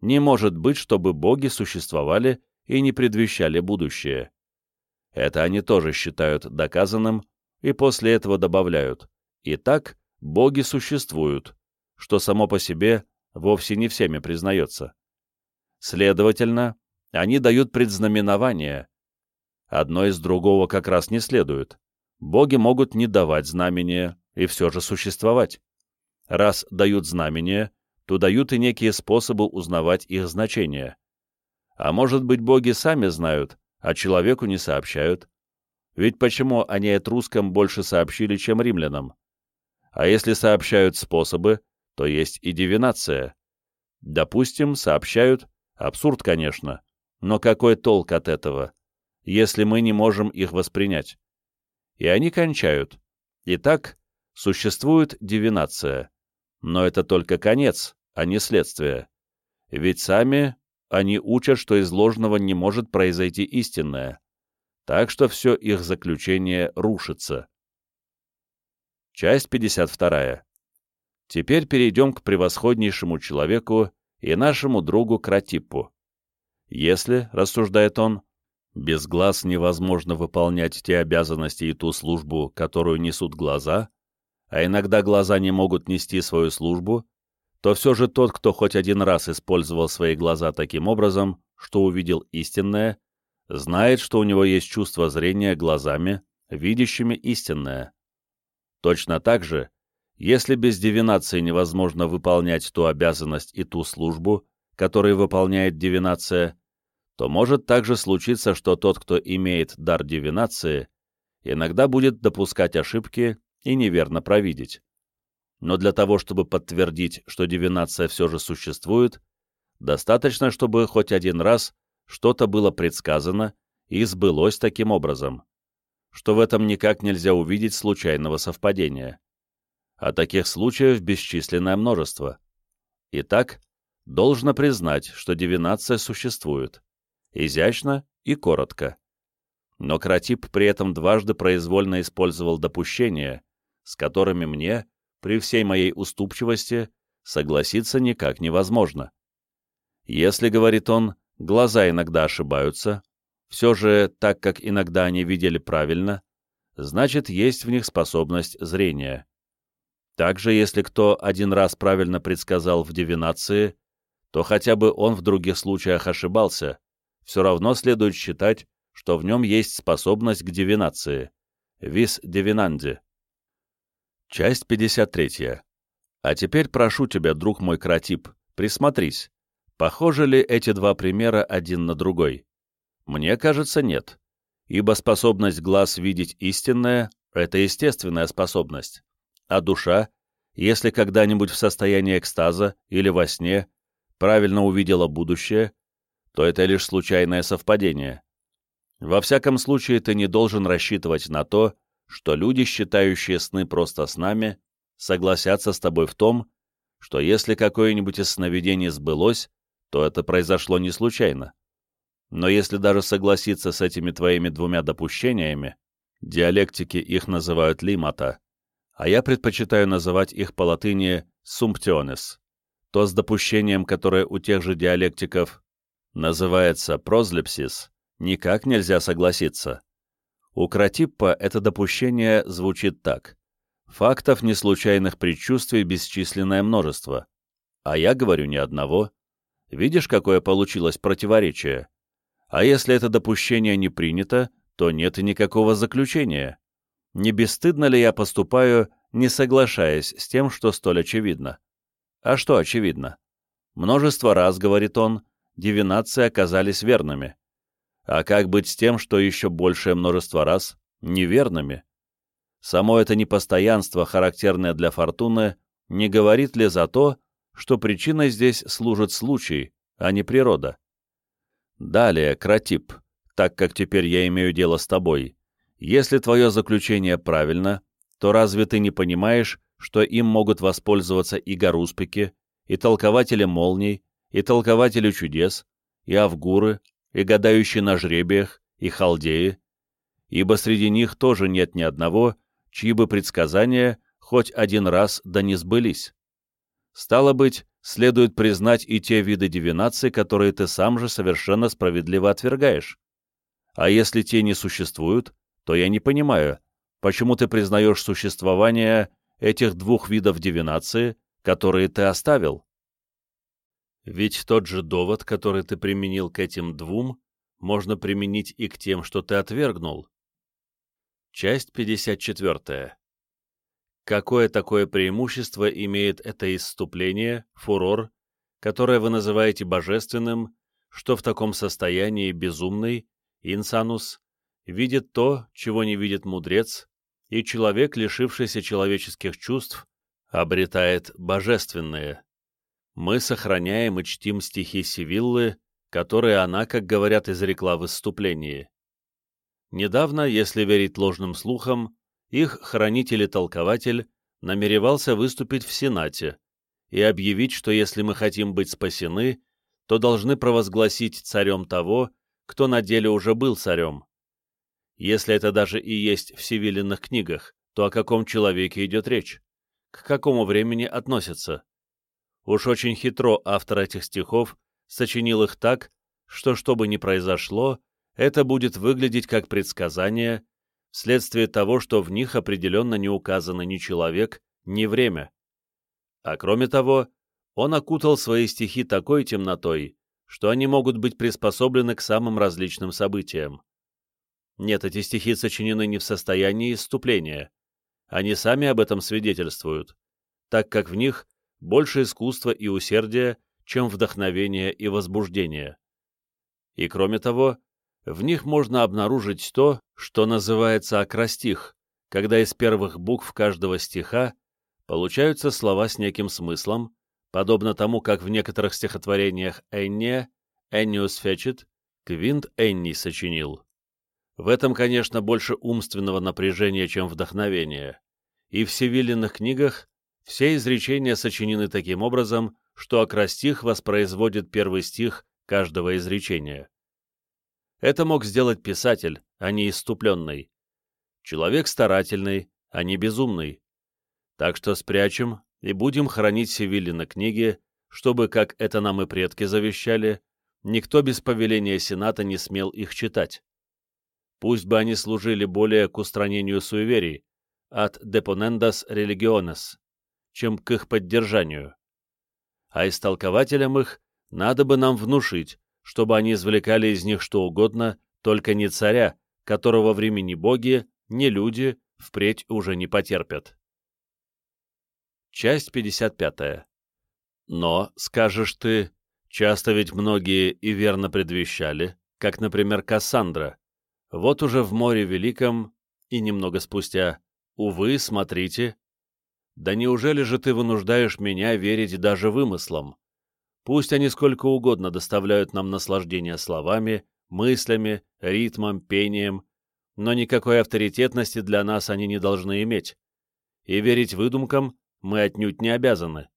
Не может быть, чтобы боги существовали и не предвещали будущее. Это они тоже считают доказанным, и после этого добавляют «Итак, боги существуют», что само по себе вовсе не всеми признается. Следовательно, они дают предзнаменование. Одно из другого как раз не следует. Боги могут не давать знамения и все же существовать. Раз дают знамения, то дают и некие способы узнавать их значение. А может быть, боги сами знают, а человеку не сообщают. Ведь почему они этрускам больше сообщили, чем римлянам? А если сообщают способы, то есть и дивинация. Допустим, сообщают, абсурд, конечно, но какой толк от этого, если мы не можем их воспринять? И они кончают. Итак, существует дивинация. Но это только конец, а не следствие. Ведь сами они учат, что из ложного не может произойти истинное. Так что все их заключение рушится. Часть 52. Теперь перейдем к превосходнейшему человеку и нашему другу Кратиппу. Если, рассуждает он, без глаз невозможно выполнять те обязанности и ту службу, которую несут глаза, а иногда глаза не могут нести свою службу, то все же тот, кто хоть один раз использовал свои глаза таким образом, что увидел истинное, знает, что у него есть чувство зрения глазами, видящими истинное. Точно так же, если без дивинации невозможно выполнять ту обязанность и ту службу, которую выполняет дивинация, то может также случиться, что тот, кто имеет дар дивинации, иногда будет допускать ошибки и неверно провидеть. Но для того, чтобы подтвердить, что дивинация все же существует, достаточно, чтобы хоть один раз что-то было предсказано и сбылось таким образом, что в этом никак нельзя увидеть случайного совпадения. А таких случаев бесчисленное множество. Итак, должно признать, что дивинация существует. Изящно и коротко. Но Кратип при этом дважды произвольно использовал допущения, с которыми мне, при всей моей уступчивости, согласиться никак невозможно. Если, говорит он, глаза иногда ошибаются, все же, так как иногда они видели правильно, значит, есть в них способность зрения. Также, если кто один раз правильно предсказал в дивинации, то хотя бы он в других случаях ошибался, все равно следует считать, что в нем есть способность к дивинации, вис дивинанди. Часть 53. А теперь прошу тебя, друг мой Кратип, присмотрись. Похожи ли эти два примера один на другой? Мне кажется, нет. Ибо способность глаз видеть истинное — это естественная способность. А душа, если когда-нибудь в состоянии экстаза или во сне правильно увидела будущее, то это лишь случайное совпадение. Во всяком случае, ты не должен рассчитывать на то, что люди, считающие сны просто снами, согласятся с тобой в том, что если какое-нибудь из сновидений сбылось, то это произошло не случайно. Но если даже согласиться с этими твоими двумя допущениями, диалектики их называют лимата, а я предпочитаю называть их по латыни сумптионес, то с допущением, которое у тех же диалектиков называется прозлепсис, никак нельзя согласиться. У Кратиппа это допущение звучит так. Фактов неслучайных предчувствий бесчисленное множество. А я говорю ни одного. Видишь, какое получилось противоречие? А если это допущение не принято, то нет и никакого заключения. Не бесстыдно ли я поступаю, не соглашаясь с тем, что столь очевидно? А что очевидно? Множество раз, говорит он, дивинации оказались верными. А как быть с тем, что еще большее множество раз неверными? Само это непостоянство, характерное для фортуны, не говорит ли за то, что причиной здесь служит случай, а не природа? Далее, Кратип, так как теперь я имею дело с тобой, если твое заключение правильно, то разве ты не понимаешь, что им могут воспользоваться и гаруспики, и толкователи молний, и толкователи чудес, и авгуры, и гадающие на жребиях, и халдеи, ибо среди них тоже нет ни одного, чьи бы предсказания хоть один раз да не сбылись. Стало быть, следует признать и те виды дивинации, которые ты сам же совершенно справедливо отвергаешь. А если те не существуют, то я не понимаю, почему ты признаешь существование этих двух видов дивинации, которые ты оставил. Ведь тот же довод, который ты применил к этим двум, можно применить и к тем, что ты отвергнул. Часть 54. Какое такое преимущество имеет это исступление, фурор, которое вы называете божественным, что в таком состоянии безумный, инсанус, видит то, чего не видит мудрец, и человек, лишившийся человеческих чувств, обретает божественные. Мы сохраняем и чтим стихи Сивиллы, которые она, как говорят, изрекла в выступлении. Недавно, если верить ложным слухам, их хранитель и толкователь намеревался выступить в Сенате и объявить, что если мы хотим быть спасены, то должны провозгласить царем того, кто на деле уже был царем. Если это даже и есть в Севилиных книгах, то о каком человеке идет речь? К какому времени относится? Уж очень хитро автор этих стихов сочинил их так, что, что бы ни произошло, это будет выглядеть как предсказание, вследствие того, что в них определенно не указано ни человек, ни время. А кроме того, он окутал свои стихи такой темнотой, что они могут быть приспособлены к самым различным событиям. Нет, эти стихи сочинены не в состоянии исступления. Они сами об этом свидетельствуют, так как в них больше искусства и усердия, чем вдохновения и возбуждения. И кроме того, в них можно обнаружить то, что называется акростих, когда из первых букв каждого стиха получаются слова с неким смыслом, подобно тому, как в некоторых стихотворениях Энния, Энниус Фечет, Квинт Энни сочинил. В этом, конечно, больше умственного напряжения, чем вдохновения. И в Севиллиных книгах все изречения сочинены таким образом, что акростих воспроизводит первый стих каждого изречения. Это мог сделать писатель, а не иступленный. Человек старательный, а не безумный. Так что спрячем и будем хранить Севиллины книги, чтобы, как это нам и предки завещали, никто без повеления Сената не смел их читать. Пусть бы они служили более к устранению суеверий, от deponendas religiones, чем к их поддержанию. А истолкователям их надо бы нам внушить, чтобы они извлекали из них что угодно, только не царя, которого времени боги, не люди впредь уже не потерпят. Часть 55. Но, скажешь ты, часто ведь многие и верно предвещали, как, например, Кассандра, вот уже в море великом, и немного спустя, увы, смотрите. Да неужели же ты вынуждаешь меня верить даже вымыслам? Пусть они сколько угодно доставляют нам наслаждение словами, мыслями, ритмом, пением, но никакой авторитетности для нас они не должны иметь. И верить выдумкам мы отнюдь не обязаны.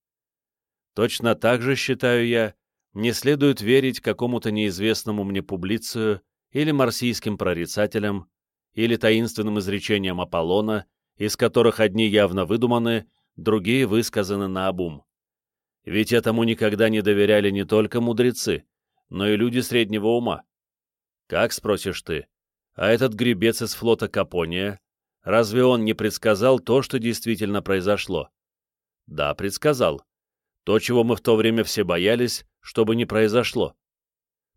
Точно так же, считаю я, не следует верить какому-то неизвестному мне публицию или марсийским прорицателям, или таинственным изречениям Аполлона, из которых одни явно выдуманы, другие высказаны наобум. Ведь этому никогда не доверяли не только мудрецы, но и люди среднего ума. Как, спросишь ты, а этот гребец из флота Капония, разве он не предсказал то, что действительно произошло? Да, предсказал. То, чего мы в то время все боялись, чтобы не произошло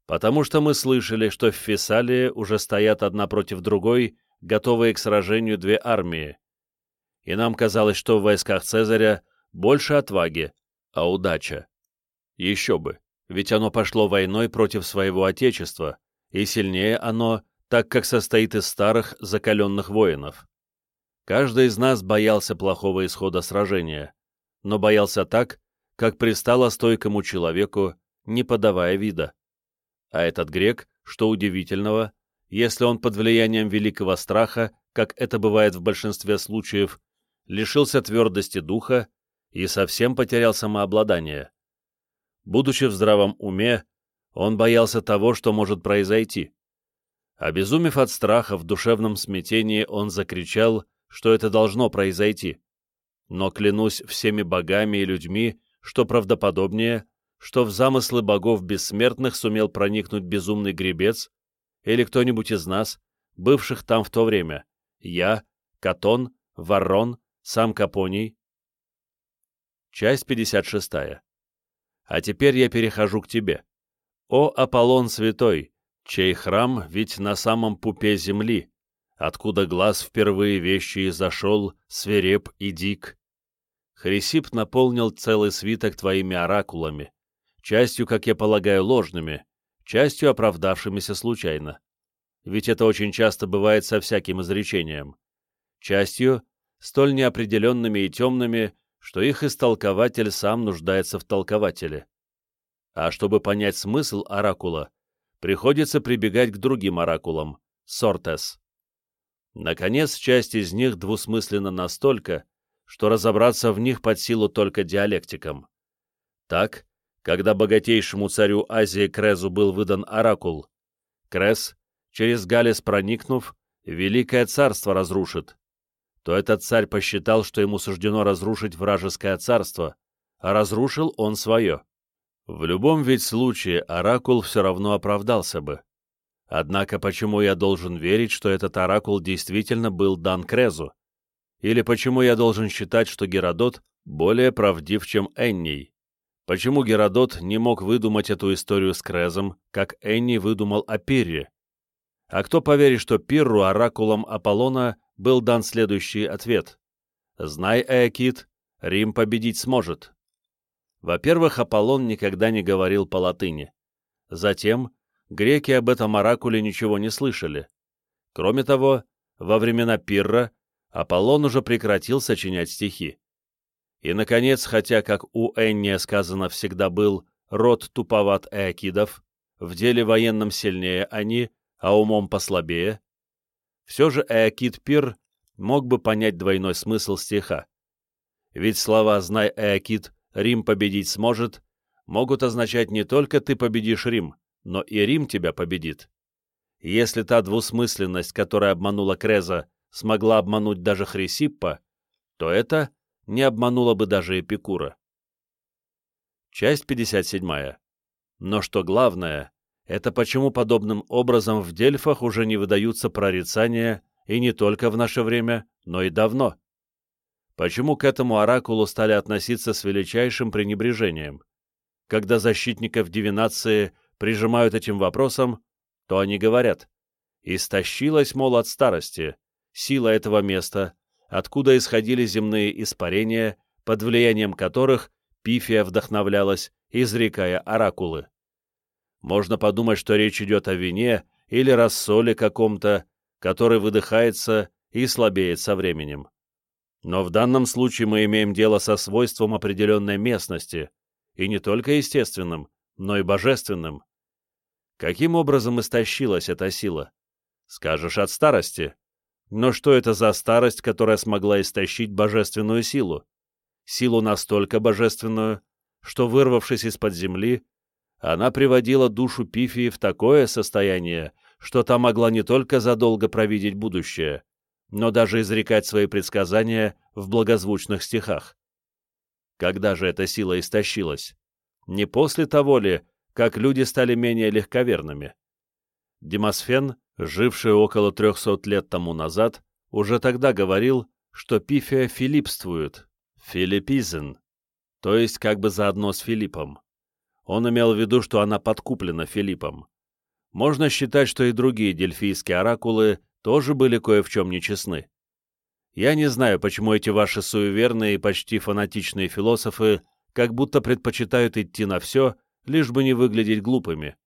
потому что мы слышали, что в Фессалии уже стоят одна против другой, готовые к сражению две армии. И нам казалось, что в войсках Цезаря больше отваги, а удача. Еще бы, ведь оно пошло войной против своего отечества, и сильнее оно, так как состоит из старых, закаленных воинов. Каждый из нас боялся плохого исхода сражения, но боялся так, как пристало стойкому человеку, не подавая вида. А этот грек, что удивительного, если он под влиянием великого страха, как это бывает в большинстве случаев, лишился твердости духа и совсем потерял самообладание. Будучи в здравом уме, он боялся того, что может произойти. Обезумев от страха в душевном смятении, он закричал, что это должно произойти. Но клянусь всеми богами и людьми, что правдоподобнее, что в замыслы богов бессмертных сумел проникнуть безумный гребец или кто-нибудь из нас, бывших там в то время, я, Катон, Варрон, сам Капоний. Часть 56. А теперь я перехожу к тебе. О Аполлон святой, чей храм ведь на самом пупе земли, откуда глаз впервые вещи зашел, свиреп и дик. Хрисип наполнил целый свиток твоими оракулами, частью, как я полагаю, ложными, частью оправдавшимися случайно. ведь это очень часто бывает со всяким изречением, частью столь неопределенными и темными, что их истолкователь сам нуждается в толкователе. А чтобы понять смысл оракула, приходится прибегать к другим оракулам, сортес. Наконец, часть из них двусмысленна настолько, что разобраться в них под силу только диалектикам. Так, когда богатейшему царю Азии Крезу был выдан оракул, Крез, через Галес проникнув, великое царство разрушит, то этот царь посчитал, что ему суждено разрушить вражеское царство, а разрушил он свое. В любом ведь случае оракул все равно оправдался бы. Однако почему я должен верить, что этот оракул действительно был дан Крезу? Или почему я должен считать, что Геродот более правдив, чем Энний? Почему Геродот не мог выдумать эту историю с Крезом, как Энни выдумал о Пирре? А кто поверит, что Пирру оракулом Аполлона был дан следующий ответ? «Знай, Эокит, Рим победить сможет». Во-первых, Аполлон никогда не говорил по латыни. Затем, греки об этом оракуле ничего не слышали. Кроме того, во времена Пирра Аполлон уже прекратил сочинять стихи. И, наконец, хотя, как у Энния сказано, всегда был род туповат эокидов, в деле военном сильнее они, а умом послабее, все же Эокид Пир мог бы понять двойной смысл стиха. Ведь слова «Знай, Эокид, Рим победить сможет» могут означать не только «ты победишь Рим», но и Рим тебя победит. Если та двусмысленность, которая обманула Креза, смогла обмануть даже Хрисиппа, то это не обмануло бы даже Эпикура. Часть 57. Но что главное, это почему подобным образом в Дельфах уже не выдаются прорицания и не только в наше время, но и давно. Почему к этому оракулу стали относиться с величайшим пренебрежением? Когда защитников дивинации прижимают этим вопросом, то они говорят, «Истощилась, мол, от старости, сила этого места, откуда исходили земные испарения, под влиянием которых Пифия вдохновлялась, изрекая оракулы. Можно подумать, что речь идет о вине или рассоле каком-то, который выдыхается и слабеет со временем. Но в данном случае мы имеем дело со свойством определенной местности, и не только естественным, но и божественным. Каким образом истощилась эта сила? Скажешь, от старости. Но что это за старость, которая смогла истощить божественную силу? Силу настолько божественную, что, вырвавшись из-под земли, она приводила душу Пифии в такое состояние, что та могла не только задолго провидеть будущее, но даже изрекать свои предсказания в благозвучных стихах. Когда же эта сила истощилась? Не после того ли, как люди стали менее легковерными? Демосфен живший около трехсот лет тому назад, уже тогда говорил, что Пифия филипствует, филиппизен, то есть как бы заодно с Филиппом. Он имел в виду, что она подкуплена Филиппом. Можно считать, что и другие дельфийские оракулы тоже были кое в чем нечестны. Я не знаю, почему эти ваши суеверные и почти фанатичные философы как будто предпочитают идти на все, лишь бы не выглядеть глупыми.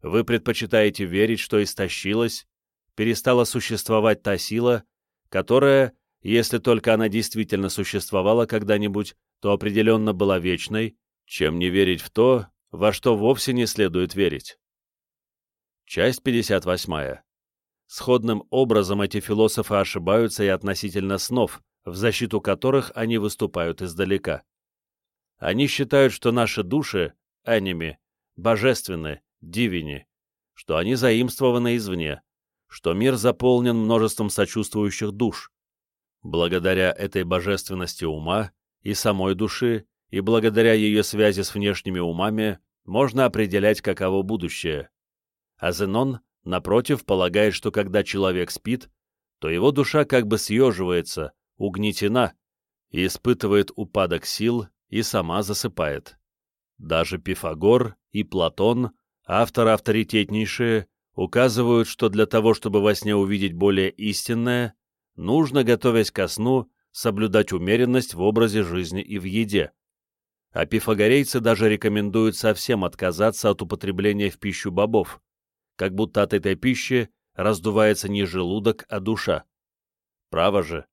Вы предпочитаете верить, что истощилась, перестала существовать та сила, которая, если только она действительно существовала когда-нибудь, то определенно была вечной, чем не верить в то, во что вовсе не следует верить. Часть 58. Сходным образом эти философы ошибаются и относительно снов, в защиту которых они выступают издалека. Они считают, что наши души, аними, божественны, дивини, что они заимствованы извне, что мир заполнен множеством сочувствующих душ. Благодаря этой божественности ума и самой души, и благодаря ее связи с внешними умами, можно определять, каково будущее. А Зенон, напротив, полагает, что когда человек спит, то его душа как бы съеживается, угнетена, и испытывает упадок сил и сама засыпает. Даже Пифагор и Платон Авторы авторитетнейшие указывают, что для того, чтобы во сне увидеть более истинное, нужно, готовясь ко сну, соблюдать умеренность в образе жизни и в еде. А пифагорейцы даже рекомендуют совсем отказаться от употребления в пищу бобов, как будто от этой пищи раздувается не желудок, а душа. Право же,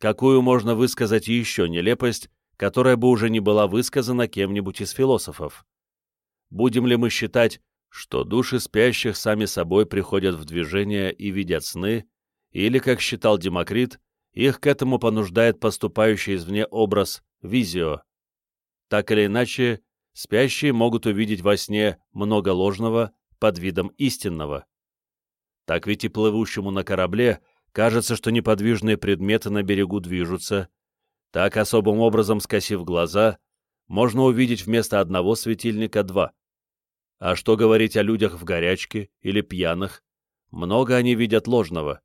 какую можно высказать еще нелепость, которая бы уже не была высказана кем-нибудь из философов? Будем ли мы считать, что души спящих сами собой приходят в движение и видят сны, или, как считал Демокрит, их к этому понуждает поступающий извне образ визио. Так или иначе, спящие могут увидеть во сне много ложного под видом истинного. Так ведь и плывущему на корабле кажется, что неподвижные предметы на берегу движутся. Так, особым образом скосив глаза, можно увидеть вместо одного светильника два. А что говорить о людях в горячке или пьяных? Много они видят ложного.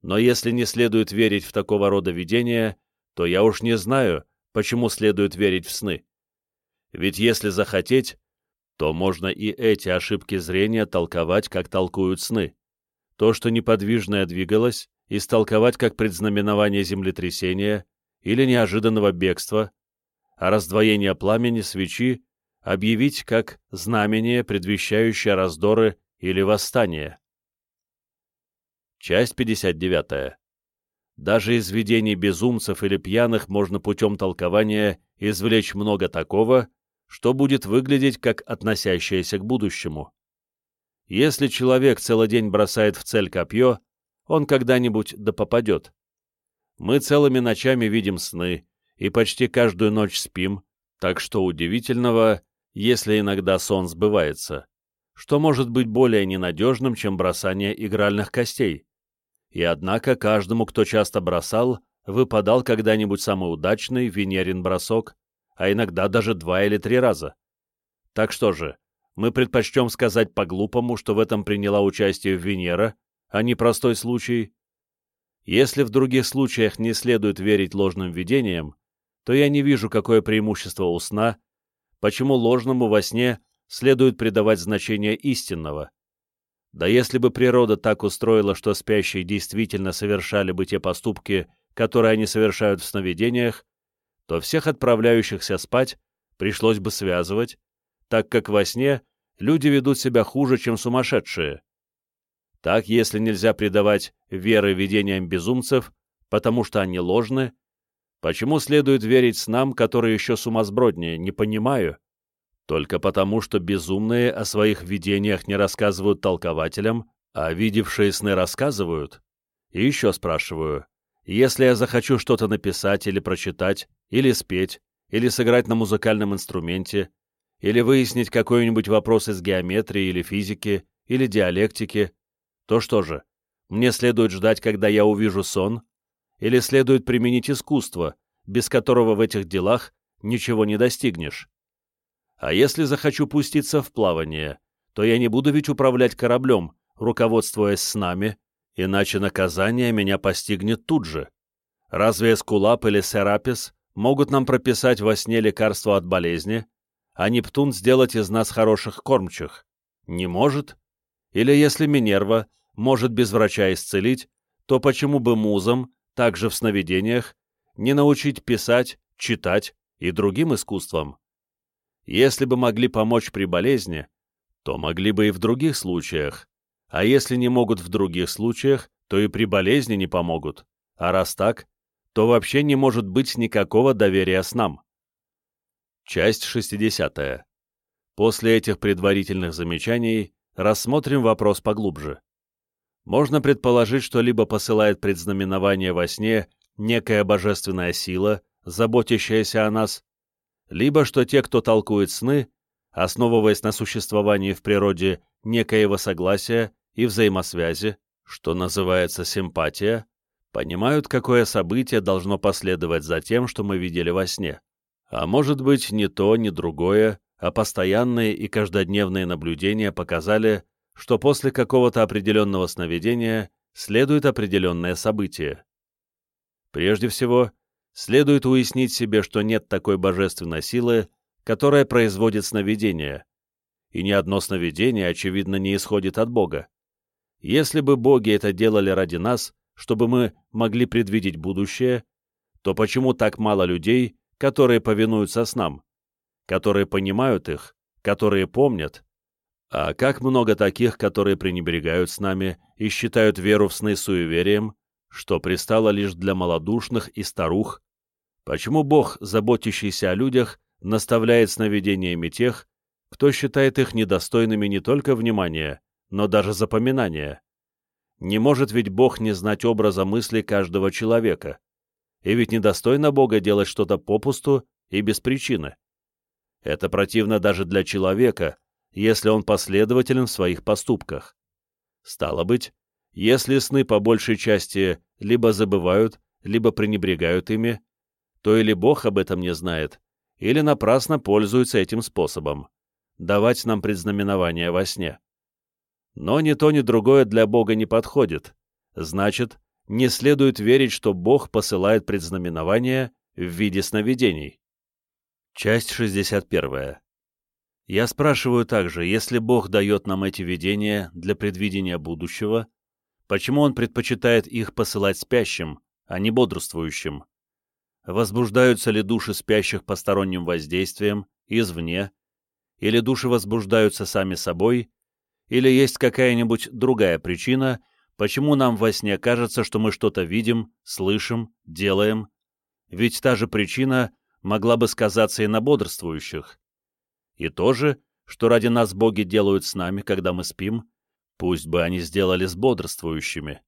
Но если не следует верить в такого рода видения, то я уж не знаю, почему следует верить в сны. Ведь если захотеть, то можно и эти ошибки зрения толковать, как толкуют сны. То, что неподвижное двигалось, истолковать как предзнаменование землетрясения или неожиданного бегства, а раздвоение пламени свечи объявить как знамение, предвещающее раздоры или восстание. Часть 59. Даже из видений безумцев или пьяных можно путем толкования извлечь много такого, что будет выглядеть как относящееся к будущему. Если человек целый день бросает в цель копье, он когда-нибудь да попадет. Мы целыми ночами видим сны и почти каждую ночь спим, так что удивительного, если иногда сон сбывается, что может быть более ненадежным, чем бросание игральных костей. И однако каждому, кто часто бросал, выпадал когда-нибудь самый удачный Венерин бросок, а иногда даже два или три раза. Так что же, мы предпочтем сказать по-глупому, что в этом приняла участие Венера, а не простой случай. Если в других случаях не следует верить ложным видениям, то я не вижу, какое преимущество у сна, почему ложному во сне следует придавать значение истинного. Да если бы природа так устроила, что спящие действительно совершали бы те поступки, которые они совершают в сновидениях, то всех отправляющихся спать пришлось бы связывать, так как во сне люди ведут себя хуже, чем сумасшедшие. Так, если нельзя придавать веры видениям безумцев, потому что они ложны, почему следует верить снам, которые еще сумасброднее, не понимаю. Только потому, что безумные о своих видениях не рассказывают толкователям, а видевшие сны рассказывают. И еще спрашиваю, если я захочу что-то написать или прочитать, или спеть, или сыграть на музыкальном инструменте, или выяснить какой-нибудь вопрос из геометрии или физики, или диалектики, то что же, мне следует ждать, когда я увижу сон, или следует применить искусство, без которого в этих делах ничего не достигнешь? А если захочу пуститься в плавание, то я не буду ведь управлять кораблем, руководствуясь снами, иначе наказание меня постигнет тут же. Разве Эскулап или Серапис могут нам прописать во сне лекарство от болезни, а Нептун сделать из нас хороших кормчих? Не может? Или если Минерва может без врача исцелить, то почему бы музам, также в сновидениях, не научить писать, читать и другим искусствам? Если бы могли помочь при болезни, то могли бы и в других случаях, а если не могут в других случаях, то и при болезни не помогут, а раз так, то вообще не может быть никакого доверия с нам. Часть 60. После этих предварительных замечаний рассмотрим вопрос поглубже. Можно предположить, что либо посылает предзнаменование во сне некая божественная сила, заботящаяся о нас, либо что те, кто толкует сны, основываясь на существовании в природе некоего согласия и взаимосвязи, что называется симпатия, понимают, какое событие должно последовать за тем, что мы видели во сне. А может быть, ни то, ни другое, а постоянные и каждодневные наблюдения показали, что после какого-то определенного сновидения следует определенное событие. Прежде всего, следует уяснить себе, что нет такой божественной силы, которая производит сновидение, и ни одно сновидение, очевидно, не исходит от Бога. Если бы боги это делали ради нас, чтобы мы могли предвидеть будущее, то почему так мало людей, которые повинуются снам, которые понимают их, которые помнят, А как много таких, которые пренебрегают с нами и считают веру в сны суеверием, что пристало лишь для малодушных и старух? Почему Бог, заботящийся о людях, наставляет сновидениями тех, кто считает их недостойными не только внимания, но даже запоминания? Не может ведь Бог не знать образа мысли каждого человека. И ведь недостойно Бога делать что-то попусту и без причины. Это противно даже для человека, если он последователен в своих поступках. Стало быть, если сны по большей части либо забывают, либо пренебрегают ими, то или Бог об этом не знает, или напрасно пользуется этим способом — давать нам предзнаменование во сне. Но ни то, ни другое для Бога не подходит. Значит, не следует верить, что Бог посылает предзнаменования в виде сновидений. Часть 61. Я спрашиваю также, если Бог дает нам эти видения для предвидения будущего, почему Он предпочитает их посылать спящим, а не бодрствующим? Возбуждаются ли души спящих посторонним воздействием, извне, или души возбуждаются сами собой, или есть какая-нибудь другая причина, почему нам во сне кажется, что мы что-то видим, слышим, делаем, ведь та же причина могла бы сказаться и на бодрствующих. И то же, что ради нас боги делают с нами, когда мы спим, пусть бы они сделали с бодрствующими.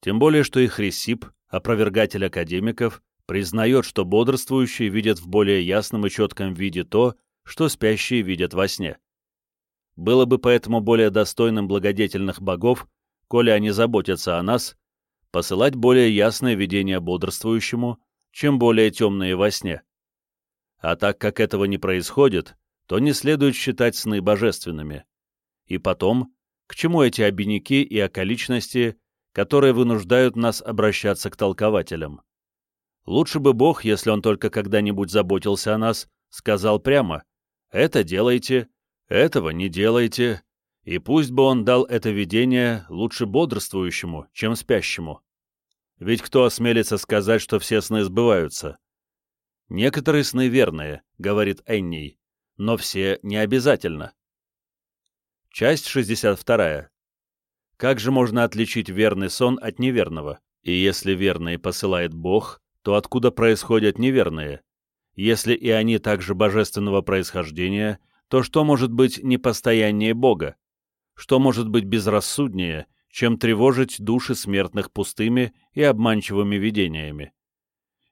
Тем более, что и Хрисип, опровергатель академиков, признает, что бодрствующие видят в более ясном и четком виде то, что спящие видят во сне. Было бы поэтому более достойным благодетельных богов, коли они заботятся о нас, посылать более ясное видение бодрствующему, чем более темные во сне. А так как этого не происходит, то не следует считать сны божественными. И потом, к чему эти обиняки и околичности, которые вынуждают нас обращаться к толкователям? Лучше бы Бог, если Он только когда-нибудь заботился о нас, сказал прямо «Это делайте, этого не делайте», и пусть бы Он дал это видение лучше бодрствующему, чем спящему. Ведь кто осмелится сказать, что все сны сбываются? Некоторые сны верные, говорит Энний, но все не обязательно. Часть 62. Как же можно отличить верный сон от неверного? И если верный посылает Бог, то откуда происходят неверные? Если и они также божественного происхождения, то что может быть непостояннее Бога? Что может быть безрассуднее, чем тревожить души смертных пустыми и обманчивыми видениями?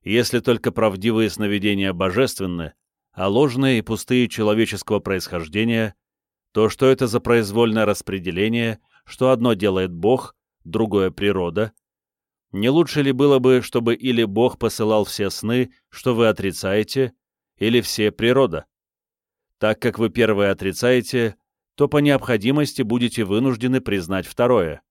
Если только правдивые сновидения божественны, а ложные и пустые человеческого происхождения, то что это за произвольное распределение, что одно делает Бог, другое — природа? Не лучше ли было бы, чтобы или Бог посылал все сны, что вы отрицаете, или все природа? Так как вы первое отрицаете, то по необходимости будете вынуждены признать второе.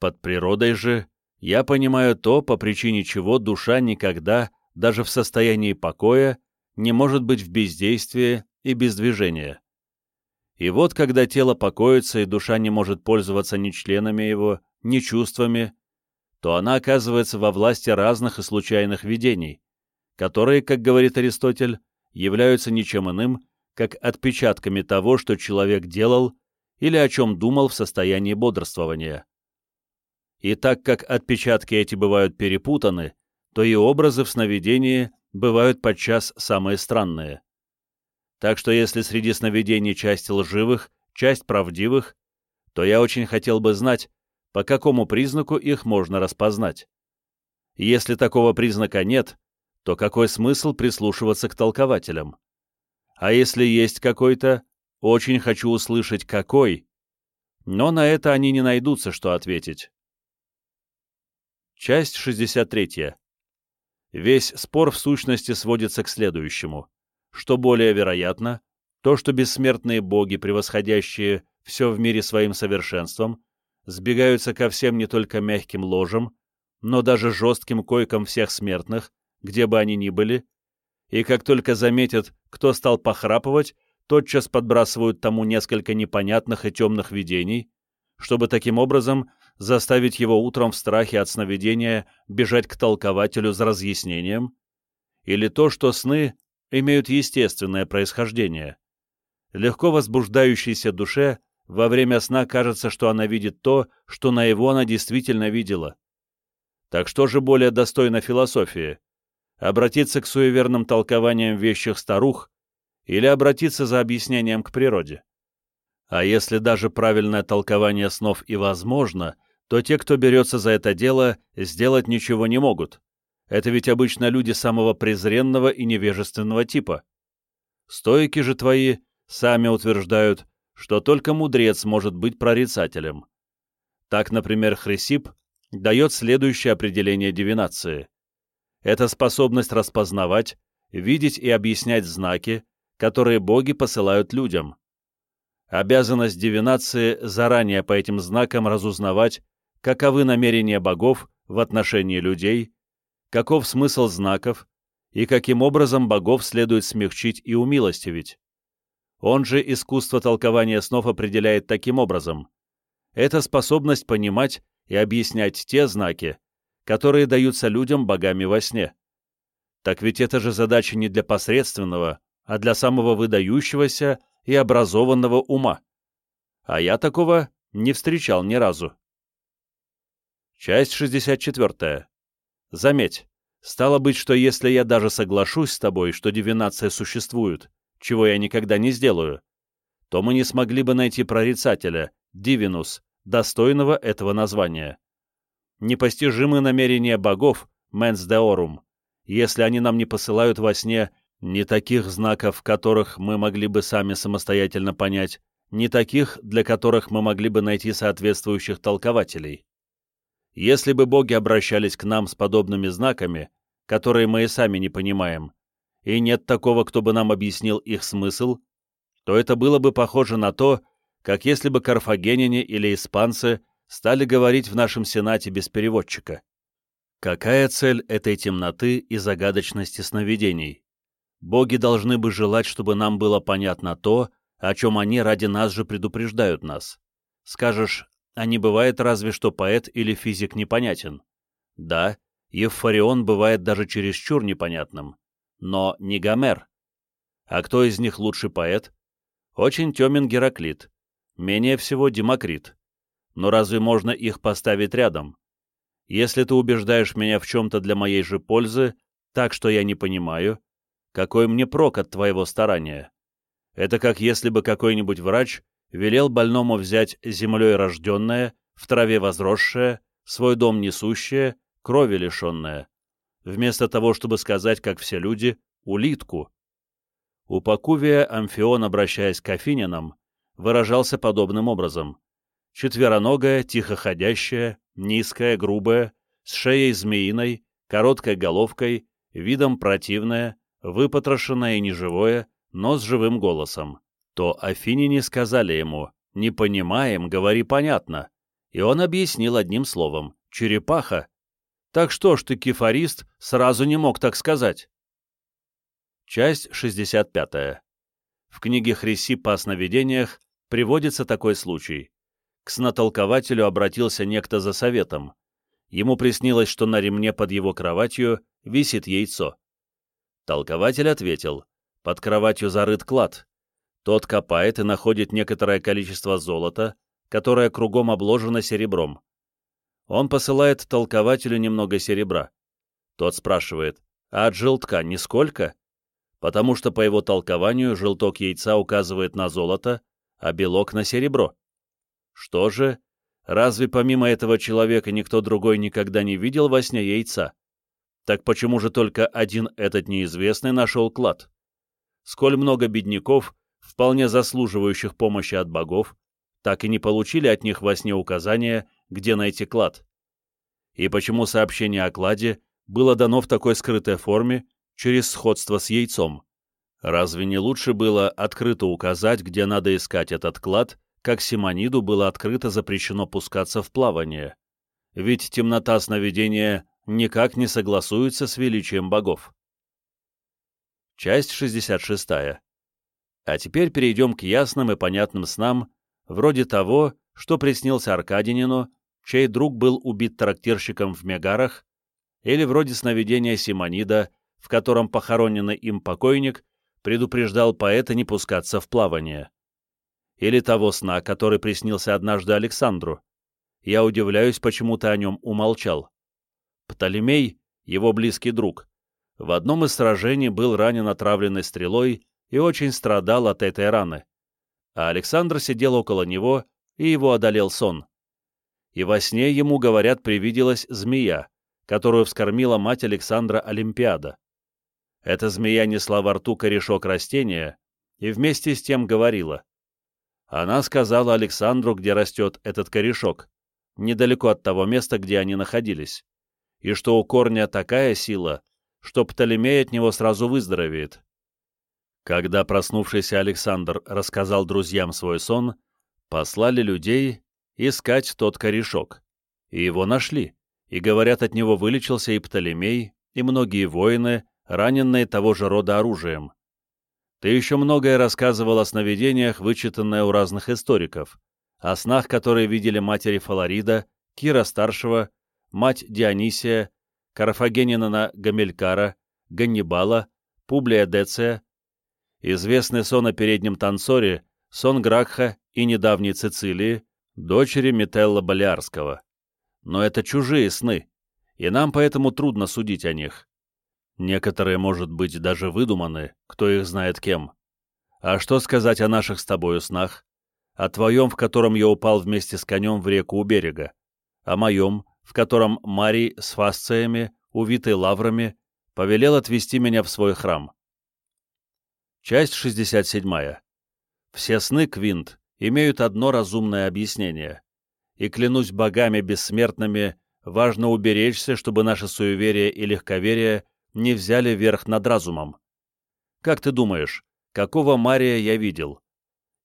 Под природой же я понимаю то, по причине чего душа никогда, даже в состоянии покоя, не может быть в бездействии и без движения. И вот, когда тело покоится и душа не может пользоваться ни членами его, ни чувствами, то она оказывается во власти разных и случайных видений, которые, как говорит Аристотель, являются ничем иным, как отпечатками того, что человек делал или о чем думал в состоянии бодрствования. И так как отпечатки эти бывают перепутаны, то и образы в сновидении бывают подчас самые странные. Так что если среди сновидений часть лживых, часть правдивых, то я очень хотел бы знать, по какому признаку их можно распознать. Если такого признака нет, то какой смысл прислушиваться к толкователям? А если есть какой-то, очень хочу услышать какой, но на это они не найдутся, что ответить. Часть 63. Весь спор в сущности сводится к следующему. Что более вероятно, то, что бессмертные боги, превосходящие все в мире своим совершенством, сбегаются ко всем не только мягким ложам, но даже жестким койкам всех смертных, где бы они ни были, и как только заметят, кто стал похрапывать, тотчас подбрасывают тому несколько непонятных и темных видений, чтобы таким образом заставить его утром в страхе от сновидения бежать к толкователю за разъяснением, или то, что сны имеют естественное происхождение. Легко возбуждающейся душе во время сна кажется, что она видит то, что на его она действительно видела. Так что же более достойно философии? Обратиться к суеверным толкованиям вещих старух или обратиться за объяснением к природе? А если даже правильное толкование снов и возможно, то те, кто берется за это дело, сделать ничего не могут. Это ведь обычно люди самого презренного и невежественного типа. Стойки же твои сами утверждают, что только мудрец может быть прорицателем. Так, например, Хрисип дает следующее определение дивинации. Это способность распознавать, видеть и объяснять знаки, которые боги посылают людям. Обязанность дивинации заранее по этим знакам разузнавать, каковы намерения богов в отношении людей, каков смысл знаков и каким образом богов следует смягчить и умилостивить. Он же искусство толкования снов определяет таким образом. Это способность понимать и объяснять те знаки, которые даются людям богами во сне. Так ведь это же задача не для посредственного, а для самого выдающегося и образованного ума. А я такого не встречал ни разу. Часть 64. Заметь, стало быть, что если я даже соглашусь с тобой, что дивинация существует, чего я никогда не сделаю, то мы не смогли бы найти прорицателя, дивинус, достойного этого названия. Непостижимы намерения богов, менс деорум, если они нам не посылают во сне ни таких знаков, которых мы могли бы сами самостоятельно понять, ни таких, для которых мы могли бы найти соответствующих толкователей. Если бы боги обращались к нам с подобными знаками, которые мы и сами не понимаем, и нет такого, кто бы нам объяснил их смысл, то это было бы похоже на то, как если бы карфагеняне или испанцы стали говорить в нашем Сенате без переводчика. Какая цель этой темноты и загадочности сновидений? Боги должны бы желать, чтобы нам было понятно то, о чем они ради нас же предупреждают нас. Скажешь, а не бывает разве что поэт или физик непонятен? Да, Евфарион бывает даже чересчур непонятным, но не Гомер. А кто из них лучший поэт? Очень темен Гераклит, менее всего Демокрит. Но разве можно их поставить рядом? Если ты убеждаешь меня в чем-то для моей же пользы, так что я не понимаю, какой мне прок от твоего старания? Это как если бы какой-нибудь врач велел больному взять землей рожденное, в траве возросшее, свой дом несущее, крови лишенное, вместо того, чтобы сказать, как все люди, улитку. У Амфион, обращаясь к афинянам, выражался подобным образом. Четвероногая, тихоходящая, низкая, грубая, с шеей змеиной, короткой головкой, видом противная, выпотрошенное и неживое, но с живым голосом, то афиняне сказали ему «Не понимаем, говори понятно», и он объяснил одним словом «черепаха». Так что ж ты, кефарист, сразу не мог так сказать? Часть 65. В книге Хрисипа о сновидениях приводится такой случай. К снотолкователю обратился некто за советом. Ему приснилось, что на ремне под его кроватью висит яйцо. Толкователь ответил, под кроватью зарыт клад. Тот копает и находит некоторое количество золота, которое кругом обложено серебром. Он посылает толкователю немного серебра. Тот спрашивает, а от желтка нисколько? Потому что по его толкованию желток яйца указывает на золото, а белок на серебро. Что же, разве помимо этого человека никто другой никогда не видел во сне яйца? Так почему же только один этот неизвестный нашел клад? Сколь много бедняков, вполне заслуживающих помощи от богов, так и не получили от них во сне указания, где найти клад? И почему сообщение о кладе было дано в такой скрытой форме, через сходство с яйцом? Разве не лучше было открыто указать, где надо искать этот клад, как Симониду было открыто запрещено пускаться в плавание? Ведь темнота сновидения никак не согласуется с величием богов. Часть 66. А теперь перейдем к ясным и понятным снам, вроде того, что приснился Аркадинину, чей друг был убит трактирщиком в Мегарах, или вроде сновидения Симонида, в котором похороненный им покойник предупреждал поэта не пускаться в плавание. или того сна, который приснился однажды Александру. Я удивляюсь, почему ты о нем умолчал. Птолемей, его близкий друг, в одном из сражений был ранен отравленной стрелой и очень страдал от этой раны. А Александр сидел около него, и его одолел сон. И во сне ему, говорят, привиделась змея, которую вскормила мать Александра Олимпиада. Эта змея несла во рту корешок растения и вместе с тем говорила. Она сказала Александру, где растет этот корешок, недалеко от того места, где они находились, и что у корня такая сила, что Птолемей от него сразу выздоровеет. Когда проснувшийся Александр рассказал друзьям свой сон, послали людей искать тот корешок. И его нашли, и, говорят, от него вылечился и Птолемей, и многие воины, раненные того же рода оружием. Ты еще многое рассказывал о сновидениях, вычитанное у разных историков, о снах, которые видели матери Фаларида, Кира-старшего, мать Дионисия, Карфагенина Гамелькара, Ганнибала, Публия Деция, известный сон о переднем танцоре, сон Гракха и недавней Цицилии, дочери Метелла Болярского. Но это чужие сны, и нам поэтому трудно судить о них. Некоторые, может быть, даже выдуманы, кто их знает кем. А что сказать о наших с тобою снах? О твоем, в котором я упал вместе с конем в реку у берега? О моем, в котором Марий с фасциями, увитый лаврами, повелел отвести меня в свой храм? Часть 67. Все сны, Квинт, имеют одно разумное объяснение. И клянусь богами бессмертными, важно уберечься, чтобы наше суеверие и легковерие не взяли верх над разумом. Как ты думаешь, какого Мария я видел?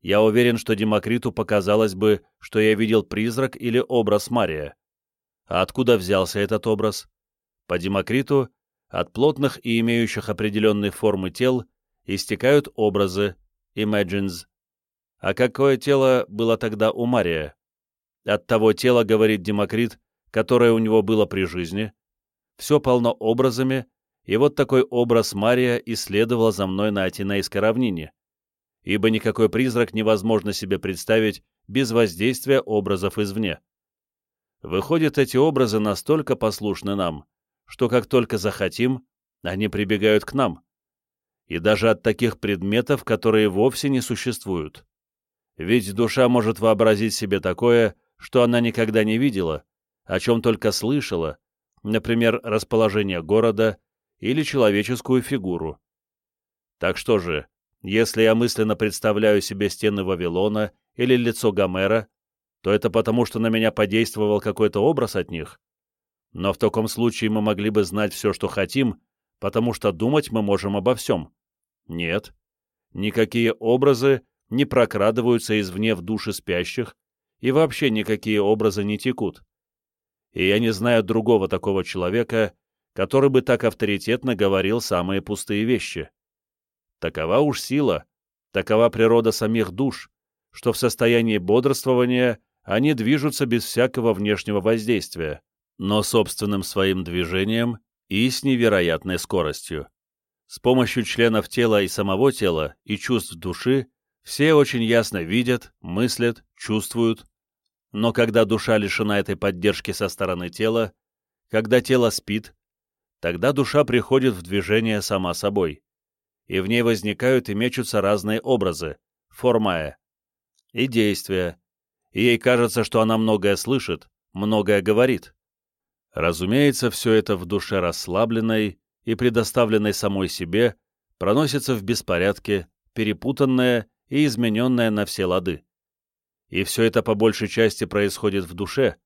Я уверен, что Демокриту показалось бы, что я видел призрак или образ Мария. А откуда взялся этот образ? По Демокриту, от плотных и имеющих определенные формы тел, истекают образы, imagines. А какое тело было тогда у Мария? От того тела, говорит Демокрит, которое у него было при жизни. Все полно образами, и вот такой образ Мария исследовал за мной на Атинейской равнине, ибо никакой призрак невозможно себе представить без воздействия образов извне. Выходят, эти образы настолько послушны нам, что как только захотим, они прибегают к нам. И даже от таких предметов, которые вовсе не существуют. Ведь душа может вообразить себе такое, что она никогда не видела, о чем только слышала, например, расположение города или человеческую фигуру. Так что же, если я мысленно представляю себе стены Вавилона или лицо Гомера, то это потому, что на меня подействовал какой-то образ от них. Но в таком случае мы могли бы знать все, что хотим, потому что думать мы можем обо всем. Нет. Никакие образы не прокрадываются извне в души спящих, и вообще никакие образы не текут. И я не знаю другого такого человека, который бы так авторитетно говорил самые пустые вещи. Такова уж сила, такова природа самих душ, что в состоянии бодрствования они движутся без всякого внешнего воздействия, но собственным своим движением и с невероятной скоростью. С помощью членов тела и самого тела и чувств души все очень ясно видят, мыслят, чувствуют, но когда душа лишена этой поддержки со стороны тела, когда тело спит, Тогда душа приходит в движение сама собой, и в ней возникают и мечутся разные образы, формая, и действия, и ей кажется, что она многое слышит, многое говорит. Разумеется, все это в душе расслабленной и предоставленной самой себе проносится в беспорядке, перепутанное и измененное на все лады. И все это по большей части происходит в душе,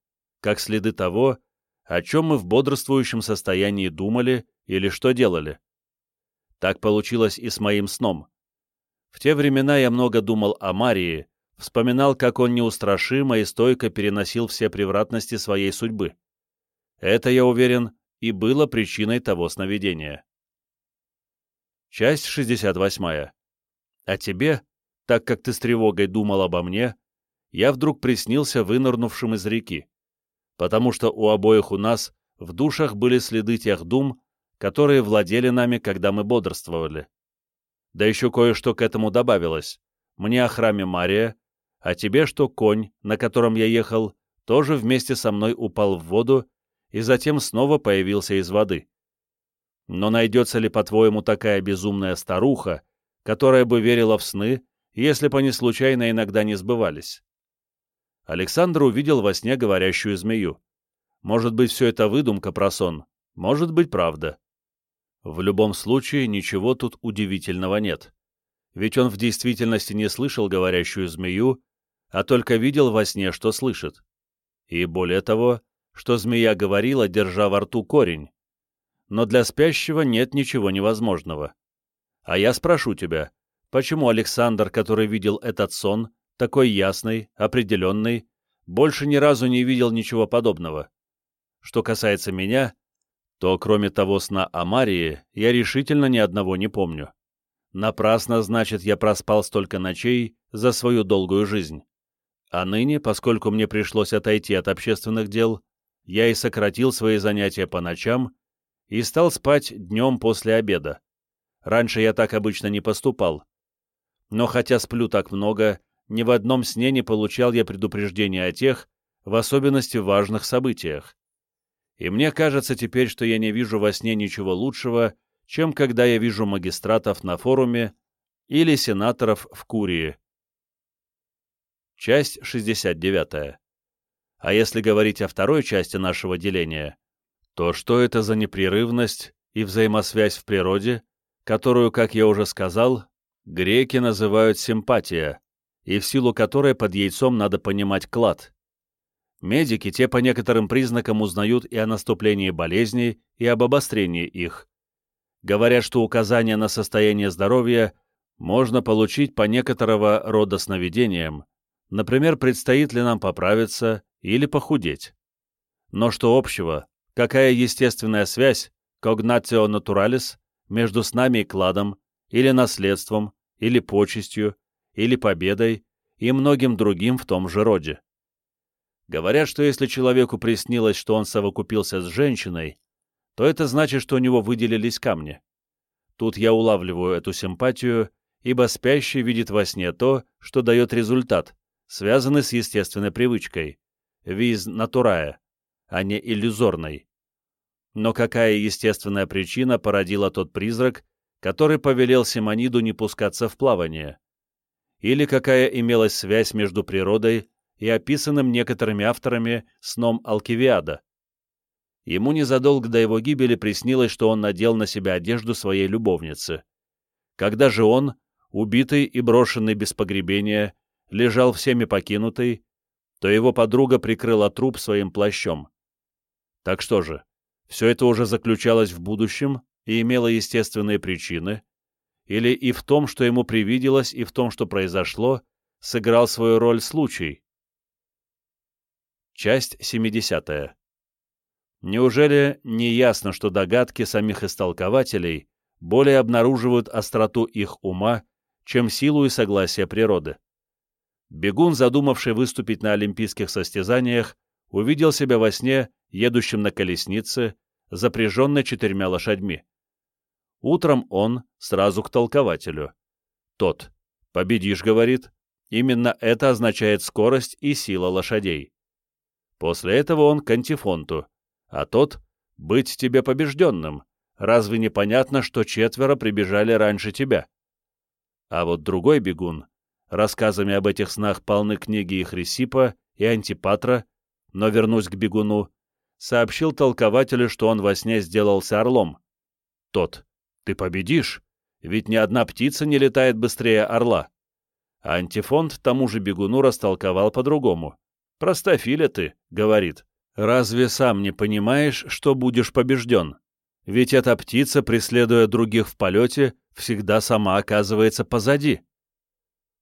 как следы того, о чем мы в бодрствующем состоянии думали или что делали. Так получилось и с моим сном. В те времена я много думал о Марии, вспоминал, как он неустрашимо и стойко переносил все превратности своей судьбы. Это, я уверен, и было причиной того сновидения. Часть 68. А тебе, так как ты с тревогой думал обо мне, я вдруг приснился вынырнувшим из реки потому что у обоих у нас в душах были следы тех дум, которые владели нами, когда мы бодрствовали. Да еще кое-что к этому добавилось. Мне о храме Мария, а тебе, что конь, на котором я ехал, тоже вместе со мной упал в воду и затем снова появился из воды. Но найдется ли, по-твоему, такая безумная старуха, которая бы верила в сны, если бы они случайно иногда не сбывались? Александр увидел во сне говорящую змею. Может быть, все это выдумка про сон, может быть, правда. В любом случае, ничего тут удивительного нет. Ведь он в действительности не слышал говорящую змею, а только видел во сне, что слышит. И более того, что змея говорила, держа во рту корень. Но для спящего нет ничего невозможного. А я спрошу тебя, почему Александр, который видел этот сон, такой ясный, определенный, больше ни разу не видел ничего подобного? Что касается меня, то кроме того сна о Марии я решительно ни одного не помню. Напрасно, значит, я проспал столько ночей за свою долгую жизнь. А ныне, поскольку мне пришлось отойти от общественных дел, я и сократил свои занятия по ночам и стал спать днем после обеда. Раньше я так обычно не поступал. Но хотя сплю так много, ни в одном сне не получал я предупреждения о тех, в особенности важных событиях. И мне кажется теперь, что я не вижу во сне ничего лучшего, чем когда я вижу магистратов на форуме или сенаторов в Курии. Часть 69. А если говорить о второй части нашего деления, то что это за непрерывность и взаимосвязь в природе, которую, как я уже сказал, греки называют симпатия, и в силу которой под яйцом надо понимать клад. Медики те по некоторым признакам узнают и о наступлении болезней, и об обострении их. Говорят, что указания на состояние здоровья можно получить по некоторого рода сновидениям, например, предстоит ли нам поправиться или похудеть. Но что общего, какая естественная связь, cognatio naturalis, между с нами и кладом, или наследством, или почестью, или победой и многим другим в том же роде? Говорят, что если человеку приснилось, что он совокупился с женщиной, то это значит, что у него выделились камни. Тут я улавливаю эту симпатию, ибо спящий видит во сне то, что дает результат, связанный с естественной привычкой, виз натурая, а не иллюзорной. Но какая естественная причина породила тот призрак, который повелел Симониду не пускаться в плавание? Или какая имелась связь между природой и описанным некоторыми авторами сном Алкивиада. Ему незадолго до его гибели приснилось, что он надел на себя одежду своей любовницы. Когда же он, убитый и брошенный без погребения, лежал всеми покинутый, то его подруга прикрыла труп своим плащом. Так что же, все это уже заключалось в будущем и имело естественные причины, или и в том, что ему привиделось, и в том, что произошло, сыграл свою роль случай? Часть 70. Неужели не ясно, что догадки самих истолкователей более обнаруживают остроту их ума, чем силу и согласие природы? Бегун, задумавший выступить на олимпийских состязаниях, увидел себя во сне, едущим на колеснице, запряженной четырьмя лошадьми. Утром он сразу к толкователю. Тот «Победишь», — говорит, именно это означает скорость и сила лошадей. После этого он к антифонту, а тот — быть тебе побежденным. Разве не понятно, что четверо прибежали раньше тебя? А вот другой бегун, рассказами об этих снах полны книги и Хрисипа, и Антипатра, но вернусь к бегуну, сообщил толкователю, что он во сне сделался орлом. Тот, ты победишь, ведь ни одна птица не летает быстрее орла. А антифонт тому же бегуну растолковал по-другому. «Простофиля ты», — говорит. «Разве сам не понимаешь, что будешь побежден? Ведь эта птица, преследуя других в полете, всегда сама оказывается позади».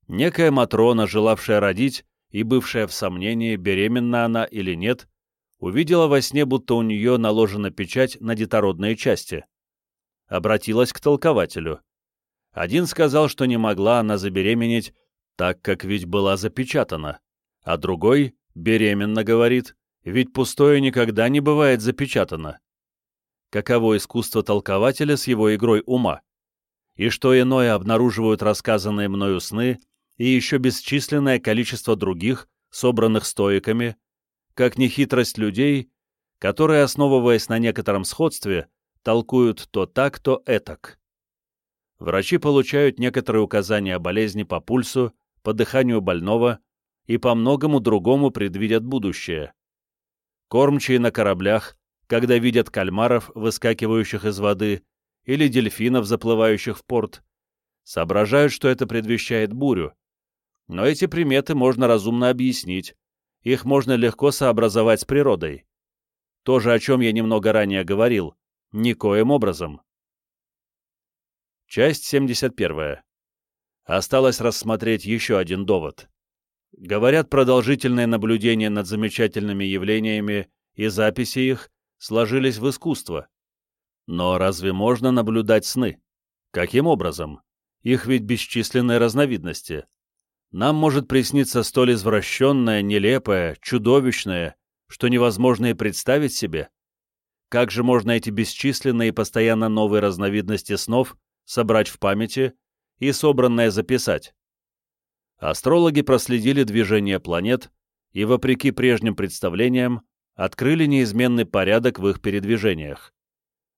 Некая Матрона, желавшая родить и бывшая в сомнении, беременна она или нет, увидела во сне, будто у нее наложена печать на детородные части. Обратилась к толкователю. Один сказал, что не могла она забеременеть, так как ведь была запечатана, а другой Беременно, говорит, ведь пустое никогда не бывает запечатано. Каково искусство толкователя с его игрой ума? И что иное обнаруживают рассказанные мною сны, и еще бесчисленное количество других, собранных стоиками, как нехитрость людей, которые, основываясь на некотором сходстве, толкуют то так, то этак. Врачи получают некоторые указания о болезни по пульсу, по дыханию больного и по многому другому предвидят будущее. Кормчие на кораблях, когда видят кальмаров, выскакивающих из воды, или дельфинов, заплывающих в порт, соображают, что это предвещает бурю. Но эти приметы можно разумно объяснить, их можно легко сообразовать с природой. То же, о чем я немного ранее говорил, никоим образом. Часть 71. Осталось рассмотреть еще один довод. Говорят, продолжительные наблюдения над замечательными явлениями и записи их сложились в искусство. Но разве можно наблюдать сны? Каким образом? Их ведь бесчисленные разновидности. Нам может присниться столь извращенное, нелепое, чудовищное, что невозможно и представить себе. Как же можно эти бесчисленные и постоянно новые разновидности снов собрать в памяти и собранное записать? Астрологи проследили движение планет и, вопреки прежним представлениям, открыли неизменный порядок в их передвижениях.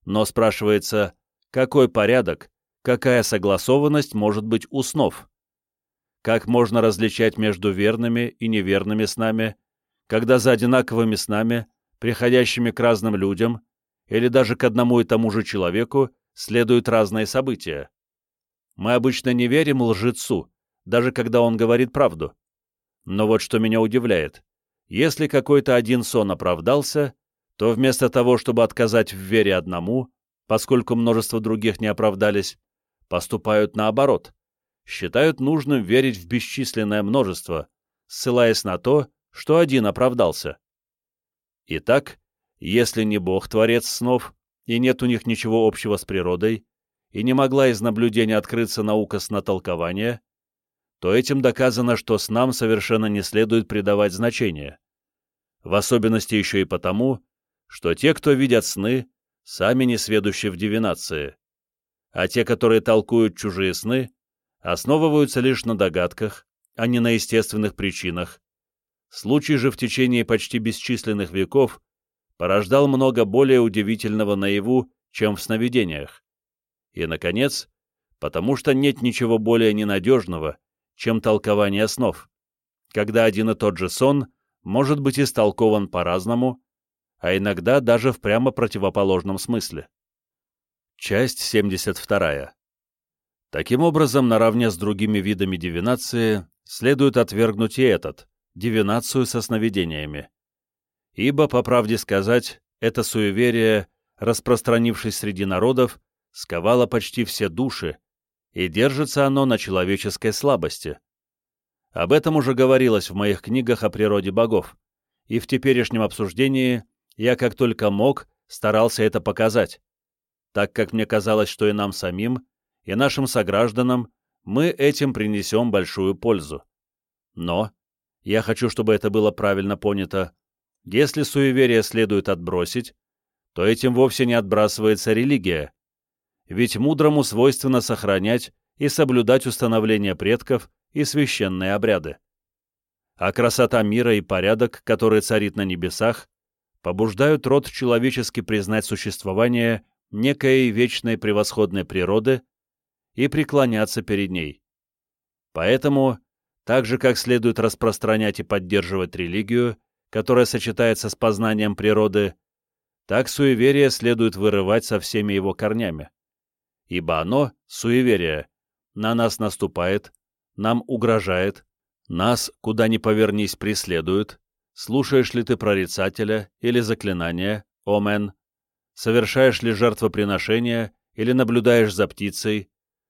Но спрашивается, какой порядок, какая согласованность может быть у снов? Как можно различать между верными и неверными снами, когда за одинаковыми снами, приходящими к разным людям, или даже к одному и тому же человеку, следуют разные события? Мы обычно не верим лжецу, даже когда он говорит правду. Но вот что меня удивляет. Если какой-то один сон оправдался, то вместо того, чтобы отказать в вере одному, поскольку множество других не оправдались, поступают наоборот, считают нужным верить в бесчисленное множество, ссылаясь на то, что один оправдался. Итак, если не Бог творец снов, и нет у них ничего общего с природой, и не могла из наблюдения открыться наука снотолкования, то этим доказано, что снам совершенно не следует придавать значения. В особенности еще и потому, что те, кто видят сны, сами не сведущи в дивинации, а те, которые толкуют чужие сны, основываются лишь на догадках, а не на естественных причинах. Случай же в течение почти бесчисленных веков порождал много более удивительного наяву, чем в сновидениях. И, наконец, потому что нет ничего более ненадежного, чем толкование снов, когда один и тот же сон может быть истолкован по-разному а иногда даже в прямо противоположном смысле. Часть 72. Таким образом, наравне с другими видами дивинации следует отвергнуть и этот, дивинацию со сновидениями. Ибо, по правде сказать, это суеверие, распространившись среди народов, сковало почти все души, и держится оно на человеческой слабости. Об этом уже говорилось в моих книгах о природе богов, и в теперешнем обсуждении я как только мог старался это показать, так как мне казалось, что и нам самим, и нашим согражданам мы этим принесем большую пользу. Но, я хочу, чтобы это было правильно понято, если суеверие следует отбросить, то этим вовсе не отбрасывается религия, ведь мудрому свойственно сохранять и соблюдать установления предков и священные обряды. А красота мира и порядок, который царит на небесах, побуждают род человеческий признать существование некой вечной превосходной природы и преклоняться перед ней. Поэтому, так же как следует распространять и поддерживать религию, которая сочетается с познанием природы, так суеверие следует вырывать со всеми его корнями. Ибо оно, суеверие, на нас наступает, нам угрожает, нас, куда ни повернись, преследует, Слушаешь ли ты прорицателя или заклинания, омен? Совершаешь ли жертвоприношения или наблюдаешь за птицей?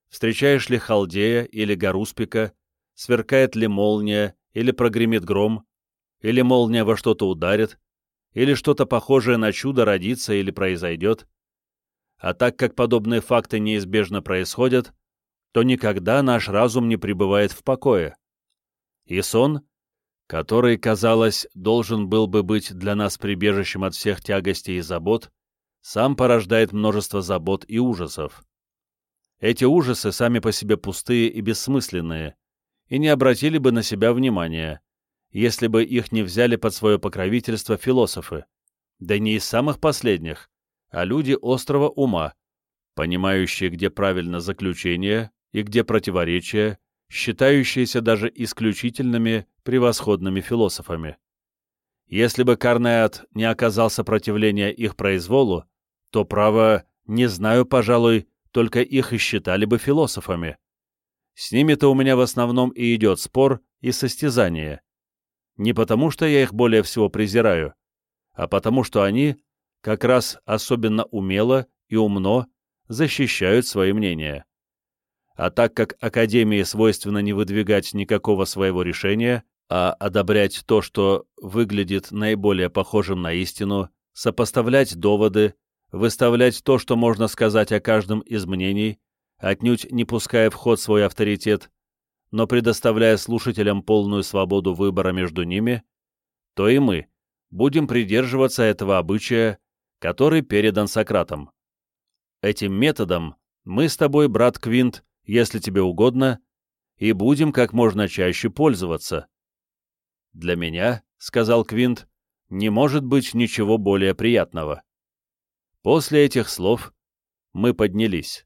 Встречаешь ли халдея или гаруспика? Сверкает ли молния или прогремит гром? Или молния во что-то ударит? Или что-то похожее на чудо родится или произойдет? А так как подобные факты неизбежно происходят, то никогда наш разум не пребывает в покое. И сон который, казалось, должен был бы быть для нас прибежищем от всех тягостей и забот, сам порождает множество забот и ужасов. Эти ужасы сами по себе пустые и бессмысленные, и не обратили бы на себя внимания, если бы их не взяли под свое покровительство философы, да не из самых последних, а люди острого ума, понимающие, где правильно заключение и где противоречие, считающиеся даже исключительными превосходными философами. Если бы Карнеат не оказал сопротивления их произволу, то, право, не знаю, пожалуй, только их и считали бы философами. С ними-то у меня в основном и идет спор и состязание. Не потому, что я их более всего презираю, а потому, что они как раз особенно умело и умно защищают свои мнения. А так как Академии свойственно не выдвигать никакого своего решения, а одобрять то, что выглядит наиболее похожим на истину, сопоставлять доводы, выставлять то, что можно сказать о каждом из мнений, отнюдь не пуская в ход свой авторитет, но предоставляя слушателям полную свободу выбора между ними, то и мы будем придерживаться этого обычая, который передан Сократом. Этим методом мы с тобой, брат Квинт, если тебе угодно, и будем как можно чаще пользоваться. Для меня, — сказал Квинт, — не может быть ничего более приятного. После этих слов мы поднялись.